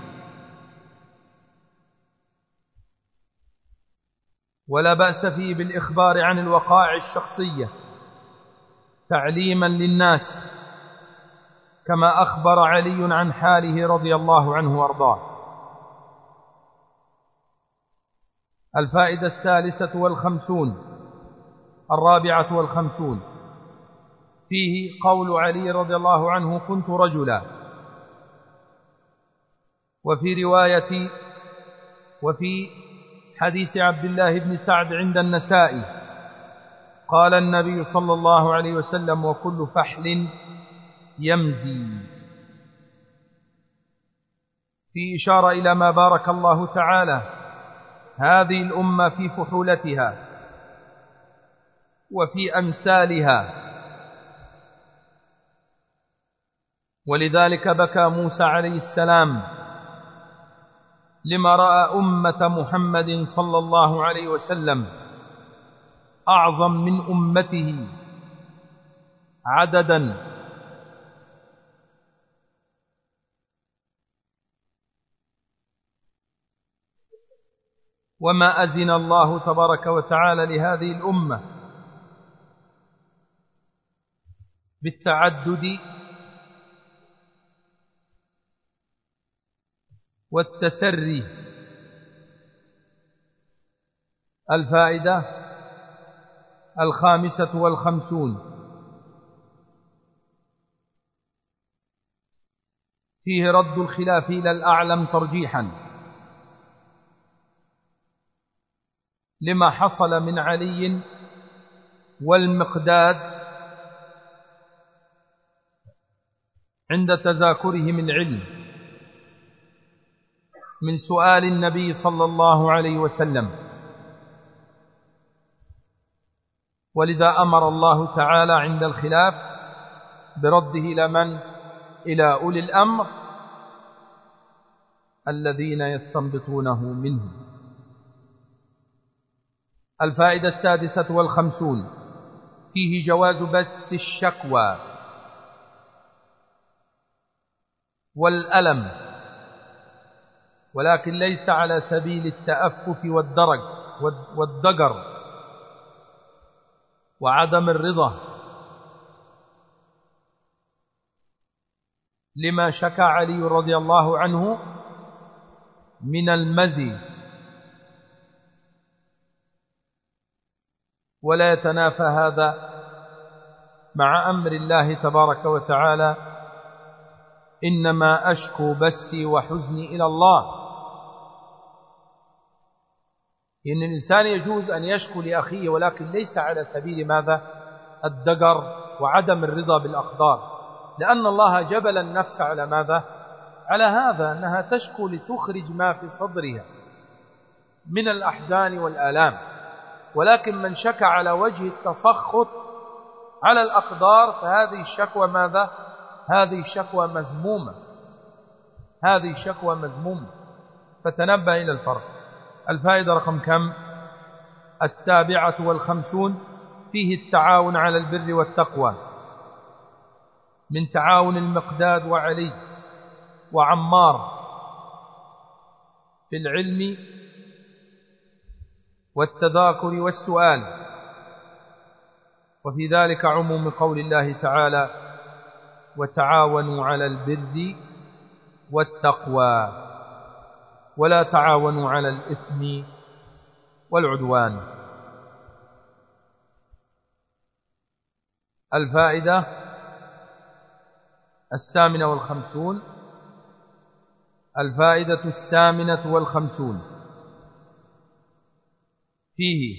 ولا بأس فيه بالإخبار عن الوقائع الشخصية تعليما للناس كما أخبر علي عن حاله رضي الله عنه وأرضاه. الفائدة الثالثة والخمسون الرابعة والخمسون. فيه قول علي رضي الله عنه كنت رجلا وفي رواية وفي حديث عبد الله بن سعد عند النسائي. قال النبي صلى الله عليه وسلم وكل فحل يمزي. في إشارة إلى ما بارك الله تعالى هذه الأمة في فحولتها وفي أمثالها. ولذلك بكى موسى عليه السلام لما رأى أمة محمد صلى الله عليه وسلم أعظم من أمته عددا. وما أذن الله تبارك وتعالى لهذه الأمة بالتعدد والتسري. الفائدة الخامسة والخمسون. فيه رد الخلاف إلى الأعلم ترجيحا. لما حصل من علي والمقداد عند تذاكرهم العلم من سؤال النبي صلى الله عليه وسلم. ولذا أمر الله تعالى عند الخلاف برده إلى من؟ إلى أولي الأمر الذين يستنبطونه منه. الفائدة السادسة والخمسون. فيه جواز بس الشكوى والألم. ولكن ليس على سبيل التأفف والدرج والدقر وعدم الرضا. لما شكى علي رضي الله عنه من المزي. ولا يتنافى هذا مع أمر الله تبارك وتعالى. إنما أشكو بسي وحزني إلى الله. إن الإنسان يجوز أن يشكو لأخيه ولكن ليس على سبيل ماذا؟ الدقر وعدم الرضا بالأقدار. لأن الله جبل النفس على ماذا؟ على هذا أنها تشكو لتخرج ما في صدرها من الأحزان والآلام. ولكن من شكى على وجه التسخط على الأقدار فهذه الشكوى ماذا؟ هذه الشكوى مزمومة هذه الشكوى مزمومة فتنبه إلى الفرق. الفائدة رقم كم؟ السابعة والخمسون فيه التعاون على البر والتقوى. من تعاون المقداد وعلي وعمار في العلم والتذاكر والسؤال. وفي ذلك عموم قول الله تعالى وتعاونوا على البر والتقوى. ولا تعاونوا على الإثم والعدوان. الفائدة الثامنة والخمسون. الفائدة الثامنة والخمسون. فيه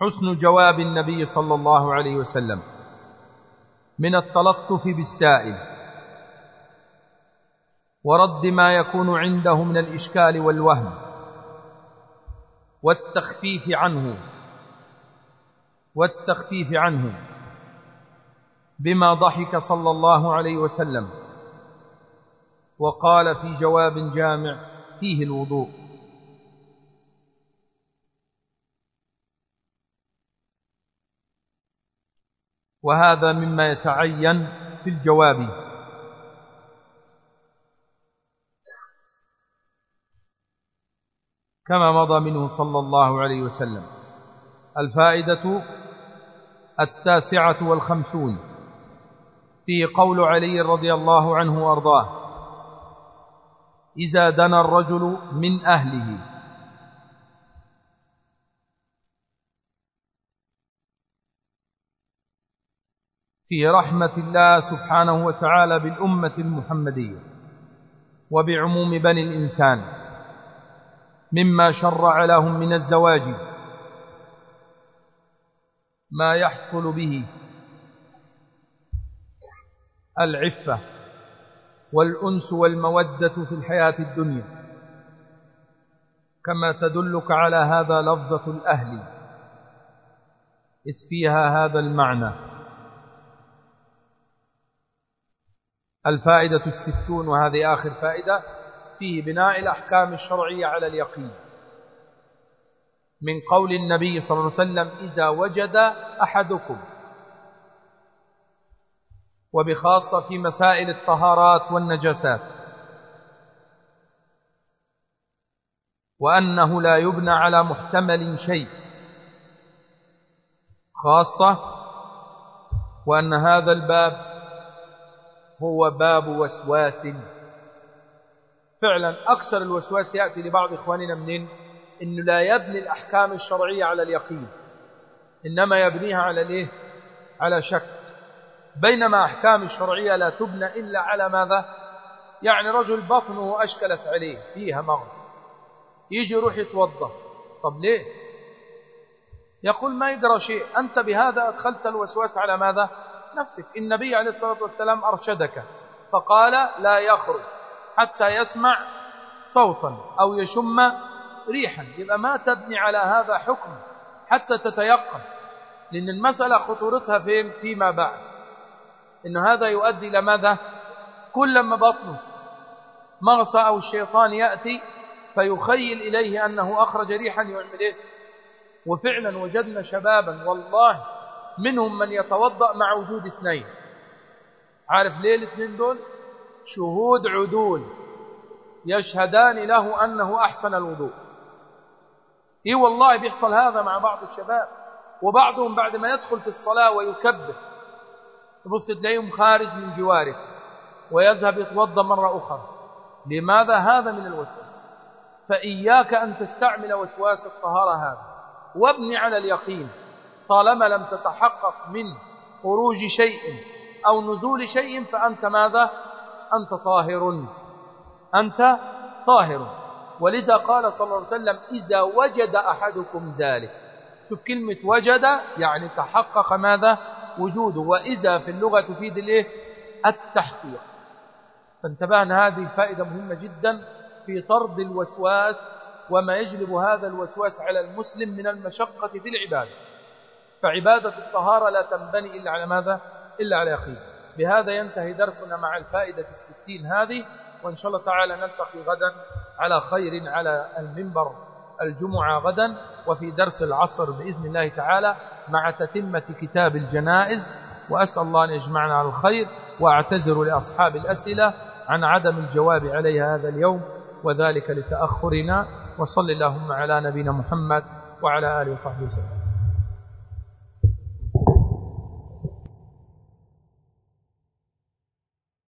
حسن جواب النبي صلى الله عليه وسلم من التلطف بالسائل. ورد ما يكون عنده من الإشكال والوهم والتخفيف عنه والتخفيف عنه بما ضحك صلى الله عليه وسلم وقال في جواب جامع فيه الوضوء. وهذا مما يتعين في الجواب. كما مضى منه صلى الله عليه وسلم. الفائدة التاسعة والخمسون. في قول علي رضي الله عنه وأرضاه إذا دنا الرجل من أهله. في رحمة الله سبحانه وتعالى بالأمة المحمدية وبعموم بني الإنسان. مما شرع لهم من الزواج. ما يحصل به. العفة والأنس والمودة في الحياة الدنيا. كما تدلك على هذا لفظة الأهل. إذ فيها هذا المعنى. الفائدة الستون وهذه آخر فائدة. فيه بناء الأحكام الشرعية على اليقين. من قول النبي صلى الله عليه وسلم إذا وجد أحدكم وبخاصة في مسائل الطهارات والنجاسات وأنه لا يبنى على محتمل شيء خاصة وأن هذا الباب هو باب وسواس فعلا أكثر الوسواس يأتي لبعض إخواننا منين؟ إنه لا يبني الأحكام الشرعية على اليقين إنما يبنيها على الإيه؟ على شك. بينما أحكام الشرعية لا تبنى إلا على ماذا؟ يعني رجل بطنه أشكلت عليه فيها مغص. يجي يروح يتوضأ. طب ليه؟ يقول ما يدرى شيء. أنت بهذا أدخلت الوسواس على ماذا؟ نفسك. النبي عليه الصلاة والسلام أرشدك. فقال لا يخرج. حتى يسمع صوتا أو يشم ريحا. يبقى ما تبني على هذا حكم حتى تتيقن لأن المسألة خطورتها فين؟ فيما بعد. إن هذا يؤدي إلى ماذا؟ كلما بطنه مغصى أو الشيطان يأتي فيخيل إليه أنه أخرج ريحا يعمل إيه؟ وفعلا وجدنا شبابا والله منهم من يتوضأ مع وجود اثنين. عارف ليه الاثنين دول؟ شهود عدول يشهدان له أنه أحسن الوضوء. إيه والله بيحصل هذا مع بعض الشباب وبعضهم بعد ما يدخل في الصلاة ويكبر تبص تلاقيهم خارج من جواره ويذهب يتوضأ مرة أخرى. لماذا هذا من الوسواس؟ فإياك أن تستعمل وسواس الطهارة هذا. وابني على اليقين طالما لم تتحقق من خروج شيء أو نزول شيء فأنت ماذا؟ أنت طاهر. أنت طاهر. ولذا قال صلى الله عليه وسلم إذا وجد أحدكم ذلك شوف كلمة وجد يعني تحقق ماذا؟ وجوده. وإذا في اللغة تفيد الإيه؟ التحقيق. فانتبهنا هذه الفائدة مهمة جدا في طرد الوسواس وما يجلب هذا الوسواس على المسلم من المشقة في العبادة. فعبادة الطهارة لا تنبني إلا على ماذا؟ إلا على يقين. بهذا ينتهي درسنا مع الفائدة الستين هذه وإن شاء الله تعالى نلتقي غدا على خير على المنبر الجمعة غدا وفي درس العصر بإذن الله تعالى مع تتمة كتاب الجنائز. وأسأل الله أن يجمعنا على الخير وأعتذر لأصحاب الأسئلة عن عدم الجواب عليها هذا اليوم وذلك لتأخرنا. وصل اللهم على نبينا محمد وعلى آله وصحبه وسلم.